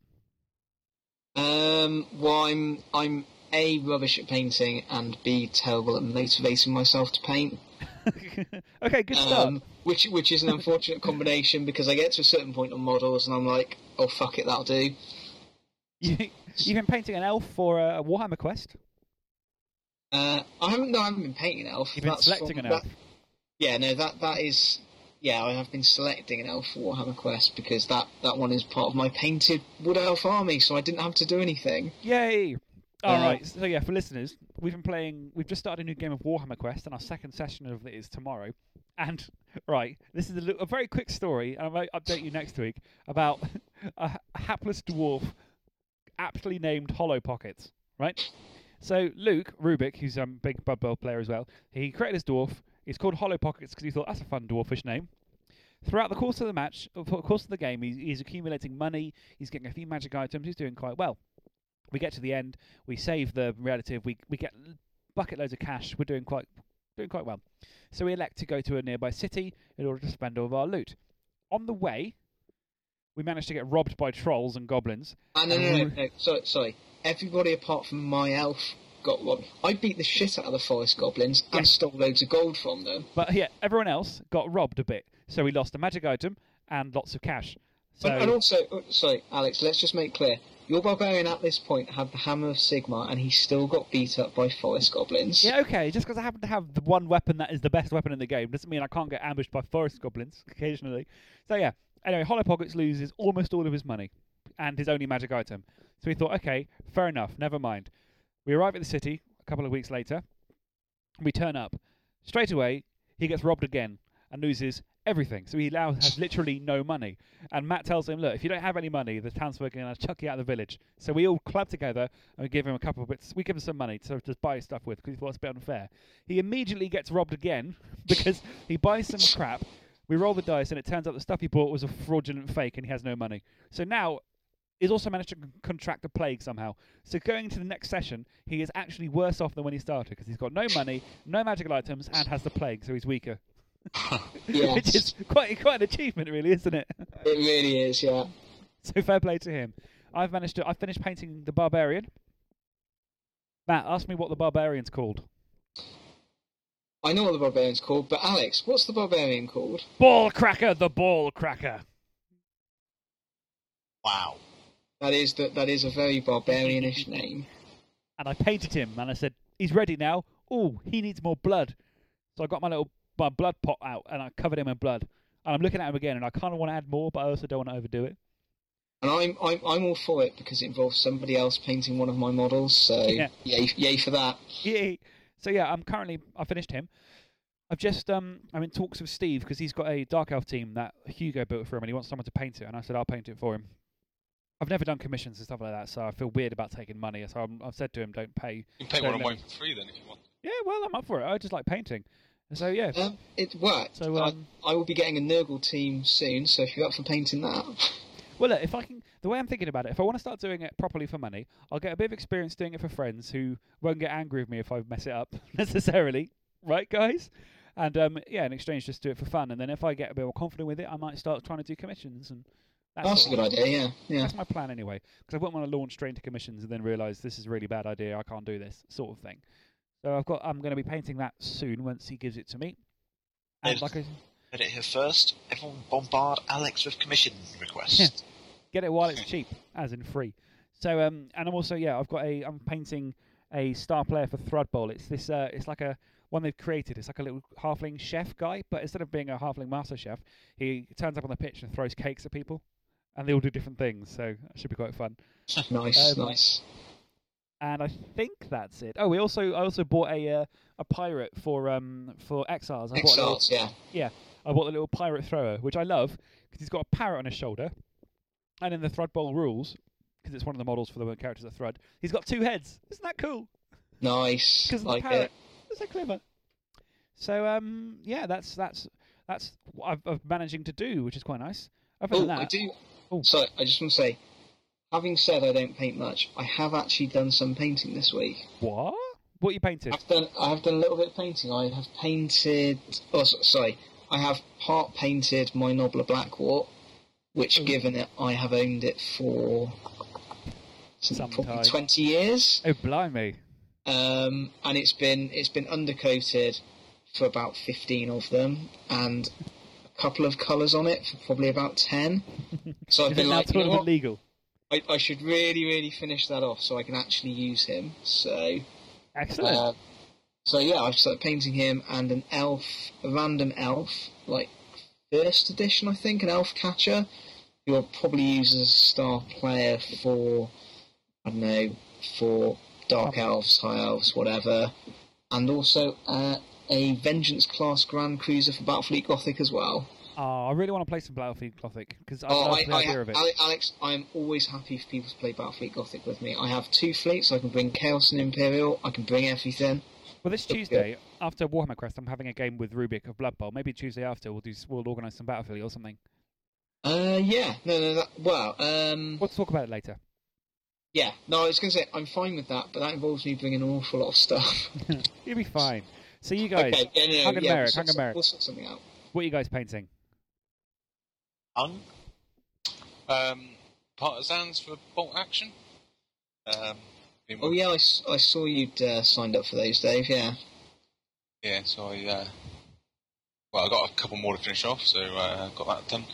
Speaker 3: Um, well, I'm I'm a rubbish at painting and b terrible at motivating myself to paint. [LAUGHS]
Speaker 1: okay, good stuff.
Speaker 3: Um, which which is an unfortunate [LAUGHS] combination because I get to a certain point on models and I'm like, oh fuck it, that'll do. [LAUGHS]
Speaker 1: You, you've been painting an elf for a Warhammer quest.
Speaker 3: Uh, I haven't no, I haven't been painting an elf.
Speaker 1: You've been
Speaker 3: That's
Speaker 1: selecting
Speaker 3: from-
Speaker 1: an elf.
Speaker 3: that- yeah, no, that that is. Yeah, I have been selecting an elf for Warhammer Quest because that, that one is part of my painted Wood Elf army, so I didn't have to do anything.
Speaker 1: Yay! All right. So yeah, for listeners, we've been playing. We've just started a new game of Warhammer Quest, and our second session of it is tomorrow. And [LAUGHS] right, this is a, a very quick story, and I might update you next week about [LAUGHS] a hapless dwarf, aptly named Hollow Pockets. Right. So Luke Rubik, who's a um, big Bowl player as well, he created his dwarf. He's called Hollow Pockets because he thought that's a fun dwarfish name. Throughout the course of the match, of course of the game, he's, he's accumulating money. He's getting a few magic items. He's doing quite well. We get to the end. We save the relative. We we get bucket loads of cash. We're doing quite doing quite well. So we elect to go to a nearby city in order to spend all of our loot. On the way, we managed to get robbed by trolls and goblins.
Speaker 3: Ah, no,
Speaker 1: and
Speaker 3: no, no,
Speaker 1: we-
Speaker 3: no, sorry, sorry. Everybody apart from my elf got robbed. I beat the shit out of the forest goblins and stole loads of gold from them.
Speaker 1: But yeah, everyone else got robbed a bit. So we lost a magic item and lots of cash. So
Speaker 3: And, and also, oh, sorry, Alex, let's just make clear. Your barbarian at this point had the Hammer of Sigmar and he still got beat up by forest goblins.
Speaker 1: Yeah, okay. Just because I happen to have the one weapon that is the best weapon in the game doesn't mean I can't get ambushed by forest goblins [LAUGHS] occasionally. So yeah. Anyway, Hollow Pockets loses almost all of his money and his only magic item. So we thought, okay, fair enough, never mind. We arrive at the city a couple of weeks later. We turn up. Straight away, he gets robbed again and loses everything. So he now has literally no money. And Matt tells him, look, if you don't have any money, the townsfolk are going to chuck you out of the village. So we all club together and we give him a couple of bits. We give him some money to just buy stuff with because he thought it's a bit unfair. He immediately gets robbed again [LAUGHS] because he buys some crap. We roll the dice and it turns out the stuff he bought was a fraudulent fake and he has no money. So now he's also managed to con- contract the plague somehow. So going into the next session, he is actually worse off than when he started because he's got no money, no magical items, and has the plague, so he's weaker. [LAUGHS]
Speaker 3: Yes.
Speaker 1: Which is quite quite an achievement, really, isn't it?
Speaker 3: It really is, yeah.
Speaker 1: So fair play to him. I've managed to. I finished painting the barbarian. Matt, ask me what the barbarian's called.
Speaker 3: I know what the barbarian's called, but Alex, what's the barbarian called?
Speaker 1: Ball cracker, the ball cracker.
Speaker 4: Wow.
Speaker 3: That is that that is a very barbarianish name.
Speaker 1: And I painted him, and I said, "He's ready now. Oh, he needs more blood." So I got my little my blood pot out, and I covered him in blood. And I'm looking at him again, and I kind of want to add more, but I also don't want to overdo it.
Speaker 3: And I'm I'm I'm all for it because it involves somebody else painting one of my models. So [LAUGHS]
Speaker 1: Yeah.
Speaker 3: yay yay for that.
Speaker 1: Yay. So yeah, I'm currently I finished him. I've just um I'm in talks with Steve because he's got a dark elf team that Hugo built for him and he wants someone to paint it and I said I'll paint it for him. I've never done commissions and stuff like that, so I feel weird about taking money. So I'm, I've said to him, "Don't pay."
Speaker 2: You can pay one of mine for free then if you want.
Speaker 1: Yeah, well, I'm up for it. I just like painting. So yeah,
Speaker 3: Um, it worked.
Speaker 1: So,
Speaker 3: I-
Speaker 1: um,
Speaker 3: I, will be getting a Nurgle team soon. So if you're up for painting that, [LAUGHS]
Speaker 1: Well, look, if I can, the way I'm thinking about it, if I want to start doing it properly for money, I'll get a bit of experience doing it for friends who won't get angry with me if I mess it up [LAUGHS] necessarily, right, guys? And um, yeah, in exchange, just do it for fun. And then if I get a bit more confident with it, I might start trying to do commissions. And that
Speaker 3: That's a good idea, yeah, yeah.
Speaker 1: That's my plan anyway, because I wouldn't want to launch straight into commissions and then realise this is a really bad idea. I can't do this sort of thing. So I've got. I'm going to be painting that soon once he gives it to me. And
Speaker 4: Ed,
Speaker 1: like I,
Speaker 4: it here first. Everyone bombard Alex with commission requests.
Speaker 1: get it while it's cheap, as in free. So um, and I'm also yeah, I've got a I'm painting a star player for Thrud Bowl. It's this uh, it's like a one they've created. It's like a little halfling chef guy, but instead of being a halfling master chef, he turns up on the pitch and throws cakes at people, and they all do different things. So that should be quite fun. [LAUGHS]
Speaker 3: nice,
Speaker 1: Um,
Speaker 3: nice.
Speaker 1: And I think that's it. Oh, we also I also bought a uh, a pirate for um for Exiles. I bought little-
Speaker 3: Exiles, yeah.
Speaker 1: yeah. I bought the little pirate thrower, which I love because he's got a parrot on his shoulder, and in the Thrud Bowl rules, because it's one of the models for the characters of Thrud, he's got two heads. Isn't that cool?
Speaker 3: Nice.
Speaker 1: Because
Speaker 3: like
Speaker 1: the parrot.
Speaker 3: it.
Speaker 1: That's so clever. So um, yeah, that's that's that's what I've, I've managing to do, which is quite nice. Other
Speaker 3: Oh, I do. Sorry, I just want to say, having said I don't paint much, I have actually done some painting this week.
Speaker 1: What? What you painted?
Speaker 3: I've done. I have done a little bit of painting. I have painted. Oh, sorry. I have part painted my Nobbla Blackwart, which, given it, I have owned it for
Speaker 1: Some
Speaker 3: probably
Speaker 1: time.
Speaker 3: twenty years.
Speaker 1: Oh blimey!
Speaker 3: um, and it's been it's been undercoated for about fifteen of them, and a couple of colours on it for probably about ten. [LAUGHS] So I've been like, you know
Speaker 1: legal?
Speaker 3: I, I should really really finish that off so I can actually use him. So
Speaker 1: Excellent.
Speaker 3: uh, so yeah, I've started painting him and an elf, a random elf, like first edition, I think, an elf catcher, who I'll probably use as a star player for, I don't know, for dark elves, high elves, whatever, and also uh, a vengeance class grand cruiser for Battlefleet Gothic as well.
Speaker 1: Oh, I really want to play some Battlefleet Gothic because I
Speaker 3: Oh,
Speaker 1: love
Speaker 3: I,
Speaker 1: the
Speaker 3: I,
Speaker 1: idea of it.
Speaker 3: Alex, I'm always happy for people to play Battlefleet Gothic with me. I have two fleets. I can bring Chaos and Imperial. I can bring everything.
Speaker 1: Well, this Tuesday after Warhammer Quest, I'm having a game with Rubik of Blood Bowl. Maybe Tuesday after we'll do we'll organise some Battlefleet or something.
Speaker 3: Uh, yeah, no, no, that, well, um,
Speaker 1: We'll talk about it later.
Speaker 3: yeah, no, I was going to say I'm fine with that, but that involves me bringing an awful lot of stuff. [LAUGHS]
Speaker 1: You'll be fine. So you guys,
Speaker 3: okay, yeah, no, no,
Speaker 1: Hung and
Speaker 3: yeah,
Speaker 1: Merrick,
Speaker 3: we'll,
Speaker 1: Hung and
Speaker 3: sort,
Speaker 1: Merrick.
Speaker 3: we'll sort something out.
Speaker 1: What are you guys painting?
Speaker 4: Hung?
Speaker 2: Um, partisans for bolt action. Um,
Speaker 3: Oh yeah, I saw you'd uh, signed up for those, Dave. Yeah.
Speaker 2: Yeah, so I, uh, well, I got a couple more to finish off, so I uh, got that done.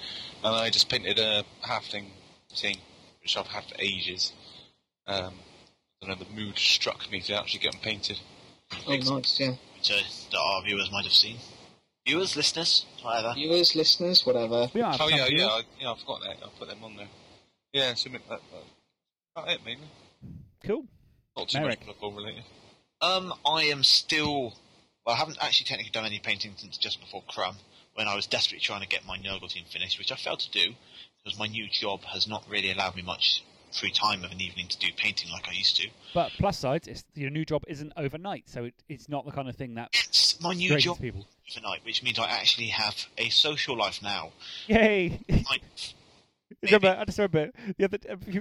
Speaker 2: And I just painted a halfling scene, which I've had for ages. Um, I don't know, the mood struck me to actually get them painted.
Speaker 3: Oh, nice. Yeah.
Speaker 4: Which uh, that our viewers might have seen. Viewers, listeners, whatever.
Speaker 3: Viewers, listeners, whatever.
Speaker 1: We are
Speaker 2: Oh yeah, yeah, I, yeah, I forgot that. I'll put them on there. Yeah, so that, that, about it, maybe.
Speaker 1: Cool.
Speaker 2: Not too
Speaker 1: Merrick.
Speaker 2: much Blood related.
Speaker 4: Um, I am still. Well, I haven't actually technically done any painting since just before Crumb, when I was desperately trying to get my Nurgle team finished, which I failed to do because my new job has not really allowed me much free time of an evening to do painting like I used to.
Speaker 1: But plus side, your new job isn't overnight, so it, it's not the kind of thing that
Speaker 4: It's my new job
Speaker 1: people.
Speaker 4: tonight, which means I actually have a social life now.
Speaker 1: Yay! [LAUGHS]
Speaker 4: I,
Speaker 1: I just remember the other.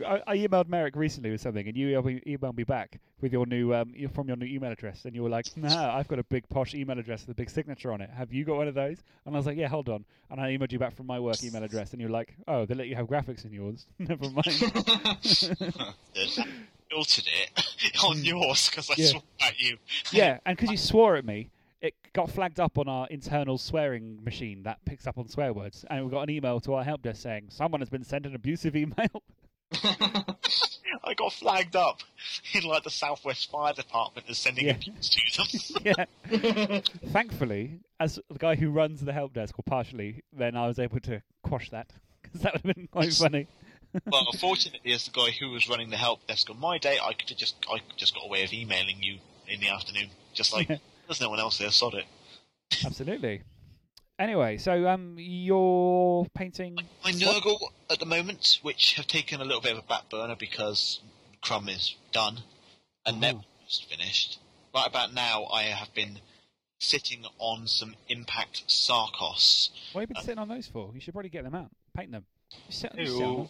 Speaker 1: I, I emailed Merrick recently with something, and you emailed me- back with your new um from your new email address, and you were like, "No, I've got a big posh email address with a big signature on it. Have you got one of those?" And I was like, "Yeah, hold on." And I emailed you back from my work email address, and you were like, "Oh, they let you have graphics in yours. [LAUGHS] Never [LAUGHS] mind."
Speaker 4: filtered it [LAUGHS] on yours because I
Speaker 1: Yeah.
Speaker 4: swore at you.
Speaker 1: yeah, and because you swore at me, it got flagged up on our internal swearing machine that picks up on swear words, and we got an email to our help desk saying someone has been sent an abusive email. [LAUGHS]
Speaker 4: I got flagged up in like the Southwest Fire Department as sending
Speaker 1: Yeah.
Speaker 4: abuse to them. [LAUGHS]
Speaker 1: yeah. Thankfully, as the guy who runs the help desk, or partially, then I was able to quash that because that would have been quite funny. [LAUGHS]
Speaker 4: well, fortunately, as the guy who was running the help desk on my day, I could have just I just got away with emailing you in the afternoon, just like. There's no one else there, sod it.
Speaker 1: Absolutely. Anyway, so um, you're painting.
Speaker 4: My Nurgle at the moment, which have taken a little bit of a back burner because Crumb is done and then is finished. Right about now, I have been sitting on some Impact Sarkos.
Speaker 1: What have you been sitting on those for? You should probably get them out, paint them. You sit on, you
Speaker 4: Ew.
Speaker 1: sit on them.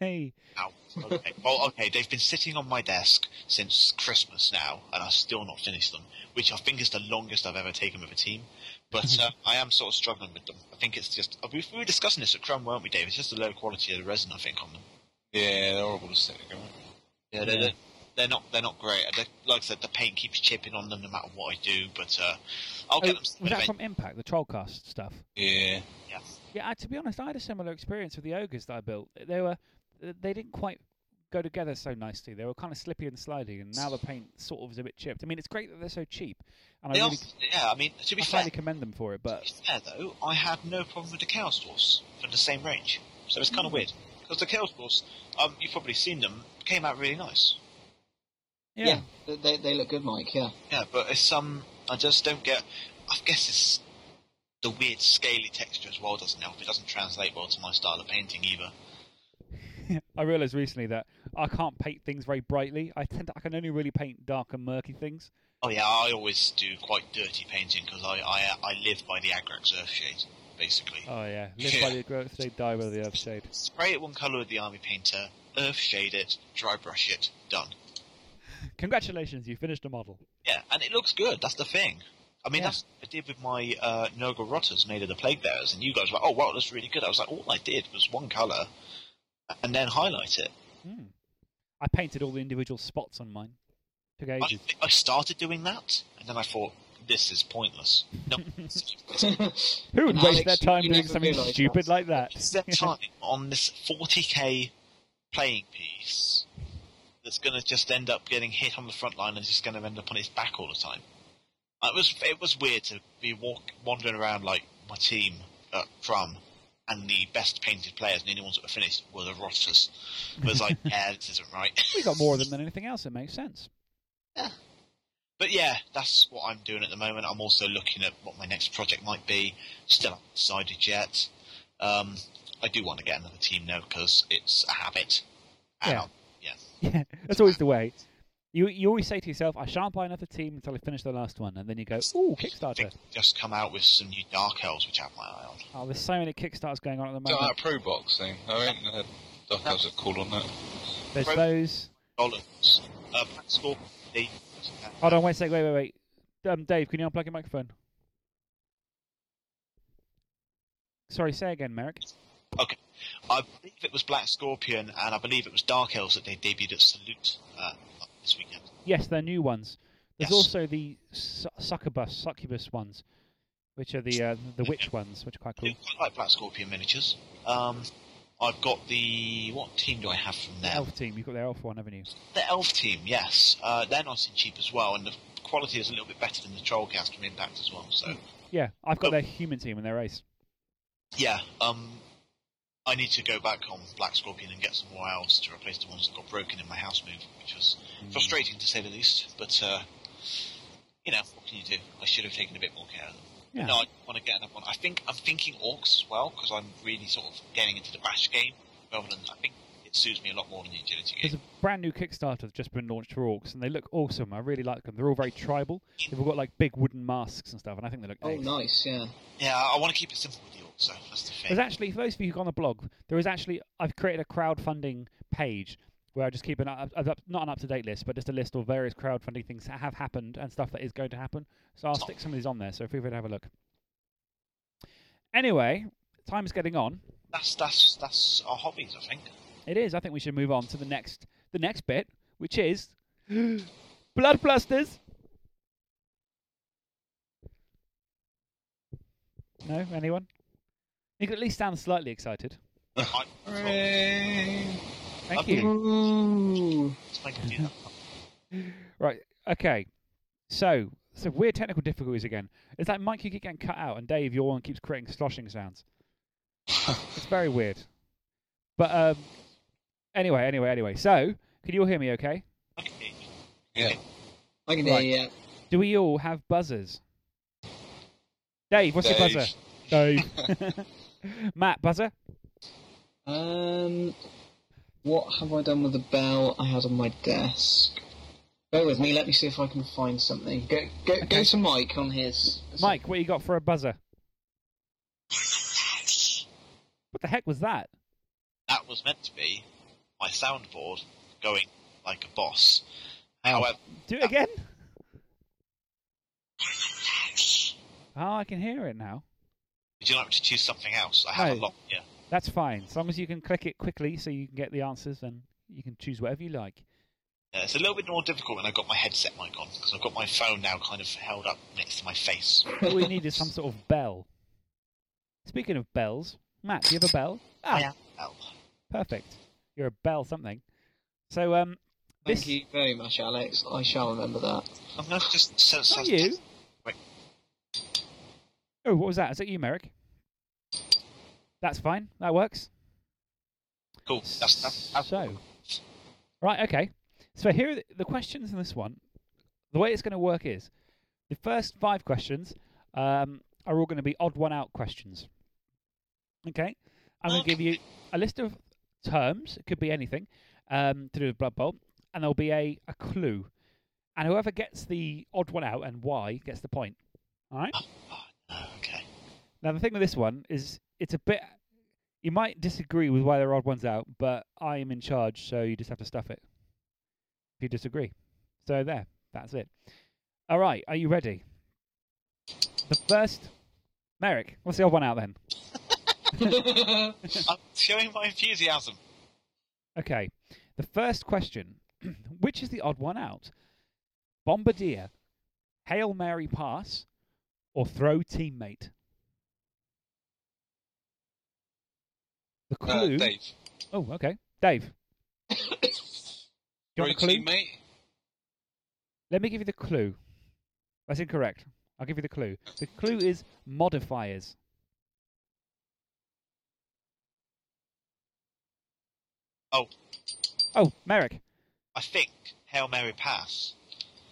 Speaker 1: Hey,
Speaker 4: Ow. Okay. well, okay, they've been sitting on my desk since Christmas now, and I've still not finished them, which I think is the longest I've ever taken with a team. But [LAUGHS] uh, I am sort of struggling with them. I think it's just uh, we we were discussing this at Crumb, weren't we, Dave? It's just the low quality of the resin, I think, on them.
Speaker 2: Yeah, they're horrible to stick together.
Speaker 4: Yeah, they're, they're, they're not they're not great. They're, like I said, the paint keeps chipping on them no matter what I do. But uh, I'll
Speaker 1: Oh,
Speaker 4: get them.
Speaker 1: was that from Impact, the Trollcast stuff?
Speaker 2: Yeah.
Speaker 4: Yeah.
Speaker 1: Yeah, to be honest, I had a similar experience with the ogres that I built. They were, they didn't quite go together so nicely. They were kind of slippy and sliding, and now the paint sort of is a bit chipped. I mean, it's great that they're so cheap, and
Speaker 4: They
Speaker 1: I
Speaker 4: are,
Speaker 1: really,
Speaker 4: yeah, I mean, to be
Speaker 1: I
Speaker 4: fair,
Speaker 1: highly commend them for it. But
Speaker 4: fair though, I had no problem with the Chaos Force for the same range. So it's
Speaker 1: Hmm.
Speaker 4: kind of weird because the Chaos Force, um, you've probably seen them, came out really nice.
Speaker 3: Yeah, they- they, they look good, Mike. Yeah.
Speaker 4: Yeah, but it's um, I just don't get. I guess it's the weird scaly texture as well doesn't help. It doesn't translate well to my style of painting either. [LAUGHS]
Speaker 1: I realised recently that I can't paint things very brightly. I tend to, I can only really paint dark and murky things.
Speaker 4: Oh yeah, I always do quite dirty painting because I, I I live by the Agrax Earthshade, basically.
Speaker 1: Oh yeah, [LAUGHS] live by the growth shade, die by the earth shade.
Speaker 4: Spray it one colour with the army painter, Earthshade it, dry brush it, done. [LAUGHS]
Speaker 1: Congratulations, you finished a model.
Speaker 4: Yeah, and it looks good. That's the thing. I mean,
Speaker 1: Yeah.
Speaker 4: that's what I did with my uh, Nurgle Rotters made of the Plague Bearers, and you guys were like, "Oh wow, that's really good." I was like, "All I did was one colour, and then highlight it."
Speaker 1: Hmm. I painted all the individual spots on mine. Took
Speaker 4: I,
Speaker 1: ages.
Speaker 4: I started doing that, and then I thought, "This is pointless." No, [LAUGHS]
Speaker 1: Who would waste their time doing something
Speaker 4: realised
Speaker 1: stupid like that?
Speaker 4: It's that time on this 40k playing piece that's going to just end up getting hit on the front line and just going to end up on its back all the time. Uh, It was it was weird to be walk, wandering around like my team at Crumb and the best painted players and the only ones that were finished were the Rotters. It was like, [LAUGHS] yeah, this isn't right.
Speaker 1: we got more of them [LAUGHS] than anything else. It makes sense. Yeah.
Speaker 4: But yeah, that's what I'm doing at the moment. I'm also looking at what my next project might be. Still haven't decided yet. Um, I do want to get another team now because it's a habit. And
Speaker 1: Yeah.
Speaker 4: Yeah.
Speaker 1: Yeah, [LAUGHS] that's always the way. You you always say to yourself, "I shan't buy another team until I finish the last one," and then you go, "Ooh, Kickstarter!"
Speaker 4: Just come out with some new Dark Elves, which I have my eye on.
Speaker 1: Oh, there's so many Kickstarters going on at the
Speaker 2: So
Speaker 1: moment.
Speaker 2: that Pro Box thing. I ain't had Dark Elves are cool on that.
Speaker 1: There's those.
Speaker 4: Dollars. Uh, Scorpion.
Speaker 1: Hold on, wait a sec. Wait, wait, wait. Um, Dave, can you unplug your microphone? Sorry, say again, Merrick.
Speaker 4: Okay. I believe it was Black Scorpion, and I believe it was Dark Elves that they debuted at Salute uh, this weekend.
Speaker 1: Yes, they're new ones. There's
Speaker 4: Yes.
Speaker 1: also the su- succubus, succubus ones, which are the uh, the witch ones, which are quite cool.
Speaker 4: I like Black Scorpion miniatures. Um, I've got the what team do I have from them?
Speaker 1: Elf team, you've got the elf one, haven't you?
Speaker 4: The Elf team, yes. Uh, they're nice and cheap as well, and the quality is a little bit better than the Trollcast from Impact as well. So
Speaker 1: Yeah, I've got their human team and their ace.
Speaker 4: yeah, um, I need to go back on Black Scorpion and get some more elves to replace the ones that got broken in my house move, which was frustrating to say the least. But uh, you know, what can you do? I should have taken a bit more care of them.
Speaker 1: Yeah.
Speaker 4: No, I want to get another one. I think I'm thinking orcs as well because I'm really sort of getting into the bash game rather than I think it suits me a lot more than the agility game.
Speaker 1: There's a brand new Kickstarter that's just been launched for orcs, and they look awesome. I really like them. They're all very tribal. They've all got like big wooden masks and stuff, and I think they look.
Speaker 3: Oh,
Speaker 1: ace.
Speaker 3: nice, yeah.
Speaker 4: Yeah, I want to keep it simple with the orcs, so that's the thing.
Speaker 1: There's actually, for those of you who go on the blog, there is actually I've created a crowdfunding page where I just keep an up, up, not an up to date list, but just a list of various crowdfunding things that have happened and stuff that is going to happen. So I'll stick some of these on there. So feel free to have a look. Anyway, time's getting on.
Speaker 4: That's that's that's our hobbies, I think.
Speaker 1: It is. I think we should move on to the next the next bit, which is [GASPS] Bloodbusters. No, anyone? You could at least sound slightly excited. Thank you. [LAUGHS] Right. Okay. So, so weird technical difficulties again. It's like Mike, you keep getting cut out, and Dave, your one keeps creating sloshing sounds. [LAUGHS] it's very weird. But um, anyway, anyway, anyway. So, can you all hear me? Okay.
Speaker 2: Yeah.
Speaker 3: I can hear
Speaker 1: Right.
Speaker 3: you. Yeah.
Speaker 1: Do we all have buzzers? Dave, what's your buzzer? Dave. [LAUGHS] Matt, buzzer.
Speaker 3: Um, what have I done with the bell I had on my desk? Bear with me. Let me see if I can find something. Go, go, go to Mike on his.
Speaker 1: Mike, what you got for a buzzer? What the heck was that?
Speaker 4: That was meant to be my soundboard going like a boss. However,
Speaker 1: Do it again. [LAUGHS] Oh, I can hear it now.
Speaker 4: would you like me to choose something else? I have
Speaker 1: No.
Speaker 4: a lot. Yeah.
Speaker 1: That's fine. As long as you can click it quickly so you can get the answers, then you can choose whatever you like.
Speaker 4: Yeah, it's a little bit more difficult when I've got my headset mic on because I've got my phone now kind of held up next to my face.
Speaker 1: All we need is some sort of bell. Speaking of bells, Matt, do you have a bell? Ah,
Speaker 4: I am bell.
Speaker 1: perfect. You're a bell something. So, um,
Speaker 3: Thank
Speaker 1: this
Speaker 3: you very much, Alex. I shall remember that.
Speaker 4: I'm going to just sense
Speaker 1: not you.
Speaker 4: Wait.
Speaker 1: Oh, what was that? Is that you, Merrick? That's fine. That works.
Speaker 4: Cool. That's, that's, that's
Speaker 1: So, right, okay. So here are the, the questions in this one. The way it's going to work is the first five questions um, are all going to be odd one out questions. Okay, I'm going to give you a list of terms. It could be anything um, to do with Blood Bowl, and there'll be a, a clue, and whoever gets the odd one out and why gets the point. All right.
Speaker 4: Okay.
Speaker 1: Now the thing with this one is it's a bit. You might disagree with why there are odd ones out, but I am in charge, so you just have to stuff it. If you disagree, so there, that's it. All right, are you ready? The first, Merrick. What's the odd one out then? [LAUGHS] [LAUGHS]
Speaker 4: I'm showing my enthusiasm.
Speaker 1: Okay. The first question [CLEARS THROAT] Which is the odd one out? Bombardier, Hail Mary pass, or throw teammate? The
Speaker 2: Uh,
Speaker 1: clue.
Speaker 2: Dave.
Speaker 1: Oh, okay. Dave. [COUGHS] Do you want a clue?
Speaker 2: teammate.
Speaker 1: Let me give you the clue. That's incorrect. I'll give you the clue. The clue is modifiers.
Speaker 4: Oh,
Speaker 1: Oh, Merrick.
Speaker 4: I think Hail Mary pass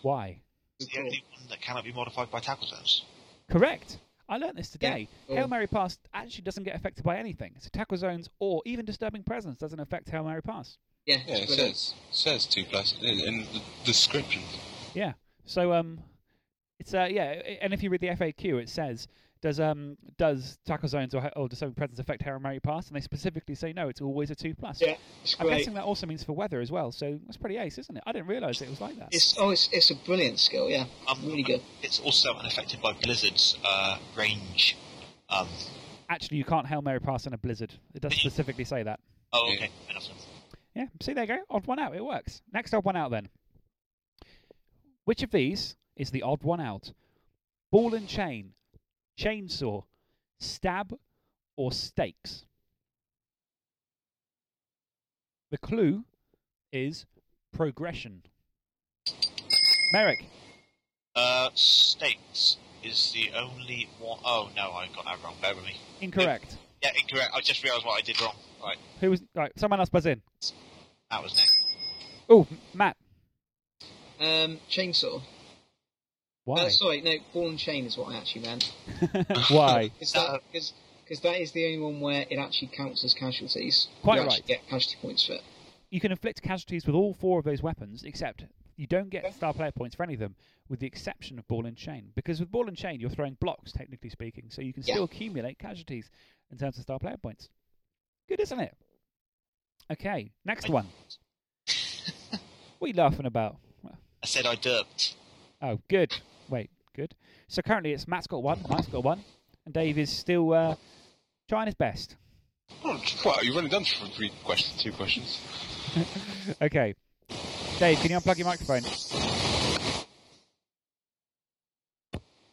Speaker 1: Why?
Speaker 4: is the only one that cannot be modified by tackle zones.
Speaker 1: Correct. I learnt this today.
Speaker 4: Yeah.
Speaker 1: Hail
Speaker 4: Oh.
Speaker 1: Mary pass actually doesn't get affected by anything. So tackle zones or even disturbing presence doesn't affect Hail Mary pass.
Speaker 3: Yeah,
Speaker 2: Yeah, it says says two plus in, in the description.
Speaker 1: Yeah. So um, it's uh yeah, and if you read the FAQ, it says does um does tackle zones or, or disturbing presence affect Hail Mary pass? And they specifically say no. It's always a two plus.
Speaker 3: Yeah, it's
Speaker 1: I'm guessing that also means for weather as well. So that's pretty ace, isn't it? I didn't realise it was like that.
Speaker 3: It's oh, it's it's a brilliant skill. Yeah, I'm really good.
Speaker 4: It's also unaffected by Blizzard's uh, range. Um,
Speaker 1: Actually, you can't Hail Mary pass in a blizzard. It does [LAUGHS] specifically say that.
Speaker 4: oh, okay. Enough.
Speaker 1: Yeah, see, there you go. Odd one out. It works. Next odd one out then. Which of these is the odd one out? Ball and chain, chainsaw, stab, or stakes? The clue is progression. Merrick.
Speaker 4: Uh, Stakes is the only one oh no, I got that wrong. Bear with me.
Speaker 1: Incorrect.
Speaker 4: Yeah, incorrect. I just realised what I did wrong. Right,
Speaker 1: Who was right? Someone else buzz in.
Speaker 4: that was next.
Speaker 1: Oh, Matt.
Speaker 3: Um, chainsaw.
Speaker 1: Why?
Speaker 3: Uh, sorry, no, ball and chain is what I actually meant. [LAUGHS]
Speaker 1: Why? [LAUGHS]
Speaker 3: Is that because because that is the only one where it actually counts as casualties.
Speaker 1: Quite
Speaker 3: you actually
Speaker 1: right.
Speaker 3: Get casualty points for it.
Speaker 1: You can inflict casualties with all four of those weapons, except you don't get star player points for any of them, with the exception of ball and chain. Because with ball and chain, you're throwing blocks, technically speaking, so you can
Speaker 3: Yeah.
Speaker 1: still accumulate casualties in terms of star player points. Good, isn't it? Okay, next one. [LAUGHS] what are you laughing about?
Speaker 4: I said I derped.
Speaker 1: Oh, good. Wait, good. So currently it's Matt's got one, Mike's got one, and Dave is still uh, trying his best.
Speaker 2: Oh, well, you've only done three questions, two questions. [LAUGHS]
Speaker 1: okay. Dave, can you unplug your microphone?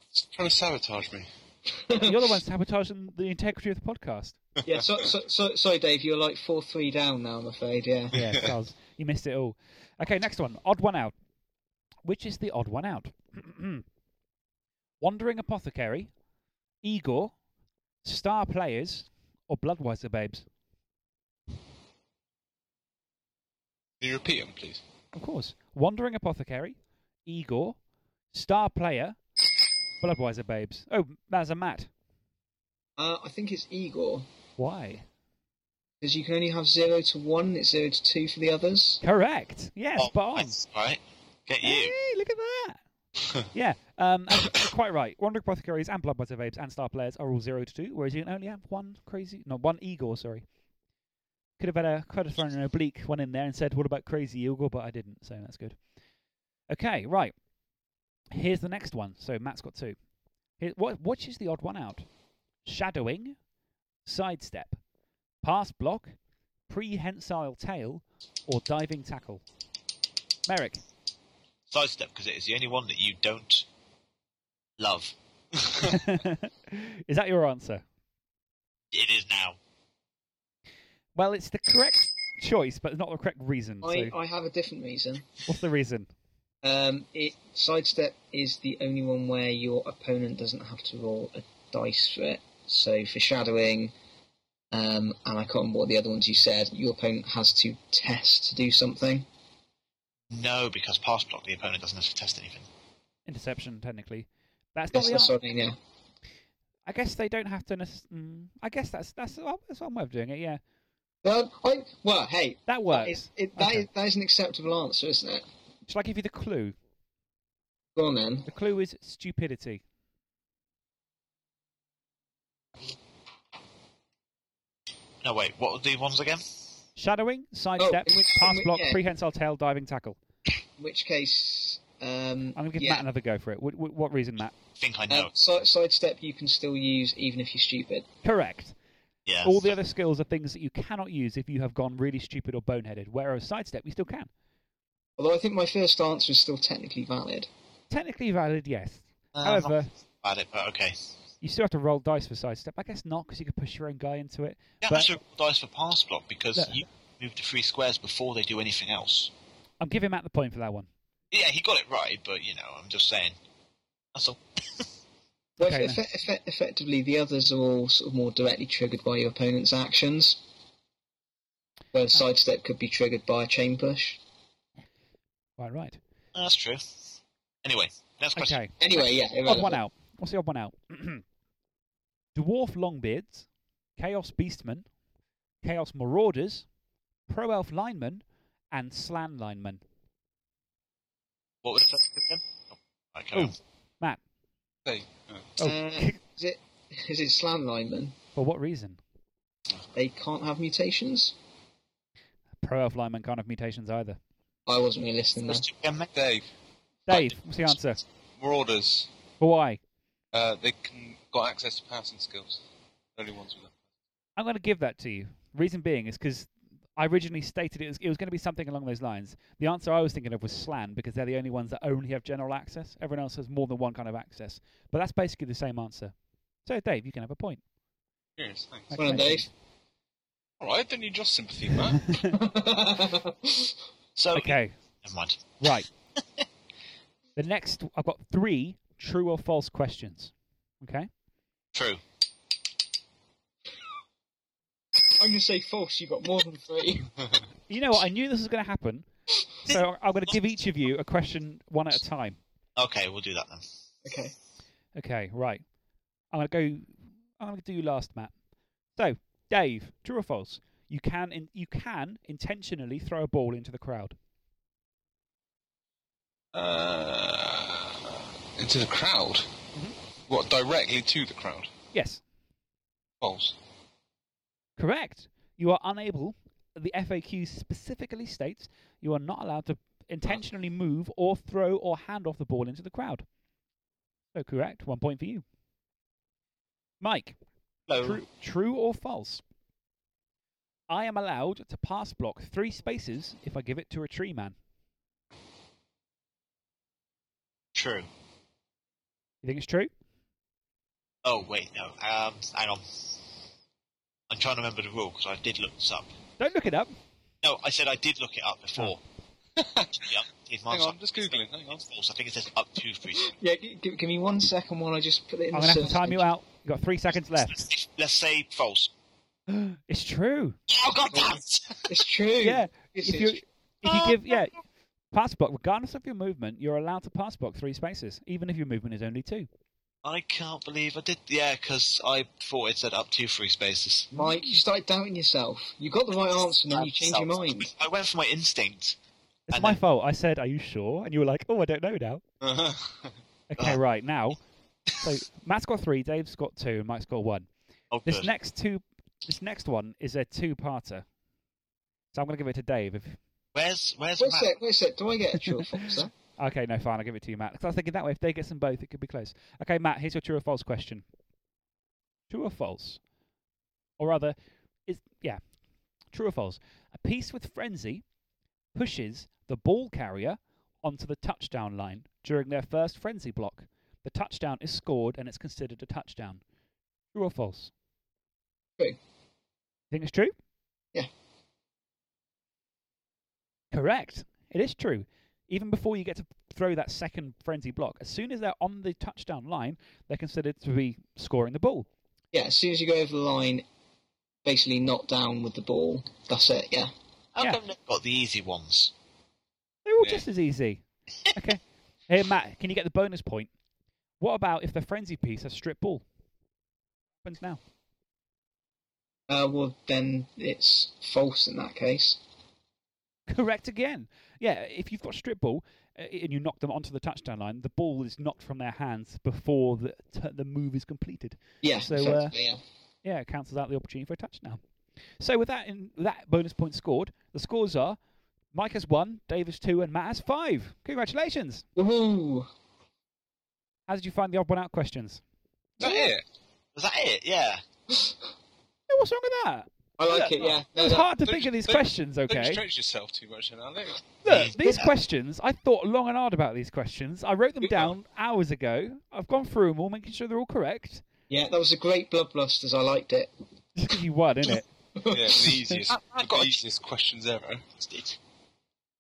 Speaker 2: It's trying to sabotage me.
Speaker 1: You're the one [LAUGHS] sabotaging the integrity of the podcast.
Speaker 3: Yeah, so, so, so, sorry, Dave, you're like four three down now. I'm afraid. Yeah.
Speaker 1: Yeah, Charles, you missed it all. Okay, next one. Odd one out. Which is the odd one out? [CLEARS THROAT] Wandering Apothecary, Igor, Star Players, or Bloodweiser Babes?
Speaker 2: Can you repeat them, please?
Speaker 1: Of course. Wandering Apothecary, Igor, Star Player, Bloodweiser Babes. Oh, that's a Matt.
Speaker 3: Uh, I think it's Igor
Speaker 1: Why?
Speaker 3: because you can only have zero to one. It's zero to two for the others.
Speaker 1: Correct. Yes,
Speaker 4: Oh,
Speaker 1: spot on.
Speaker 4: Right, get you.
Speaker 1: Hey, look at that. [LAUGHS] yeah, um, quite right. Wandering Apothecaries and Bloodweiser Babes and Star Players are all 0 to 2, whereas you can only have one crazy, no, one Igor, sorry. Could have had a, could have thrown an oblique one in there and said, what about crazy Igor, but I didn't, so that's good. Okay, right. Here's the next one. So Matt's got two. Here, what, which is the odd one out? Shadowing, sidestep, pass block, prehensile tail, or diving tackle? Merrick.
Speaker 4: Sidestep because it is the only one that you don't love. [LAUGHS]
Speaker 1: is that your answer?
Speaker 4: It is now.
Speaker 1: Well, it's the correct choice, but it's not the correct reason.
Speaker 3: I,
Speaker 1: so,
Speaker 3: I have a different reason.
Speaker 1: what's the reason?
Speaker 3: Um, it sidestep is the only one where your opponent doesn't have to roll a dice for it. So for shadowing, um, and I can't remember what the other ones you said, your opponent has to test to do something.
Speaker 4: No, because pass block the opponent doesn't have to test anything.
Speaker 1: Interception, technically. That's
Speaker 3: Yes,
Speaker 1: the
Speaker 3: that's
Speaker 1: answer.
Speaker 3: I. Yeah.
Speaker 1: I guess they don't have to. nec- Mm, I guess that's that's that's one way of doing it. Yeah.
Speaker 3: Uh, I, well, hey,
Speaker 1: That works.
Speaker 3: It's, it, that,
Speaker 1: Okay.
Speaker 3: is, that is an acceptable answer, isn't it?
Speaker 1: Shall I give you the clue?
Speaker 3: Go on then.
Speaker 1: The clue is stupidity.
Speaker 4: No, wait, what were the ones again?
Speaker 1: Shadowing, sidestep,
Speaker 3: in which- in
Speaker 1: pass block,
Speaker 3: yeah.
Speaker 1: prehensile tail, diving tackle.
Speaker 3: In which case, um,
Speaker 1: I'm going to give
Speaker 3: yeah.
Speaker 1: Matt another go for it. What, what, what reason, Matt?
Speaker 4: I think I
Speaker 3: Uh,
Speaker 4: know.
Speaker 3: si- sidestep you can still use even if you're stupid.
Speaker 1: Correct.
Speaker 4: yeah.
Speaker 1: All the other skills are things that you cannot use if you have gone really stupid or boneheaded, whereas sidestep you still can.
Speaker 3: Although I think my first answer is still technically valid.
Speaker 1: Technically valid, yes.
Speaker 4: Uh,
Speaker 1: However,
Speaker 4: valid, but okay.
Speaker 1: You still have to roll dice for sidestep. I guess not, because you could push your own guy into it.
Speaker 4: Yeah,
Speaker 1: but
Speaker 4: I should dice for pass block because
Speaker 1: Look.
Speaker 4: you move to three squares before they do anything else.
Speaker 1: I'm giving Matt the point for that one.
Speaker 4: Yeah, he got it right, but you know, I'm just saying. That's all. [LAUGHS]
Speaker 3: Well,
Speaker 1: Okay,
Speaker 3: effe- effe- effectively, the others are all sort of more directly triggered by your opponent's actions. Whereas sidestep could be triggered by a chain push.
Speaker 1: Quite right.
Speaker 4: That's true. Anyway, next question.
Speaker 1: Okay.
Speaker 3: Anyway, yeah,
Speaker 1: Odd one out. What's the odd one out? [CLEARS THROAT] Dwarf Longbeards, Chaos Beastmen, Chaos Marauders, Pro Elf Linemen, and Slan Linemen.
Speaker 4: What was the first again? Oh, right, carry.
Speaker 1: Oh, Matt.
Speaker 2: Hey, uh,
Speaker 1: Oh,
Speaker 3: Uh, [LAUGHS] is it is it Slan linemen?
Speaker 1: for what reason?
Speaker 3: They can't have mutations.
Speaker 1: Pro Elf Linemen can't have mutations either.
Speaker 3: I wasn't really listening then.
Speaker 2: uh, Dave.
Speaker 1: Dave, what's the answer?
Speaker 2: Marauders.
Speaker 1: For why?
Speaker 2: Uh, they can got access to passing skills. Only ones with them.
Speaker 1: I'm going to give that to you. Reason being is because I originally stated it was, it was going to be something along those lines. The answer I was thinking of was Slan because they're the only ones that only have general access. Everyone else has more than one kind of access. But that's basically the same answer. So, Dave, you can have a point.
Speaker 2: Yes, thanks.
Speaker 1: Okay.
Speaker 3: Well Dave.
Speaker 2: All right, don't need your sympathy, Matt. [LAUGHS] [LAUGHS]
Speaker 4: So,
Speaker 1: Okay,
Speaker 4: never mind.
Speaker 1: right. [LAUGHS] the next, I've got three true or false questions. Okay?
Speaker 4: True.
Speaker 3: I'm going to say false. You got more than three. [LAUGHS]
Speaker 1: You know what? I knew this was going to happen. So I'm going to give each of you a question one at a time.
Speaker 4: Okay, we'll do that then.
Speaker 3: okay.
Speaker 1: Okay, right. I'm gonna go. I'm gonna do last, Matt. So, Dave, true or false? You can in, you can intentionally throw a ball into the crowd.
Speaker 2: uh, into the crowd. Mm-hmm. What? Directly to the crowd?
Speaker 1: Yes,
Speaker 2: False.
Speaker 1: correct. You are unable. The FAQ specifically states you are not allowed to intentionally move or throw or hand off the ball into the crowd. So correct. One point for you. Mike,
Speaker 4: Hello.
Speaker 1: True, true or false? I am allowed to pass block three spaces if I give it to a tree man.
Speaker 4: True.
Speaker 1: You think it's true?
Speaker 4: Oh wait, no. Um, hang on. I'm trying to remember the rule because I did look this up.
Speaker 1: Don't look it up.
Speaker 4: No, I said I did look it up before. [LAUGHS] Actually, yeah,
Speaker 2: Hang on. I'm just googling. Hang on.
Speaker 4: False. I think it says up to three.
Speaker 3: Yeah, give, give me one second while I just put it in
Speaker 1: I'm going to have to
Speaker 3: search
Speaker 1: time you out. You've got three seconds left.
Speaker 4: Let's say false.
Speaker 1: it's true.
Speaker 4: Oh god damn it!
Speaker 3: It's true.
Speaker 1: Yeah. If you
Speaker 3: true.
Speaker 1: if you give yeah pass block, regardless of your movement, you're allowed to pass block three spaces, even if your movement is only two.
Speaker 4: I can't believe I did. Yeah, because I thought it said up to three spaces.
Speaker 3: Mike, you started doubting yourself. You got the right answer and then you changed your mind.
Speaker 4: I went for my instinct.
Speaker 1: It's my
Speaker 4: then-
Speaker 1: fault. I said, "Are you sure?" And you were like, "Oh, I don't know now." [LAUGHS] Okay,
Speaker 4: Ah.
Speaker 1: right now. So Matt's got three, Dave's got two, and Mike's got one.
Speaker 4: Oh,
Speaker 1: This
Speaker 4: good.
Speaker 1: next two, this next one is a two-parter. So I'm going to give it to Dave. If
Speaker 4: Where's where's
Speaker 3: Wait a
Speaker 4: Matt?
Speaker 3: sec, wait a sec. Do I get a true or [LAUGHS] false there?
Speaker 1: okay, no, fine, I'll give it to you, Matt. Because I was thinking that way, if they get them both, it could be close. Okay, Matt, here's your true or false question. True or false? Or rather, is yeah, true or false? A piece with frenzy pushes the ball carrier onto the touchdown line during their first frenzy block. The touchdown is scored and it's considered a touchdown. True or false?
Speaker 3: True.
Speaker 1: Think it's true?
Speaker 3: Yeah.
Speaker 1: Correct. It is true. Even before you get to throw that second frenzy block, as soon as they're on the touchdown line, they're considered to be scoring the ball.
Speaker 3: Yeah, as soon as you go over the line, basically not down with the ball. That's it. Yeah.
Speaker 4: How
Speaker 1: Yeah.
Speaker 4: come they've got the easy ones?
Speaker 1: They're all
Speaker 2: Yeah.
Speaker 1: just as easy. [LAUGHS] Okay. hey, Matt, can you get the bonus point? What about if the frenzy piece has strip ball? What happens now?
Speaker 3: Uh, well, then it's false in that case.
Speaker 1: Correct again. Yeah, if you've got strip ball uh, and you knock them onto the touchdown line, the ball is knocked from their hands before the t- the move is completed.
Speaker 3: Yeah,
Speaker 1: So uh,
Speaker 3: yeah.
Speaker 1: yeah, it cancels out the opportunity for a touchdown. So with that in that bonus point scored, the scores are Mike has one, Dave has two, and Matt has five. Congratulations!
Speaker 3: Woohoo!
Speaker 1: How did you find the odd one out questions?
Speaker 2: Is that it?
Speaker 4: Was that it? Yeah.
Speaker 1: Yeah, what's wrong with that?
Speaker 3: I like
Speaker 1: Look,
Speaker 3: it, yeah.
Speaker 1: It was
Speaker 3: No, no,
Speaker 1: hard to think of these
Speaker 2: don't-
Speaker 1: questions,
Speaker 2: Don't
Speaker 1: okay?
Speaker 2: stretch yourself too much, then, Alex.
Speaker 1: Look, [LAUGHS] these questions, I thought long and hard about these questions. I wrote them down hours ago. I've gone through them all, making sure they're all correct.
Speaker 3: Yeah, that was a great Bloodbusters. I liked it.
Speaker 1: Just 'cause [LAUGHS] you won, innit? [LAUGHS]
Speaker 2: Yeah, the easiest, the easiest questions ever.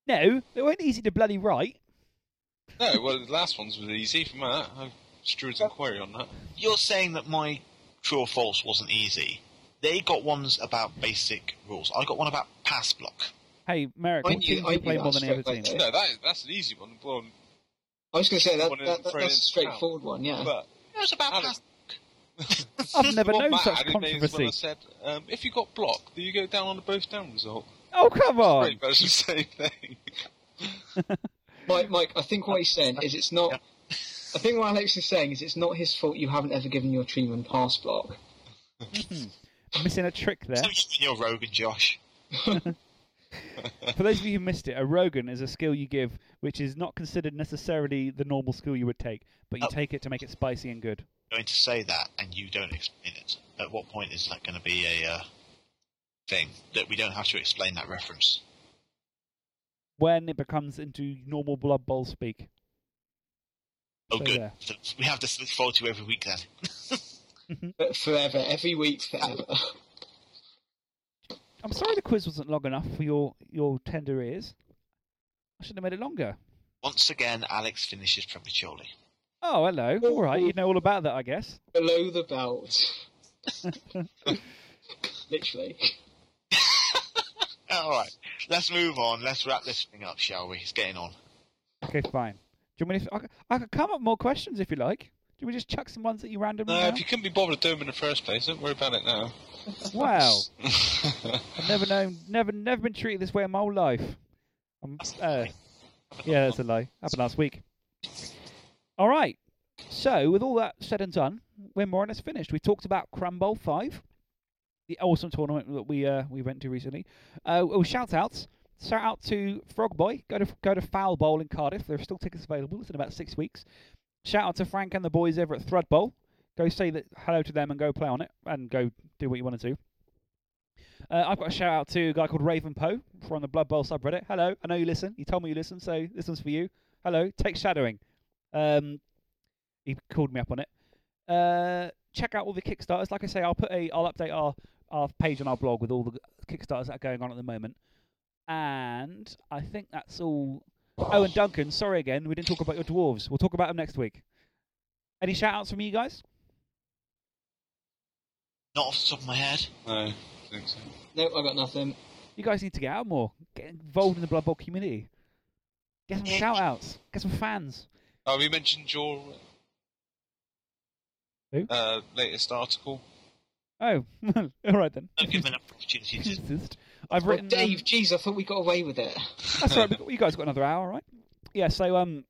Speaker 1: No, they weren't easy to bloody write.
Speaker 2: No, well, the last ones was easy from that. I drew his inquiry on that.
Speaker 4: You're saying that my true or false wasn't easy. They got ones about basic rules. I got one about pass block.
Speaker 1: Hey, Merrick,
Speaker 3: I
Speaker 1: what
Speaker 3: knew-
Speaker 1: team do
Speaker 3: I
Speaker 1: you
Speaker 3: knew
Speaker 1: play more than any other
Speaker 3: straight
Speaker 1: team?
Speaker 2: No, that, that's an easy one. Well,
Speaker 3: I was going to say that, that, that that's a
Speaker 2: into
Speaker 3: straightforward one, yeah.
Speaker 2: but
Speaker 4: It was about
Speaker 2: Alex-
Speaker 4: pass. [LAUGHS]
Speaker 1: I've never known
Speaker 2: Matt
Speaker 1: such
Speaker 2: had in there is when I
Speaker 1: controversy.
Speaker 2: said, um, if you got blocked, do you go down on the both down result?
Speaker 1: Oh, come on!
Speaker 2: Pretty much the same thing. [LAUGHS]
Speaker 3: Mike, Mike, I think what he's saying is it's not. I think what Alex is saying is it's not his fault you haven't ever given your team a pass block.
Speaker 1: Missing a trick there.
Speaker 4: You're Rogan, Josh.
Speaker 1: For those of you who missed it, a Rogan is a skill you give which is not considered necessarily the normal skill you would take, but you
Speaker 4: Oh.
Speaker 1: take it to make it spicy and good.
Speaker 4: going to say that and you don't explain it. At what point is that going to be a uh, thing that we don't have to explain that reference?
Speaker 1: When it becomes into normal Blood Bowl speak.
Speaker 4: Oh,
Speaker 1: So
Speaker 4: good.
Speaker 1: there.
Speaker 4: We have this to look forward to every week then. [LAUGHS] Mm-hmm.
Speaker 3: But forever, every week, forever.
Speaker 1: I'm sorry the quiz wasn't long enough for your, your tender ears. I should have made it longer.
Speaker 4: Once again, Alex finishes prematurely.
Speaker 1: Oh, hello. All right, you know all about that, I guess.
Speaker 3: Below the belt. [LAUGHS] Literally. [LAUGHS]
Speaker 4: All right, let's move on. Let's wrap this thing up, shall we? It's getting on.
Speaker 1: Okay, fine. Do you want me to, I, c- I could come up with more questions if you like. Do we just chuck some ones that you randomly
Speaker 2: No,
Speaker 1: know?
Speaker 2: if you couldn't be bothered to do them in the first place, don't worry about it now.
Speaker 1: Wow. [LAUGHS] I've never known, never, never been treated this way in my whole life. Uh, yeah, that's a lie. Happened last week. All right. So, with all that said and done, we're more or less finished. We talked about Crumble Five, the awesome tournament that we uh, we went to recently. Uh, oh, shout outs. Shout out to Frog Boy. Go to go to Foul Bowl in Cardiff. There are still tickets available. It's in about six weeks. Shout out to Frank and the boys over at Thrud. Go say that hello to them and go play on it and go do what you want to do. Uh, I've got a shout out to a guy called Raven Poe from the Blood Bowl subreddit. Hello, I know you listen. You told me you listen, so this one's for you. Hello, take shadowing. Um, he called me up on it. Uh, check out all the Kickstarters. Like I say, I'll put a, I'll update our our page on our blog with all the Kickstarters that are going on at the moment. And I think that's all. Oh, and Duncan, sorry again, we didn't talk about your dwarves. We'll talk about them next week. Any shout outs from you guys?
Speaker 4: Not off the top of my head.
Speaker 2: No, I think so.
Speaker 3: Nope, I got nothing.
Speaker 1: You guys need to get out more. Get involved in the Blood Bowl community. Get some shout outs. Get some fans.
Speaker 2: Oh, we mentioned your
Speaker 1: Who?
Speaker 2: uh, latest article.
Speaker 1: Oh, [LAUGHS] all right then.
Speaker 4: Don't give an opportunity to. [LAUGHS]
Speaker 1: I've
Speaker 3: Well,
Speaker 1: written.
Speaker 3: Dave,
Speaker 1: um,
Speaker 3: jeez, I thought we got away with it.
Speaker 1: That's right. [LAUGHS] got- You guys got another hour, right? Yeah. So, um,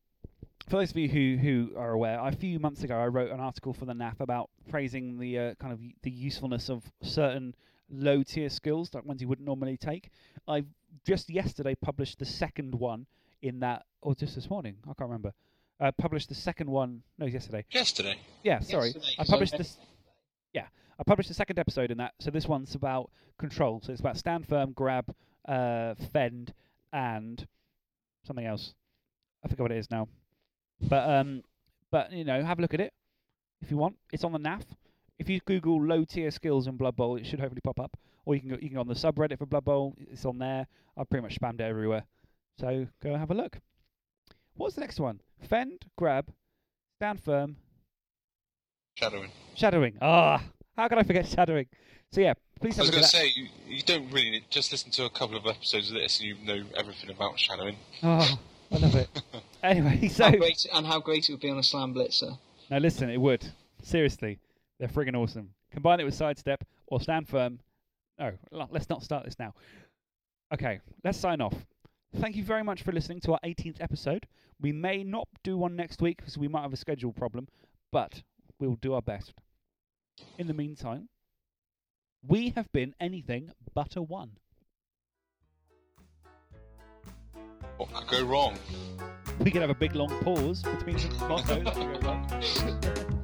Speaker 1: for those of you who who are aware, a few months ago I wrote an article for the NAF about praising the uh, kind of the usefulness of certain low tier skills, like ones you wouldn't normally take. I just yesterday published the second one in that, or just this morning, I can't remember. Uh, published the second one. No, yesterday.
Speaker 2: Yesterday.
Speaker 1: Yeah, sorry.
Speaker 3: Yesterday,
Speaker 1: I published this. Yeah, I published the second episode in that. So this one's about control. So it's about stand firm, grab, uh, fend, and something else. I forget what it is now. But um, but you know, have a look at it if you want. It's on the NAF. If you Google low tier skills in Blood Bowl, it should hopefully pop up. Or you can go, you can go on the subreddit for Blood Bowl. It's on there. I've pretty much spammed it everywhere. So go have a look. What's the next one? Fend, grab, stand firm,
Speaker 2: Shadowing.
Speaker 1: Shadowing. Ah, how can I forget shadowing? So yeah, please
Speaker 2: I
Speaker 1: have
Speaker 2: was going to say, you, you don't really need, just listen to a couple of episodes of this and you know everything about shadowing.
Speaker 1: Oh, I love it. [LAUGHS] anyway, so
Speaker 3: How great, and how great it would be on a Slann Blitzer.
Speaker 1: now listen, it would seriously, they're friggin' awesome. Combine it with sidestep or stand firm, No, let's not start this now. Okay, let's sign off. Thank you very much for listening to our 18th episode. We may not do one next week because we might have a schedule problem, but we'll do our best. In the meantime, we have been anything but a one.
Speaker 2: What could go wrong?
Speaker 1: We could have a big long pause between the [LAUGHS] mottos.